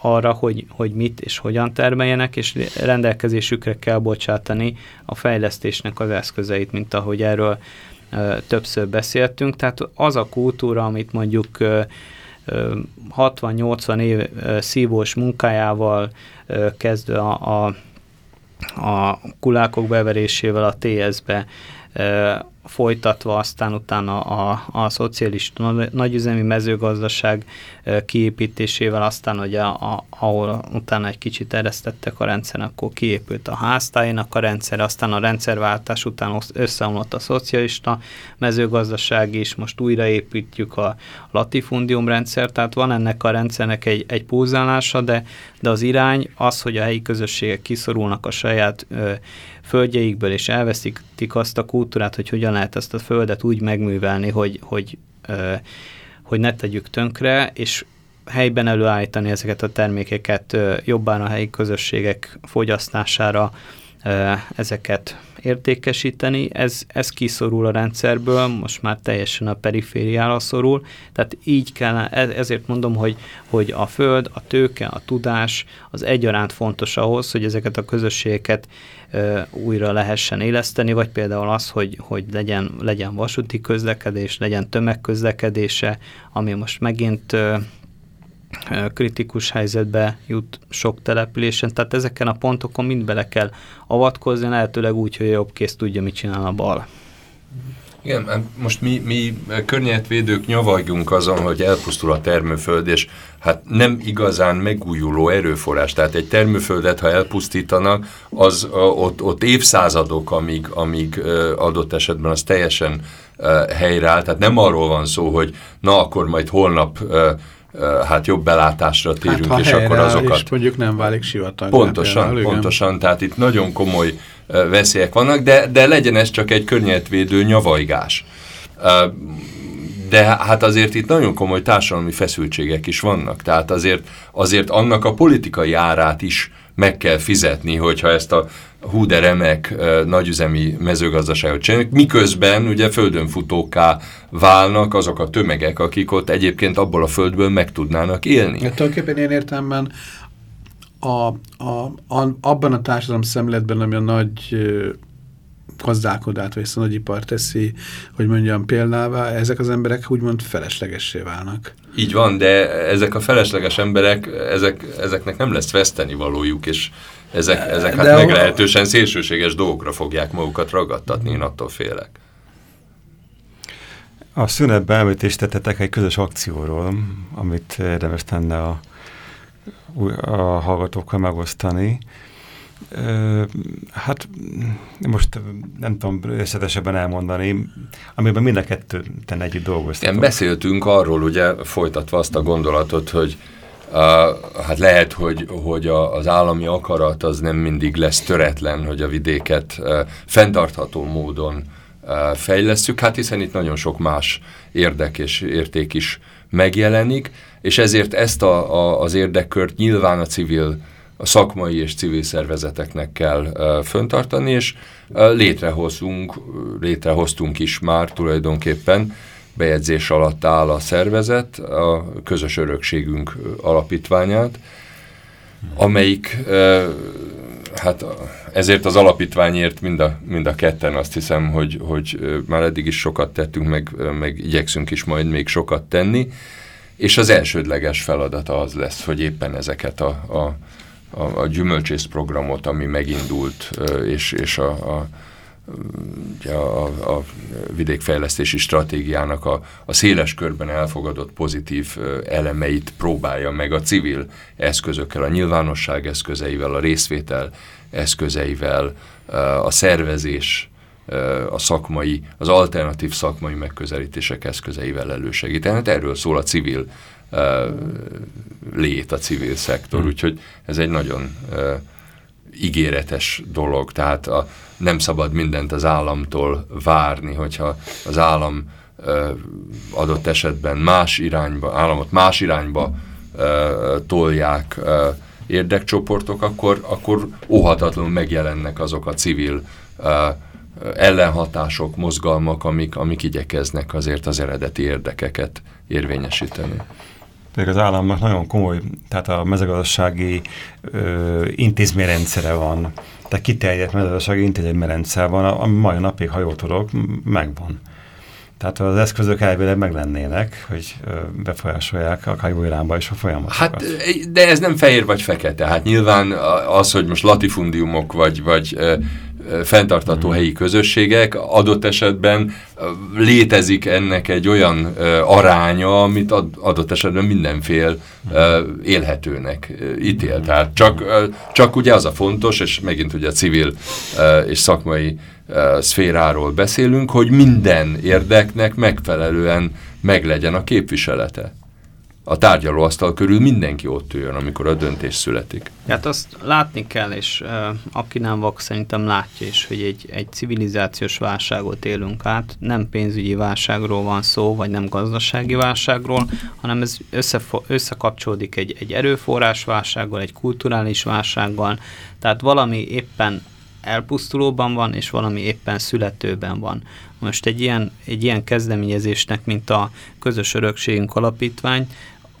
arra, hogy, hogy mit és hogyan termeljenek, és rendelkezésükre kell bocsátani a fejlesztésnek az eszközeit, mint ahogy erről ö, többször beszéltünk. Tehát az a kultúra, amit mondjuk ö, 60-80 év szívós munkájával kezdve a, a, a kulákok beverésével a TS-be folytatva aztán utána a, a szocialista nagyüzemi mezőgazdaság kiépítésével, aztán ugye a, ahol utána egy kicsit eresztettek a rendszer, akkor kiépült a háztájának a rendszer, aztán a rendszerváltás után összeomlott a szocialista mezőgazdaság is, most újraépítjük a latifundium rendszer, tehát van ennek a rendszernek egy, egy pulzálása, de, de az irány az, hogy a helyi közösségek kiszorulnak a saját ö, földjeikből, és elveszítik azt a kultúrát, hogy hogyan lehet ezt a földet úgy megművelni, hogy, hogy, hogy ne tegyük tönkre, és helyben előállítani ezeket a termékeket jobban a helyi közösségek fogyasztására, ezeket értékesíteni, ez, ez kiszorul a rendszerből, most már teljesen a perifériára szorul, tehát így kell, e, ezért mondom, hogy, hogy a föld, a tőke, a tudás az egyaránt fontos ahhoz, hogy ezeket a közösségeket újra lehessen éleszteni, vagy például az, hogy, hogy legyen, legyen vasúti közlekedés, legyen tömegközlekedése, ami most megint kritikus helyzetbe jut sok településen, tehát ezeken a pontokon mind bele kell avatkozni, lehetőleg úgy, hogy a jobb kész tudja, mit csinál a bal. Igen, hát most mi, mi környezetvédők nyavagjunk azon, hogy elpusztul a termőföld, és hát nem igazán megújuló erőforrás. Tehát egy termőföldet, ha elpusztítanak, az ott, ott évszázadok, amíg, amíg adott esetben az teljesen helyreáll. Tehát nem arról van szó, hogy na akkor majd holnap hát jobb belátásra térünk, hát, és akkor azokat... És mondjuk nem válik sivatag. Pontosan, például, pontosan, tehát itt nagyon komoly veszélyek vannak, de, de legyen ez csak egy környezetvédő nyavajgás. De hát azért itt nagyon komoly társadalmi feszültségek is vannak, tehát azért, azért annak a politikai árát is meg kell fizetni, hogyha ezt a hú de remek nagyüzemi mezőgazdaságot csinálnak, miközben ugye földönfutóká válnak azok a tömegek, akik ott egyébként abból a földből meg tudnának élni. Ja, tulajdonképpen én értelemben a, a, a, abban a társadalom szemletben, ami a nagy gazdálkodát, vagy ezt a nagyipar teszi, hogy mondjam példává, ezek az emberek úgymond feleslegessé válnak. Így van, de ezek a felesleges emberek, ezek, ezeknek nem lesz veszteni valójuk, és ezek, ezek hát meglehetősen szélsőséges dolgokra fogják magukat ragadtatni, én attól félek. A szünetben említést tettetek egy közös akcióról, amit érdemes tenne a, a hallgatókkal megosztani. Hát most nem tudom részletesebben elmondani, amiben mind a kettőten együtt dolgoztatok. beszéltünk arról, ugye folytatva azt a gondolatot, hogy hát lehet, hogy, hogy a, az állami akarat az nem mindig lesz töretlen, hogy a vidéket fenntartható módon fejlesztjük, hát hiszen itt nagyon sok más érdek és érték is megjelenik, és ezért ezt a, a, az érdekkört nyilván a civil a szakmai és civil szervezeteknek kell uh, föntartani, és uh, létrehozunk, létrehoztunk is már tulajdonképpen, bejegyzés alatt áll a szervezet, a Közös Örökségünk alapítványát, amelyik hát ezért az alapítványért mind a, mind a ketten azt hiszem, hogy, hogy már eddig is sokat tettünk, meg, meg igyekszünk is majd még sokat tenni, és az elsődleges feladata az lesz, hogy éppen ezeket a, a a, a gyümölcsész programot, ami megindult, és, és a, a, a, a vidékfejlesztési stratégiának a, a széles körben elfogadott pozitív elemeit próbálja meg a civil eszközökkel, a nyilvánosság eszközeivel, a részvétel eszközeivel, a szervezés a szakmai, az alternatív szakmai megközelítések eszközeivel elősegíteni. Hát erről szól a civil lét, a civil szektor, hmm. úgyhogy ez egy nagyon ígéretes dolog, tehát a, nem szabad mindent az államtól várni, hogyha az állam adott esetben más irányba, államot más irányba tolják érdekcsoportok, akkor, akkor óhatatlanul megjelennek azok a civil ellenhatások, mozgalmak, amik, amik igyekeznek azért az eredeti érdekeket érvényesíteni. Pedig az államnak nagyon komoly, tehát a mezőgazdasági ö, intézményrendszere van, tehát kiterjedt mezőgazdasági intézményrendszer van, ami mai napig, ha jól tudok, megvan. Tehát az eszközök elvileg meg lennének, hogy befolyásolják a jó irányba is a folyamatokat. Hát, de ez nem fehér vagy fekete. Hát nyilván az, hogy most latifundiumok vagy, vagy fenntartató helyi közösségek, adott esetben létezik ennek egy olyan aránya, amit adott esetben mindenfél élhetőnek ítél. Tehát csak, csak ugye az a fontos, és megint ugye a civil és szakmai szféráról beszélünk, hogy minden érdeknek megfelelően meglegyen a képviselete a tárgyalóasztal körül mindenki ott üljön, amikor a döntés születik. Hát azt látni kell, és uh, aki nem vak, szerintem látja is, hogy egy, egy civilizációs válságot élünk át, nem pénzügyi válságról van szó, vagy nem gazdasági válságról, hanem ez összekapcsolódik egy, egy erőforrás válsággal, egy kulturális válsággal, tehát valami éppen elpusztulóban van, és valami éppen születőben van. Most egy ilyen, egy ilyen kezdeményezésnek, mint a Közös Örökségünk Alapítvány,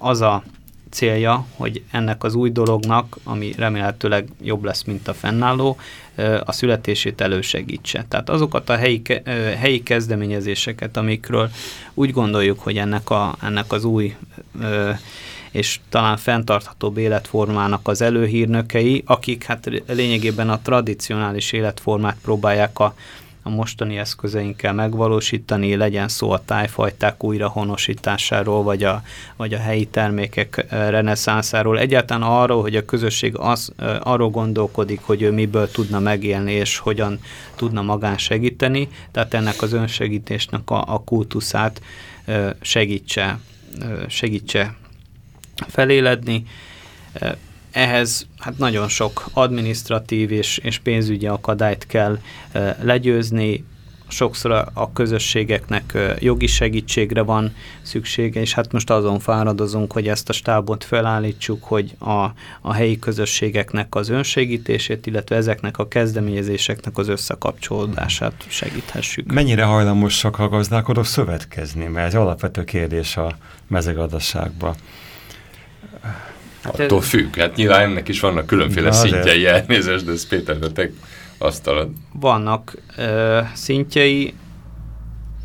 az a célja, hogy ennek az új dolognak, ami remélhetőleg jobb lesz, mint a fennálló, a születését elősegítse. Tehát azokat a helyi, helyi kezdeményezéseket, amikről úgy gondoljuk, hogy ennek, a, ennek az új és talán fenntarthatóbb életformának az előhírnökei, akik hát lényegében a tradicionális életformát próbálják a a mostani eszközeinkkel megvalósítani, legyen szó a tájfajták újrahonosításáról, vagy a, vagy a helyi termékek reneszánszáról, egyáltalán arról, hogy a közösség az, arról gondolkodik, hogy ő miből tudna megélni, és hogyan tudna magán segíteni, tehát ennek az önsegítésnek a, a kultuszát segítse, segítse feléledni ehhez hát nagyon sok administratív és, és pénzügyi akadályt kell legyőzni, sokszor a, közösségeknek jogi segítségre van szüksége, és hát most azon fáradozunk, hogy ezt a stábot felállítsuk, hogy a, a helyi közösségeknek az önsegítését, illetve ezeknek a kezdeményezéseknek az összekapcsolódását segíthessük. Mennyire hajlamosak a gazdálkodók szövetkezni? Mert ez alapvető kérdés a mezőgazdaságban. Hát Attól ez... függ, hát nyilván ennek is vannak különféle Na, szintjei, elnézést, de ez Péter, de te asztalad. Vannak ö, szintjei,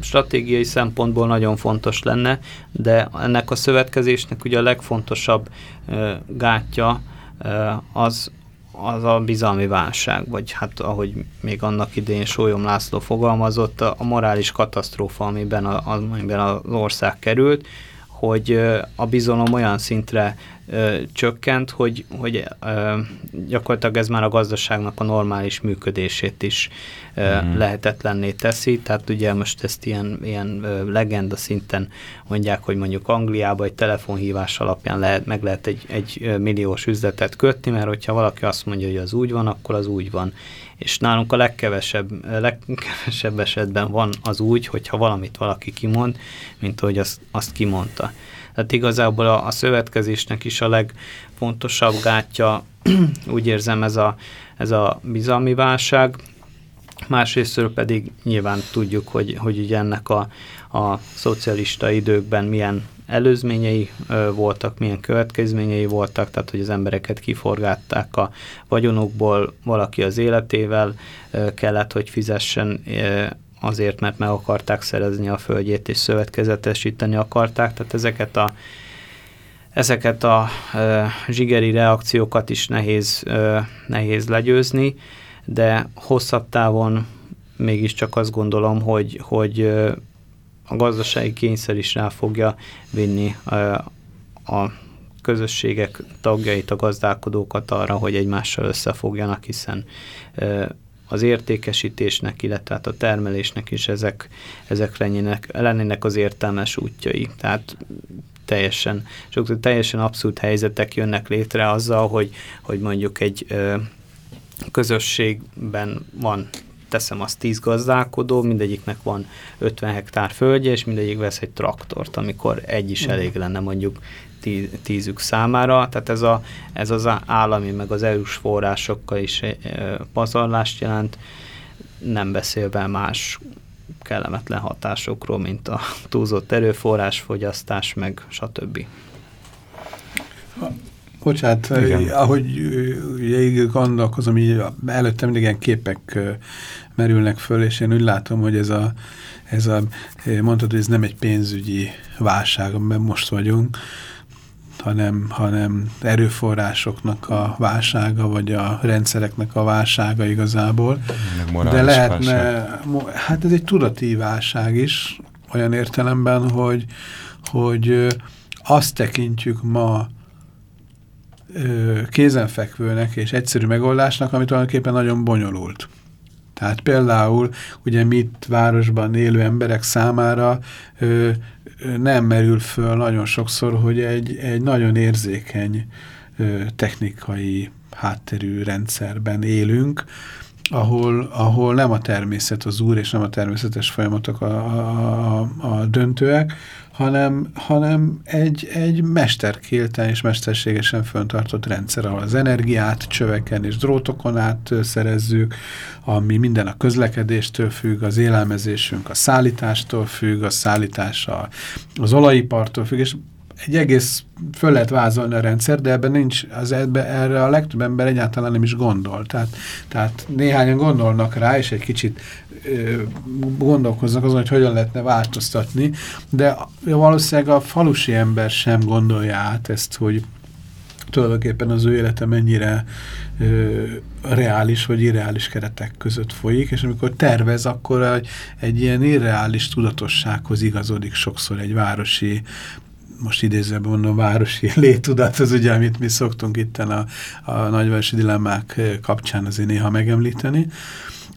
stratégiai szempontból nagyon fontos lenne, de ennek a szövetkezésnek ugye a legfontosabb ö, gátja ö, az, az a bizalmi válság, vagy hát ahogy még annak idején Sólyom László fogalmazott, a, a morális katasztrófa, amiben, a, amiben az ország került, hogy a bizalom olyan szintre ö, csökkent, hogy, hogy ö, gyakorlatilag ez már a gazdaságnak a normális működését is ö, mm. lehetetlenné teszi. Tehát ugye most ezt ilyen, ilyen ö, legenda szinten mondják, hogy mondjuk Angliában egy telefonhívás alapján lehet, meg lehet egy, egy milliós üzletet kötni, mert hogyha valaki azt mondja, hogy az úgy van, akkor az úgy van. És nálunk a legkevesebb, legkevesebb esetben van az úgy, hogyha valamit valaki kimond, mint hogy azt, azt kimondta. Tehát igazából a, a szövetkezésnek is a legfontosabb gátja, (clears throat) úgy érzem, ez a, ez a bizalmi válság. Másrésztről pedig nyilván tudjuk, hogy, hogy ugye ennek a, a szocialista időkben milyen előzményei ö, voltak, milyen következményei voltak, tehát hogy az embereket kiforgátták a vagyonukból, valaki az életével ö, kellett, hogy fizessen ö, azért, mert meg akarták szerezni a földjét és szövetkezetesíteni akarták, tehát ezeket a ezeket a e, zsigeri reakciókat is nehéz, e, nehéz legyőzni, de hosszabb távon mégiscsak azt gondolom, hogy, hogy a gazdasági kényszer is rá fogja vinni a, közösségek tagjait, a gazdálkodókat arra, hogy egymással összefogjanak, hiszen az értékesítésnek, illetve hát a termelésnek is ezek, ezek lennének, lennének az értelmes útjai. Tehát teljesen, sokszor teljesen abszurd helyzetek jönnek létre azzal, hogy, hogy mondjuk egy közösségben van teszem azt 10 gazdálkodó, mindegyiknek van 50 hektár földje, és mindegyik vesz egy traktort, amikor egy is elég lenne mondjuk tízük számára. Tehát ez, a, ez az állami, meg az EU-s forrásokkal is e, pazarlást jelent, nem beszélve más kellemetlen hatásokról, mint a túlzott erőforrásfogyasztás, meg stb. Bocsát, Igen. ahogy ugye gondolkozom, így előttem mindig ilyen képek merülnek föl, és én úgy látom, hogy ez a, ez a mondtad, hogy ez nem egy pénzügyi válság, amiben most vagyunk, hanem, hanem erőforrásoknak a válsága, vagy a rendszereknek a válsága igazából. De lehetne, válság. hát ez egy tudati válság is, olyan értelemben, hogy, hogy azt tekintjük ma kézenfekvőnek és egyszerű megoldásnak, ami tulajdonképpen nagyon bonyolult. Tehát például ugye mit városban élő emberek számára ö, nem merül föl nagyon sokszor, hogy egy, egy nagyon érzékeny ö, technikai hátterű rendszerben élünk, ahol, ahol nem a természet az úr, és nem a természetes folyamatok a, a, a, a döntőek, hanem, hanem egy, egy mesterkélten és mesterségesen föntartott rendszer, ahol az energiát csöveken és drótokon át szerezzük, ami minden a közlekedéstől függ, az élelmezésünk a szállítástól függ, a szállítása az olajipartól függ, és egy egész föl lehet vázolni a rendszer, de ebben nincs, az ebbe, erre a legtöbb ember egyáltalán nem is gondol. Tehát, tehát néhányan gondolnak rá, és egy kicsit ö, gondolkoznak azon, hogy hogyan lehetne változtatni, de valószínűleg a falusi ember sem gondolja át ezt, hogy tulajdonképpen az ő élete mennyire ö, reális vagy irreális keretek között folyik, és amikor tervez, akkor egy, egy ilyen irreális tudatossághoz igazodik sokszor egy városi most idézve mondom, városi (laughs) létudat, az ugye, amit mi szoktunk itt a, a nagyvárosi dilemmák kapcsán azért néha megemlíteni,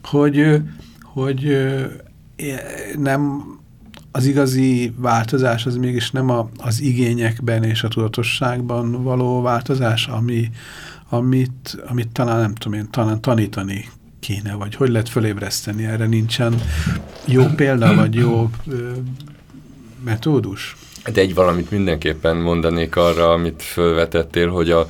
hogy, hogy nem az igazi változás az mégis nem a, az igényekben és a tudatosságban való változás, ami, amit, amit talán nem tudom én, talán tanítani kéne, vagy hogy lehet fölébreszteni, erre nincsen jó példa, vagy jó ö, metódus? De egy valamit mindenképpen mondanék arra, amit felvetettél, hogy a,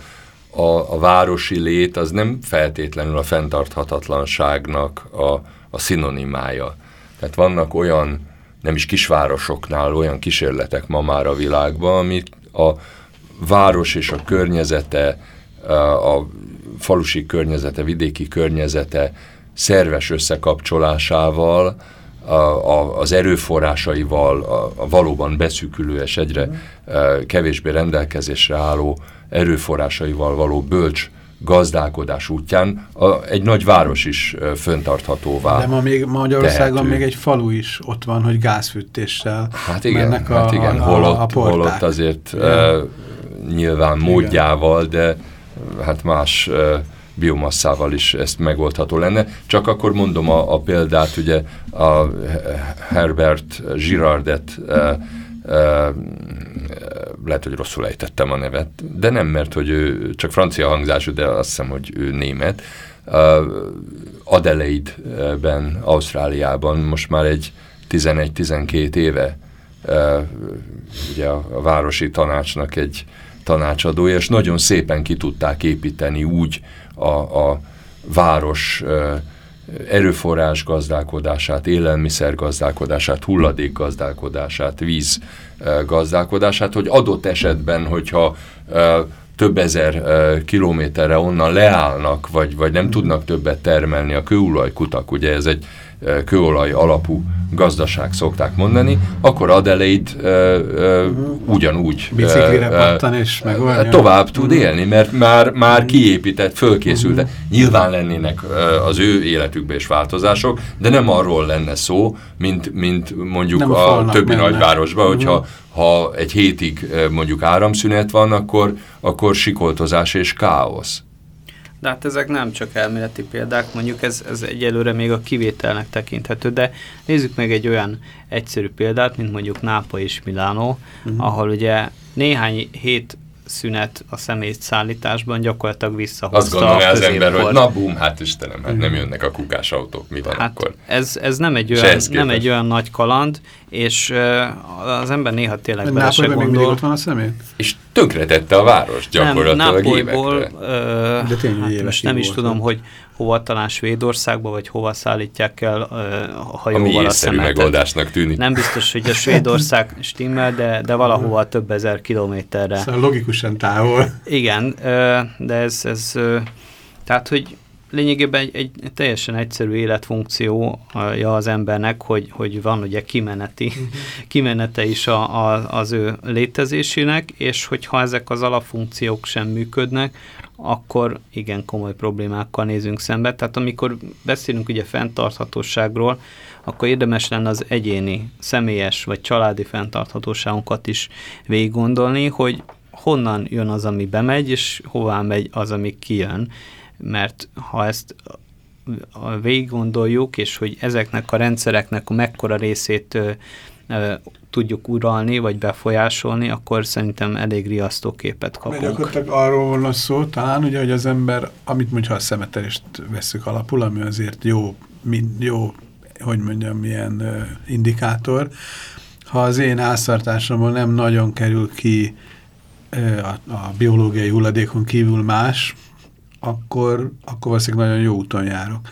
a, a városi lét az nem feltétlenül a fenntarthatatlanságnak a, a szinonimája. Tehát vannak olyan, nem is kisvárosoknál olyan kísérletek ma már a világban, amit a város és a környezete, a falusi környezete, vidéki környezete szerves összekapcsolásával a, a, az erőforrásaival, a, a valóban beszűkülő és egyre uh, kevésbé rendelkezésre álló erőforrásaival való bölcs gazdálkodás útján a, egy nagy város is uh, föntarthatóvá De ma még Magyarországon tehető. még egy falu is ott van, hogy gázfűtéssel Hát igen, a, hát igen. Holott, a, a holott azért nyilván igen. módjával, de hát más uh, biomasszával is ezt megoldható lenne. Csak akkor mondom a, a példát, ugye a Herbert Girardet e, e, lehet, hogy rosszul ejtettem a nevet, de nem, mert hogy ő csak francia hangzású, de azt hiszem, hogy ő német. Uh, Adelaide-ben, Ausztráliában most már egy 11-12 éve ugye a, a városi tanácsnak egy tanácsadója, és nagyon szépen ki tudták építeni úgy a, a város erőforrás gazdálkodását, élelmiszer gazdálkodását, hulladék gazdálkodását, víz gazdálkodását, hogy adott esetben, hogyha több ezer kilométerre onnan leállnak, vagy, vagy nem tudnak többet termelni a kőolajkutak, ugye ez egy kőolaj alapú gazdaság szokták mondani, akkor Adelaide ö, ö, ugyanúgy Biciklire pattan és megoldja. Tovább tud mhm. élni, mert már, már kiépített, fölkészült. Uh Nyilván lennének az ő életükben is változások, de nem arról lenne szó, mint, mint mondjuk nem a, a többi menne. nagyvárosban, hogyha uh ha egy hétig mondjuk áramszünet van, akkor, akkor sikoltozás és káosz. De hát ezek nem csak elméleti példák, mondjuk ez, ez egyelőre még a kivételnek tekinthető, de nézzük meg egy olyan egyszerű példát, mint mondjuk Nápa és Milánó, uh -huh. ahol ugye néhány hét szünet a szállításban gyakorlatilag visszahozta Azt gondolja az ember, hogy na bum, hát Istenem, hát nem jönnek a kukás autók, mi van hát akkor? Ez, ez nem, egy olyan, nem egy olyan nagy kaland, és uh, az ember néha tényleg bele se gondol. még ott van a szemét? És tönkretette a város gyakorlatilag nem, Nápolyból, uh, De tényleg hát most nem is tudom, hogy hova talán Svédországba, vagy hova szállítják el a hajóval Ami a szemetet. megoldásnak tűnik. Nem biztos, hogy a Svédország stimmel, de, de valahova több ezer kilométerre. Szóval logikusan távol. Igen, de ez, ez tehát, hogy lényegében egy, egy teljesen egyszerű életfunkciója az embernek, hogy, hogy van ugye kimeneti, uh-huh. kimenete is a, a, az ő létezésének, és hogyha ezek az alapfunkciók sem működnek, akkor igen komoly problémákkal nézünk szembe. Tehát amikor beszélünk ugye fenntarthatóságról, akkor érdemes lenne az egyéni, személyes vagy családi fenntarthatóságunkat is végig gondolni, hogy honnan jön az, ami bemegy, és hová megy az, ami kijön mert ha ezt végig gondoljuk, és hogy ezeknek a rendszereknek mekkora részét tudjuk uralni, vagy befolyásolni, akkor szerintem elég riasztó képet kapunk. Mert gyakorlatilag arról volna szó, talán ugye, hogy az ember, amit mondjuk a szemetelést veszük alapul, ami azért jó, mind, jó hogy mondjam, milyen ö, indikátor, ha az én ászartásomból nem nagyon kerül ki ö, a, a biológiai hulladékon kívül más, akkor, akkor valószínűleg nagyon jó úton járok.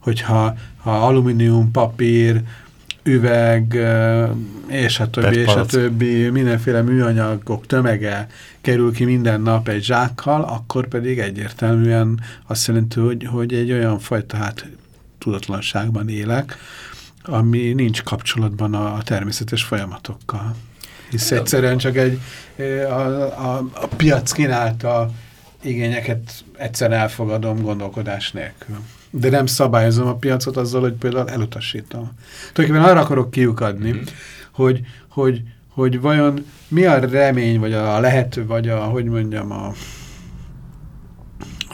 Hogyha ha alumínium, papír, üveg, és a többi, és a többi, mindenféle műanyagok tömege kerül ki minden nap egy zsákkal, akkor pedig egyértelműen azt jelenti, hogy, hogy egy olyan fajta hát tudatlanságban élek, ami nincs kapcsolatban a, a természetes folyamatokkal. Hisz egyszerűen csak egy a, a, a piac kínálta igényeket egyszer elfogadom gondolkodás nélkül. De nem szabályozom a piacot azzal, hogy például elutasítom. Tulajdonképpen arra akarok kiukadni, mm. hogy, hogy, hogy vajon mi a remény, vagy a lehető, vagy a, hogy mondjam, a,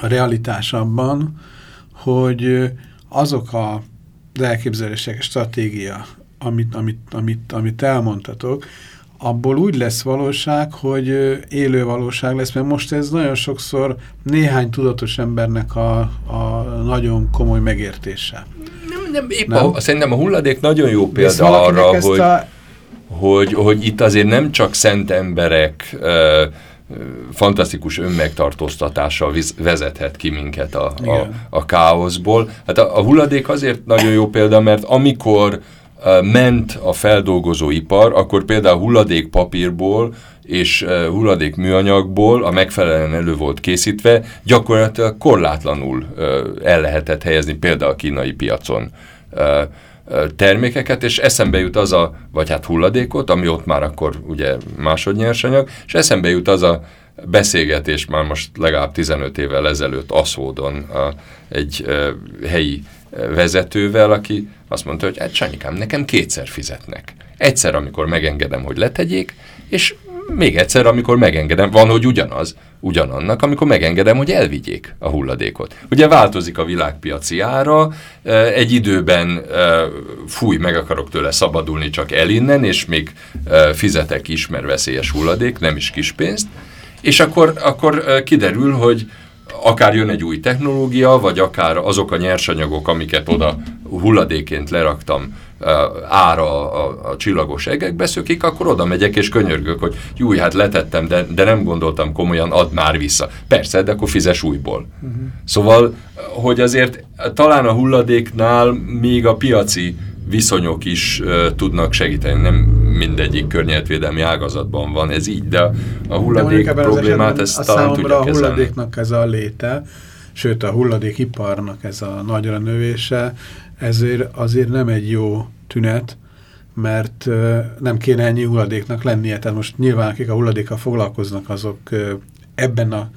a realitás abban, hogy azok a elképzelések, stratégia, amit, amit, amit, amit elmondtatok, abból úgy lesz valóság, hogy élő valóság lesz, mert most ez nagyon sokszor néhány tudatos embernek a, a nagyon komoly megértése. Nem, nem, épp nem? A, szerintem a hulladék nagyon jó példa arra, hogy, a... hogy, hogy itt azért nem csak szent emberek uh, fantasztikus önmegtartóztatással vezethet ki minket a, a, a káoszból. Hát a, a hulladék azért nagyon jó példa, mert amikor ment a feldolgozóipar, akkor például hulladékpapírból és hulladék műanyagból, a megfelelően elő volt készítve, gyakorlatilag korlátlanul el lehetett helyezni például a kínai piacon termékeket, és eszembe jut az a, vagy hát hulladékot, ami ott már akkor ugye másodnyersanyag, és eszembe jut az a beszélgetés már most legalább 15 évvel ezelőtt Aszódon egy helyi vezetővel, aki azt mondta, hogy hát Sanyikám, nekem kétszer fizetnek. Egyszer, amikor megengedem, hogy letegyék, és még egyszer, amikor megengedem, van, hogy ugyanaz, ugyanannak, amikor megengedem, hogy elvigyék a hulladékot. Ugye változik a világpiaci ára, egy időben fúj, meg akarok tőle szabadulni, csak elinnen, és még fizetek is, mert veszélyes hulladék, nem is kis pénzt, és akkor, akkor kiderül, hogy akár jön egy új technológia, vagy akár azok a nyersanyagok, amiket oda hulladéként leraktam, ára a, a csillagos egekbe szökik, akkor oda megyek és könyörgök, hogy jó, hát letettem, de, de nem gondoltam komolyan, add már vissza. Persze, de akkor fizes újból. Uh -huh. Szóval, hogy azért talán a hulladéknál még a piaci viszonyok is uh, tudnak segíteni. Nem mindegyik környezetvédelmi ágazatban van ez így, de a hulladék de problémát ezt talán tudja a hulladéknak ez a léte, sőt a hulladékiparnak ez a nagyra növése, ezért azért nem egy jó tünet, mert uh, nem kéne ennyi hulladéknak lennie. Tehát most nyilván, akik a hulladékkal foglalkoznak, azok uh, ebben a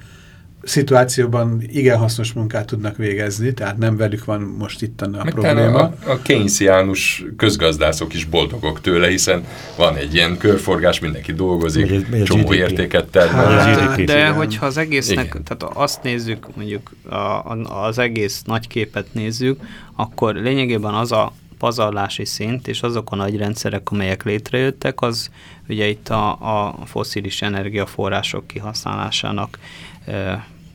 szituációban igen hasznos munkát tudnak végezni, tehát nem velük van most itt a Meg probléma. A, a keynesiánus közgazdászok is boldogok tőle, hiszen van egy ilyen körforgás, mindenki dolgozik, a csomó GDP. értéket termel. Hát, Hát, de igen. hogyha az egésznek, Igen. tehát azt nézzük, mondjuk a, a, az egész nagy képet nézzük, akkor lényegében az a pazarlási szint, és azok a nagy rendszerek, amelyek létrejöttek, az ugye itt a, a foszilis energiaforrások kihasználásának,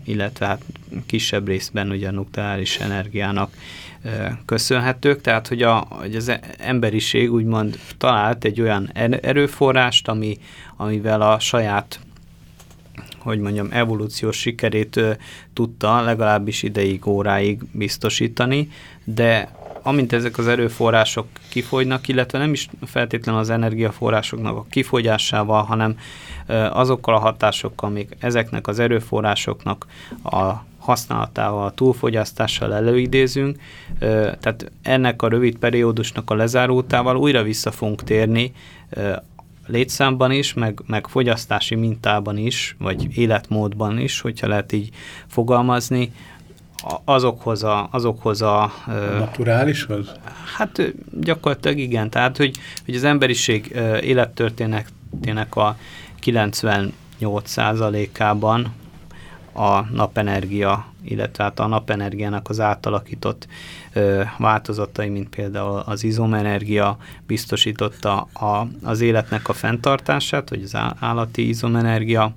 illetve hát kisebb részben ugye a nukleáris energiának köszönhetők, tehát hogy, a, hogy az emberiség úgymond talált egy olyan er- erőforrást, ami, amivel a saját hogy mondjam, evolúciós sikerét tudta legalábbis ideig, óráig biztosítani, de amint ezek az erőforrások kifogynak, illetve nem is feltétlenül az energiaforrásoknak a kifogyásával, hanem azokkal a hatásokkal, amik ezeknek az erőforrásoknak a használatával, a túlfogyasztással előidézünk, tehát ennek a rövid periódusnak a lezárultával újra vissza fogunk térni létszámban is, meg, meg fogyasztási mintában is, vagy életmódban is, hogyha lehet így fogalmazni, azokhoz a, azokhoz a Naturálishoz? Hát gyakorlatilag igen, tehát hogy, hogy az emberiség élettörténetének a 98%-ában a napenergia, illetve hát a napenergiának az átalakított ö, változatai, mint például az izomenergia biztosította a, az életnek a fenntartását, vagy az állati izomenergia.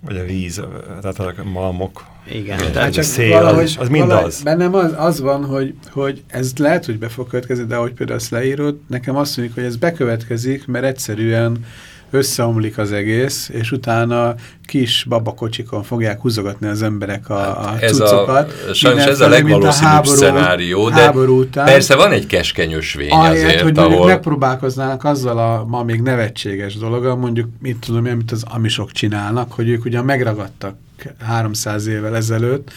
Vagy a víz, tehát a malmok. Igen, Hát tehát csak szél, az- az mind valahogy az. Bennem az, az van, hogy, hogy ez lehet, hogy be fog következni, de ahogy például azt leírod, nekem azt mondjuk, hogy ez bekövetkezik, mert egyszerűen összeomlik az egész, és utána kis babakocsikon fogják húzogatni az emberek a, a Ez a, cuccokat. sajnos ez a legvalószínűbb háború- szenárió, de háború után. persze van egy keskeny ösvény Ahelyett, azért, hogy ahol... megpróbálkoznának azzal a ma még nevetséges dologgal, mondjuk, mit tudom én, amit az amisok csinálnak, hogy ők ugyan megragadtak 300 évvel ezelőtt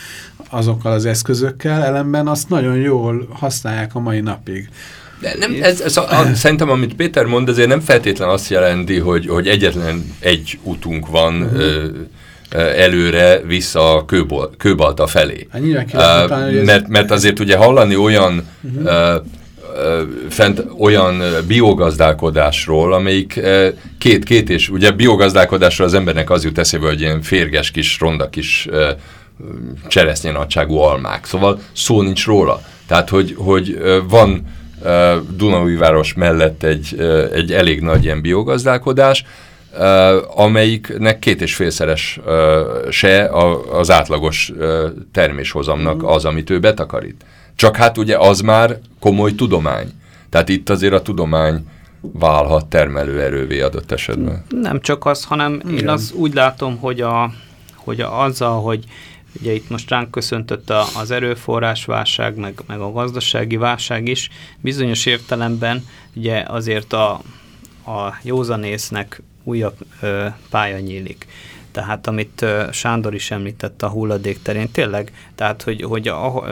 azokkal az eszközökkel, ellenben azt nagyon jól használják a mai napig. De nem, ez, ez a, a, szerintem, amit Péter mond, azért nem feltétlen azt jelenti, hogy, hogy egyetlen egy utunk van Mhm. ö, előre vissza a kőbol, kőbalta felé. Hát ez- mert, mert azért ugye hallani olyan Mhm. ö, ö, fent olyan biogazdálkodásról, amelyik ö, két, két és ugye biogazdálkodásról az embernek az jut eszébe, hogy ilyen férges kis, ronda kis cseresznye nagyságú almák. Szóval szó nincs róla. Tehát, hogy, hogy van Dunaújváros mellett egy, egy elég nagy ilyen biogazdálkodás, amelyiknek két és félszeres se az átlagos terméshozamnak az, amit ő betakarít. Csak hát ugye az már komoly tudomány. Tehát itt azért a tudomány válhat termelőerővé adott esetben. Nem csak az, hanem Igen. én Igen. azt úgy látom, hogy, a, hogy a, azzal, hogy ugye itt most ránk köszöntött a, az erőforrásválság, meg, meg a gazdasági válság is, bizonyos értelemben ugye azért a, a józanésznek újabb ö, pálya nyílik. Tehát amit Sándor is említett a hulladék terén, tényleg, tehát hogy, hogy a,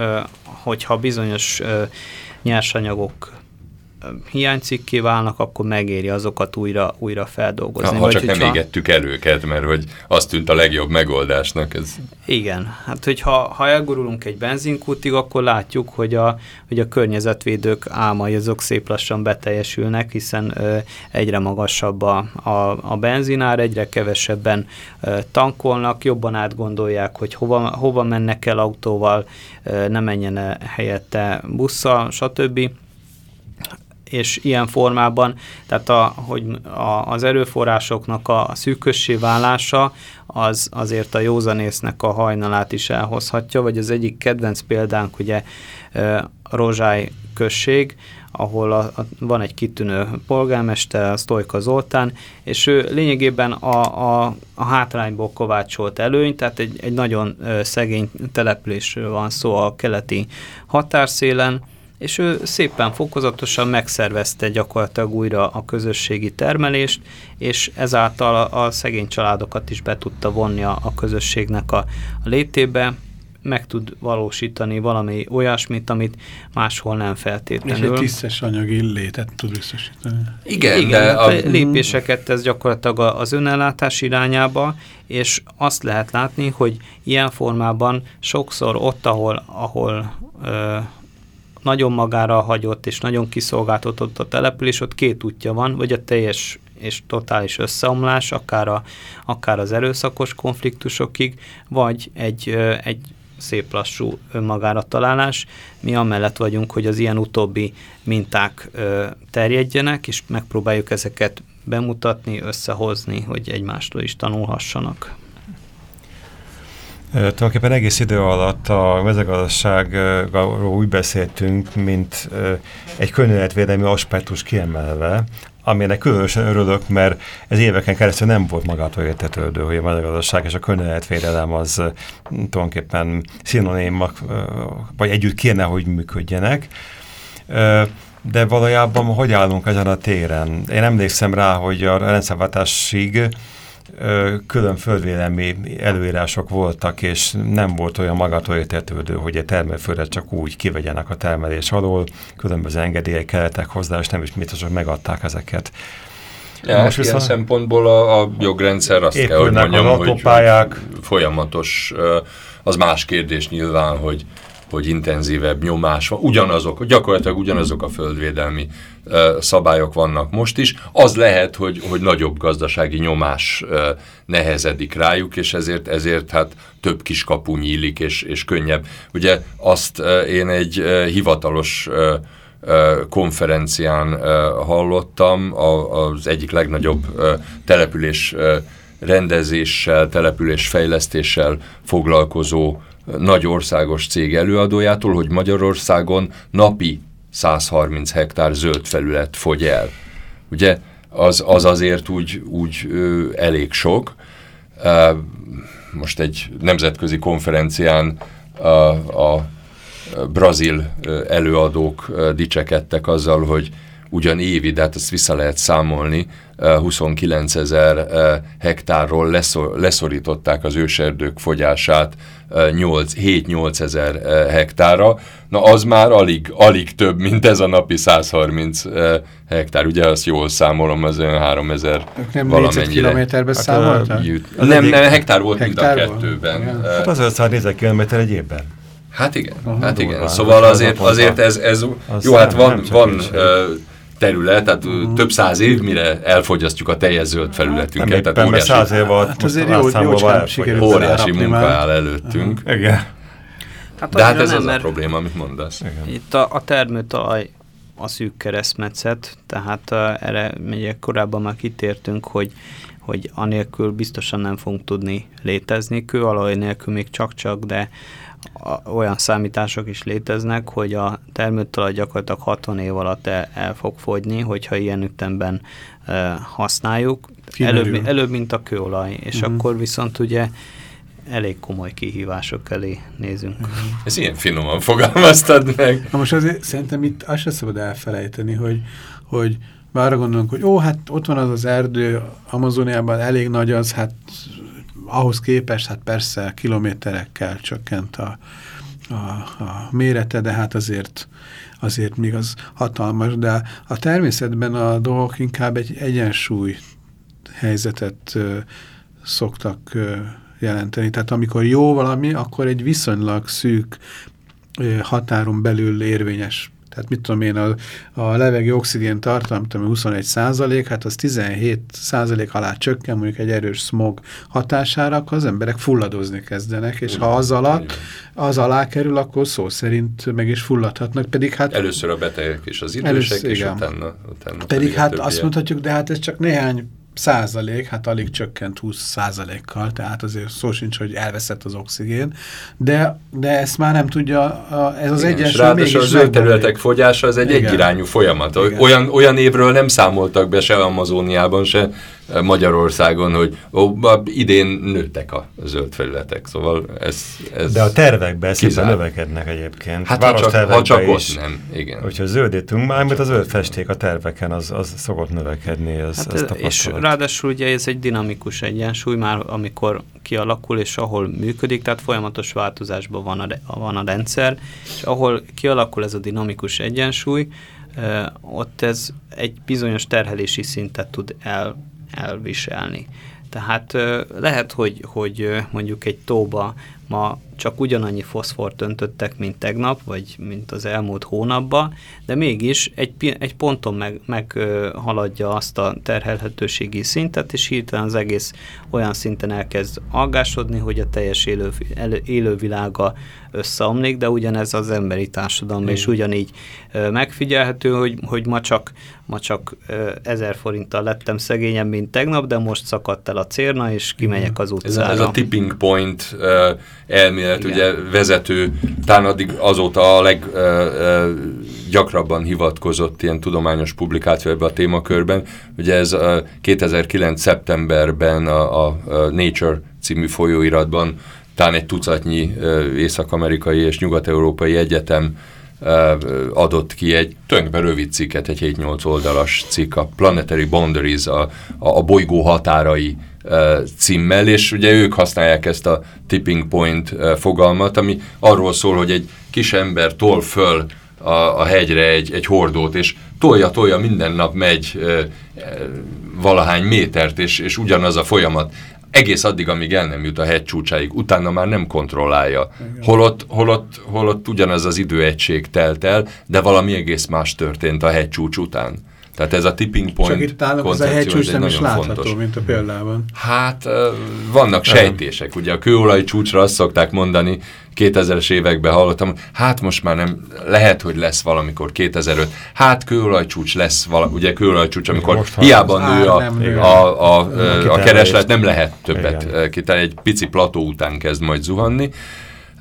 hogyha bizonyos nyersanyagok hiánycikké válnak, akkor megéri azokat újra, újra feldolgozni. Ha Vagy csak nem hogyha- égettük el őket, mert hogy az tűnt a legjobb megoldásnak. Ez Igen, hát hogyha ha elgurulunk egy benzinkútig, akkor látjuk, hogy a, hogy a környezetvédők álmai azok szép lassan beteljesülnek, hiszen ö, egyre magasabb a, a, a benzinár, egyre kevesebben ö, tankolnak, jobban átgondolják, hogy hova, hova mennek el autóval, ö, ne menjen -e helyette busszal, stb és ilyen formában, tehát a, hogy a, az erőforrásoknak a szűkössé válása az azért a józanésznek a hajnalát is elhozhatja, vagy az egyik kedvenc példánk ugye Rozsály község, ahol a, a, van egy kitűnő polgármester, Sztojka Zoltán, és ő lényegében a, a, a hátrányból kovácsolt előny, tehát egy, egy nagyon szegény településről van szó a keleti határszélen, és ő szépen fokozatosan megszervezte gyakorlatilag újra a közösségi termelést, és ezáltal a, a szegény családokat is be tudta vonni a, a közösségnek a, a létébe. meg tud valósítani valami olyasmit, amit máshol nem feltétlenül. És egy tisztes anyagi létet tud biztosítani. Igen, Igen, de a, lépéseket tesz gyakorlatilag az önellátás irányába, és azt lehet látni, hogy ilyen formában sokszor ott, ahol, ahol ö, nagyon magára hagyott és nagyon kiszolgáltatott a település, ott két útja van, vagy a teljes és totális összeomlás, akár, a, akár az erőszakos konfliktusokig, vagy egy, egy szép lassú önmagára találás. Mi amellett vagyunk, hogy az ilyen utóbbi minták terjedjenek, és megpróbáljuk ezeket bemutatni, összehozni, hogy egymástól is tanulhassanak. Tulajdonképpen egész idő alatt a mezőgazdaságról úgy beszéltünk, mint egy környezetvédelmi aspektus kiemelve, aminek különösen örülök, mert ez éveken keresztül nem volt magától értetődő, hogy a mezőgazdaság és a környezetvédelem az tulajdonképpen szinonémak, ö, vagy együtt kéne, hogy működjenek. De valójában hogy állunk ezen a téren? Én emlékszem rá, hogy a rendszerváltásig külön földvédelmi előírások voltak, és nem volt olyan magától értetődő, hogy a termőföldet csak úgy kivegyenek a termelés alól, különböző engedélyek kellettek hozzá, és nem is mit, csak megadták ezeket. Ja, Most most ilyen viszont- szempontból a, a jogrendszer azt kell, hogy mondjam, hogy, folyamatos, az más kérdés nyilván, hogy hogy intenzívebb nyomás van, ugyanazok, gyakorlatilag ugyanazok a földvédelmi szabályok vannak most is. Az lehet, hogy, hogy nagyobb gazdasági nyomás nehezedik rájuk, és ezért, ezért hát több kis kapu nyílik, és, és könnyebb. Ugye azt én egy hivatalos konferencián hallottam, az egyik legnagyobb település rendezéssel, település fejlesztéssel foglalkozó nagy országos cég előadójától, hogy Magyarországon napi 130 hektár zöld felület fogy el. Ugye az, az azért úgy, úgy ö, elég sok. Ö, most egy nemzetközi konferencián a, a brazil előadók dicsekedtek azzal, hogy ugyan évi, de hát ezt vissza lehet számolni, ö, 29 ezer hektárról leszor, leszorították az őserdők fogyását ö, 8 7-8 ezer ö, hektárra. Na az már alig, alig több, mint ez a napi 130 ö, hektár. Ugye azt jól számolom, az olyan 3 ezer Ők nem valamennyire. négyzetkilométerbe Hát, számoltak? Nem, nem, hektár volt Hektár mind a kettőben. Ö, Hát az 500 km egy évben. Hát igen, Aha, hát igen. durván. Szóval azért, azért ez, ez Az jó, hát van, van terület, tehát ö, több száz év, mire elfogyasztjuk a teljes zöld Nem felületünket, éppen, tehát mert óriási, száz év alatt Hát azért jó- jócskán sikerült. óriási munka már. áll előttünk. Igen. Hát De hát ez nem, az a probléma, amit mondasz. Igen. Itt a, a termőtalaj a szűk keresztmetszet, tehát uh, erre ugye korábban már kitértünk, hogy, hogy anélkül biztosan nem fogunk tudni létezni. Kőalaj nélkül még csak-csak, de a, olyan számítások is léteznek, hogy a termőtalaj gyakorlatilag 60 év alatt el, el fog fogyni, hogyha ilyen ütemben uh, használjuk. Kimerül. Előbb, előbb, mint a kőolaj, és Mhm. akkor viszont ugye elég komoly kihívások elé nézünk. Ez ilyen finoman fogalmaztad meg. Na most azért szerintem itt azt sem szabad elfelejteni, hogy, hogy már arra gondolunk, hogy ó, hát ott van az az erdő, Amazoniában elég nagy az, hát ahhoz képest, hát persze kilométerekkel csökkent a, a, a mérete, de hát azért azért még az hatalmas, de a természetben a dolgok inkább egy egyensúly helyzetet ö, szoktak ö, jelenteni. Tehát amikor jó valami, akkor egy viszonylag szűk ö, határon belül érvényes. Tehát mit tudom én, a, a levegő oxigén tartalom, tudom, 21 százalék, hát az 17 százalék alá csökken, mondjuk egy erős smog hatására, akkor az emberek fulladozni kezdenek, és ha az alatt, az alá kerül, akkor szó szerint meg is fulladhatnak, pedig hát Először a betegek és az idősek, Először, és igen. utána, utána pedig a hát azt mondhatjuk, de hát ez csak néhány százalék, hát alig csökkent 20 százalékkal, tehát azért szó sincs, hogy elveszett az oxigén, de, de ezt már nem tudja, a, ez az egyensúly mégis a zöld területek fogyása az egy Igen. egyirányú folyamat. Igen. Olyan, olyan évről nem számoltak be se Amazóniában, se, Magyarországon, hogy ó, idén nőttek a zöld felületek, szóval ez... ez De a tervekben szépen növekednek egyébként. Hát ha csak, ha csak is. ott nem, igen. Hogyha zöldítünk már, mert a zöld festék a terveken, az, az szokott növekedni. Ez, hát ez és ráadásul ugye ez egy dinamikus egyensúly már, amikor kialakul, és ahol működik, tehát folyamatos változásban van a, van a rendszer, és ahol kialakul ez a dinamikus egyensúly, ott ez egy bizonyos terhelési szintet tud el, elviselni. Tehát lehet, hogy, hogy mondjuk egy tóba ma csak ugyanannyi foszfort öntöttek, mint tegnap, vagy mint az elmúlt hónapban, de mégis egy, egy ponton meg, meghaladja azt a terhelhetőségi szintet, és hirtelen az egész olyan szinten elkezd aggásodni, hogy a teljes élő, élővilága összeomlik, de ugyanez az emberi társadalom, és ugyanígy megfigyelhető, hogy, hogy ma csak, ma csak ezer forinttal lettem szegényebb, mint tegnap, de most szakadt el a cérna, és kimegyek az utcára. Ez, ez a tipping point elmélet, Igen. ugye vezető, talán addig azóta a leggyakrabban hivatkozott ilyen tudományos publikáció ebbe a témakörben. Ugye ez uh, 2009. szeptemberben a, a Nature című folyóiratban talán egy tucatnyi észak-amerikai és nyugat-európai egyetem adott ki egy tulajdonképpen rövid cikket, egy 7-8 oldalas cikk, a Planetary Boundaries, a, a bolygó határai címmel, és ugye ők használják ezt a tipping point fogalmat, ami arról szól, hogy egy kis ember tol föl a, a hegyre egy, egy hordót, és tolja-tolja, minden nap megy e, e, valahány métert, és, és ugyanaz a folyamat egész addig, amíg el nem jut a hegy csúcsáig, utána már nem kontrollálja. Holott, holott, holott ugyanaz az időegység telt el, de valami egész más történt a hegy csúcs után. Tehát ez a tipping point Csak itt állnak, az a hegycsúcs nem is látható, fontos. mint a példában. Hát vannak sejtések, ugye a kőolaj csúcsra azt szokták mondani, 2000-es években hallottam, hát most már nem, lehet, hogy lesz valamikor 2005, hát kőolajcsúcs lesz, vala, ugye kőolajcsúcs, amikor most hiába nő a, a, a, a, a kereslet, nem lehet többet kitenni, egy pici plató után kezd majd zuhanni.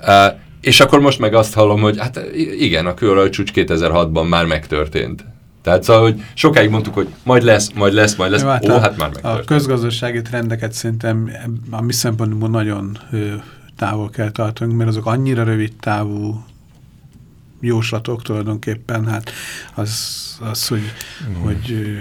Uh, és akkor most meg azt hallom, hogy hát igen, a kőolajcsúcs 2006-ban már megtörtént. Tehát szóval, hogy sokáig mondtuk, hogy majd lesz, majd lesz, majd lesz, hát ó, hát már megtörtént. A közgazdasági trendeket szerintem a mi szempontból nagyon távol kell tartanunk, mert azok annyira rövid távú jóslatok tulajdonképpen, hát az, az hogy, mm. hogy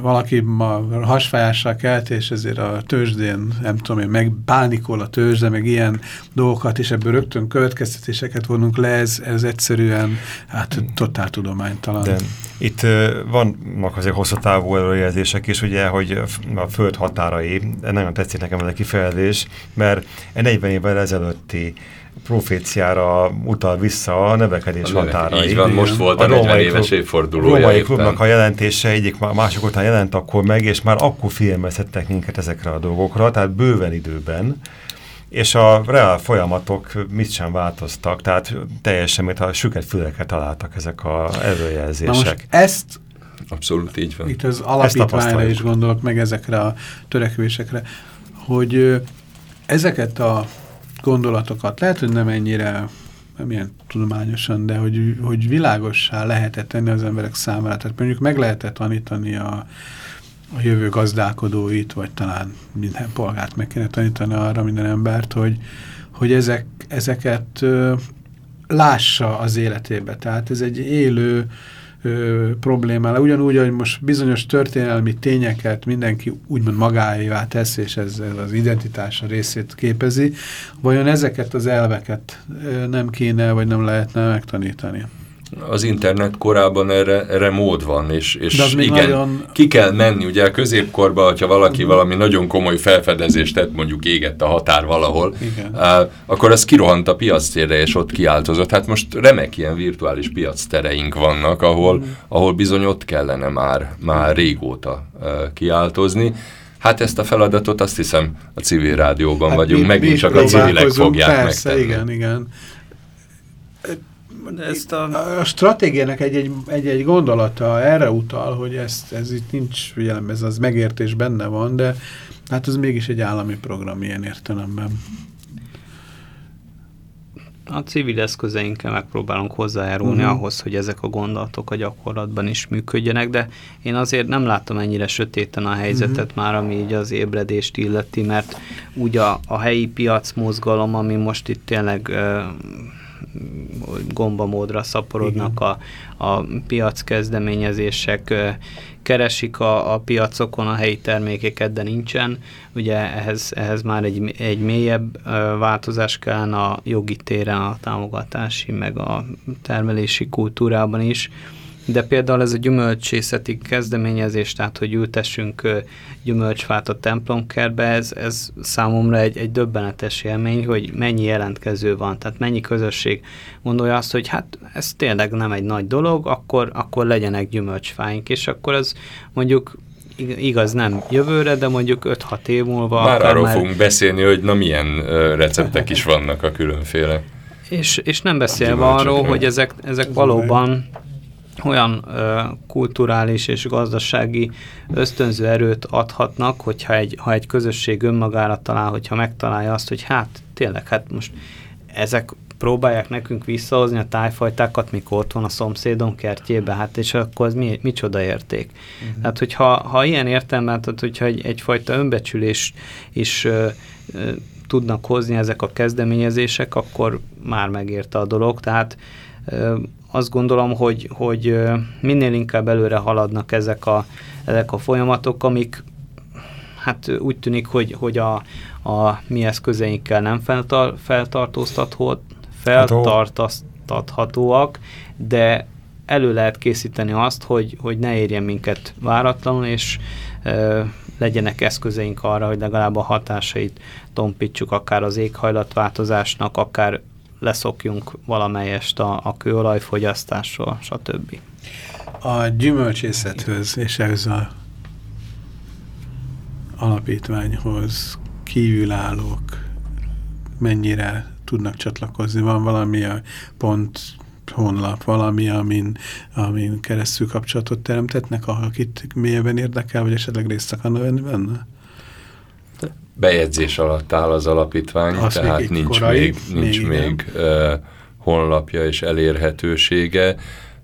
valaki ma hasfájással kelt, és ezért a tőzsdén, nem tudom én, megbánikol a tőzsde, meg ilyen dolgokat, és ebből rögtön következtetéseket vonunk le, ez, ez egyszerűen hát totál tudománytalan. De itt vannak azért hosszú távú előjelzések is, ugye, hogy a föld határai, nagyon tetszik nekem ez a kifejezés, mert 40 évvel ezelőtti proféciára utal vissza a növekedés a határa. Így van, most volt a, a 40 éves évfordulója. A római klubnak a jelentése egyik mások után jelent akkor meg, és már akkor filmezhettek minket ezekre a dolgokra, tehát bőven időben, és a reál folyamatok mit sem változtak, tehát teljesen, mint a süket füleket találtak ezek a előjelzések. ezt Abszolút így van. Itt az alapítványra is gondolok, meg ezekre a törekvésekre, hogy ezeket a gondolatokat, lehet, hogy nem ennyire nem ilyen tudományosan, de hogy, hogy világossá lehetett tenni az emberek számára. Tehát mondjuk meg lehetett tanítani a, a jövő gazdálkodóit, vagy talán minden polgárt meg kéne tanítani arra minden embert, hogy, hogy ezek, ezeket ö, lássa az életébe. Tehát ez egy élő ö, problémára. Ugyanúgy, hogy most bizonyos történelmi tényeket mindenki úgymond magáévá tesz, és ezzel az identitása részét képezi, vajon ezeket az elveket ö, nem kéne, vagy nem lehetne megtanítani? Az internet korában erre, erre mód van, és, és igen, nagyon... ki kell menni, ugye a középkorban, hogyha valaki valami nagyon komoly felfedezést tett, mondjuk égett a határ valahol, uh, akkor az kirohant a piactérre, és ott kiáltozott. Hát most remek ilyen virtuális piactereink vannak, ahol, mm. ahol bizony ott kellene már, már régóta uh, kiáltozni. Hát ezt a feladatot azt hiszem a civil rádióban hát vagyunk, mi, megint mi csak a civilek fogják persze, megtenni. igen, igen ezt a... a stratégiának egy-egy gondolata erre utal, hogy ezt, ez itt nincs figyelem, ez az megértés benne van, de hát ez mégis egy állami program ilyen értelemben. a civil eszközeinkkel megpróbálunk hozzájárulni uh-huh. ahhoz, hogy ezek a gondolatok a gyakorlatban is működjenek, de én azért nem látom ennyire sötéten a helyzetet uh-huh. már, ami így az ébredést illeti, mert úgy a, a helyi piac mozgalom, ami most itt tényleg uh, gombamódra szaporodnak a, a piac kezdeményezések, keresik a, a piacokon a helyi termékeket, de nincsen. Ugye ehhez, ehhez már egy, egy mélyebb változás kellene a jogi téren, a támogatási, meg a termelési kultúrában is de például ez a gyümölcsészeti kezdeményezés, tehát hogy ültessünk gyümölcsfát a templomkertbe, ez, ez számomra egy, egy döbbenetes élmény, hogy mennyi jelentkező van, tehát mennyi közösség gondolja azt, hogy hát ez tényleg nem egy nagy dolog, akkor, akkor legyenek gyümölcsfáink, és akkor ez mondjuk igaz nem jövőre, de mondjuk 5-6 év múlva... Már arról már... fogunk beszélni, hogy na milyen receptek is (laughs) vannak a különféle. És, és nem beszélve arról, hogy ezek, ezek valóban olyan ö, kulturális és gazdasági ösztönző erőt adhatnak, hogyha egy, ha egy közösség önmagára talál, hogyha megtalálja azt, hogy hát tényleg, hát most ezek próbálják nekünk visszahozni a tájfajtákat, mikor ott van a szomszédom kertjébe, hát és akkor az mi, micsoda érték. Uh-huh. Tehát, hogyha ha ilyen értelemben, tehát hogyha egy, egyfajta önbecsülés is ö, ö, tudnak hozni ezek a kezdeményezések, akkor már megérte a dolog, tehát azt gondolom, hogy, hogy minél inkább előre haladnak ezek a, ezek a folyamatok, amik hát úgy tűnik, hogy, hogy a, a mi eszközeinkkel nem feltar, feltartóztathatóak, de elő lehet készíteni azt, hogy, hogy ne érjen minket váratlanul, és e, legyenek eszközeink arra, hogy legalább a hatásait tompítsuk, akár az éghajlatváltozásnak, akár leszokjunk valamelyest a, a kőolajfogyasztásról, stb. A gyümölcsészethöz és ez a alapítványhoz kívülállók mennyire tudnak csatlakozni? Van valami a pont honlap, valami, amin, amin keresztül kapcsolatot teremtetnek, akit mélyebben érdekel, vagy esetleg részt akarna venni benne? Bejegyzés alatt áll az alapítvány, Azt tehát nincs korai, még, nincs még, még uh, honlapja és elérhetősége.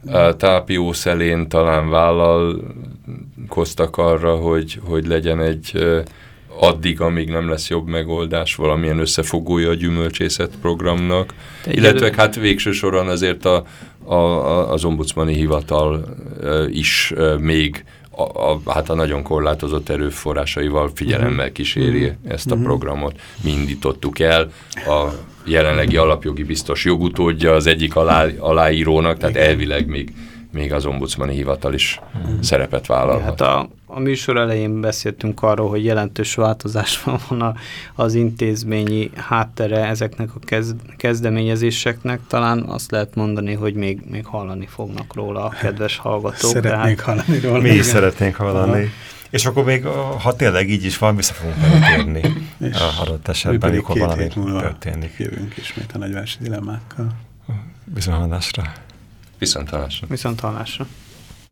Uh, Tápió szelén talán vállalkoztak arra, hogy, hogy legyen egy uh, addig, amíg nem lesz jobb megoldás, valamilyen összefogója a gyümölcsészet programnak. Te Illetve hát végső soron azért a, a, az ombudsmani hivatal is még a, a, hát a nagyon korlátozott erőforrásaival figyelemmel mhm. kíséri uh-huh. ezt a uh-huh. programot. Mi indítottuk el, a jelenlegi alapjogi biztos jogutódja az egyik alá, aláírónak, tehát elvileg még, még az ombudsmani hivatal is uh-huh. szerepet vállalhat. Hát a, a műsor elején beszéltünk arról, hogy jelentős változás (laughs) van a, az intézményi háttere ezeknek a kezd, kezdeményezéseknek. Talán azt lehet mondani, hogy még, még hallani fognak róla a kedves hallgatók. Szeretnénk tehát... hallani róla. Mi is szeretnénk hallani. Aha. És akkor még, ha tényleg így is van, vissza fogunk térni a adott esetben, amikor valami történik. Jövünk ismét a nagyvárosi dilemmákkal. Viszont hallásra. Viszont hallásra. Viszont hallásra.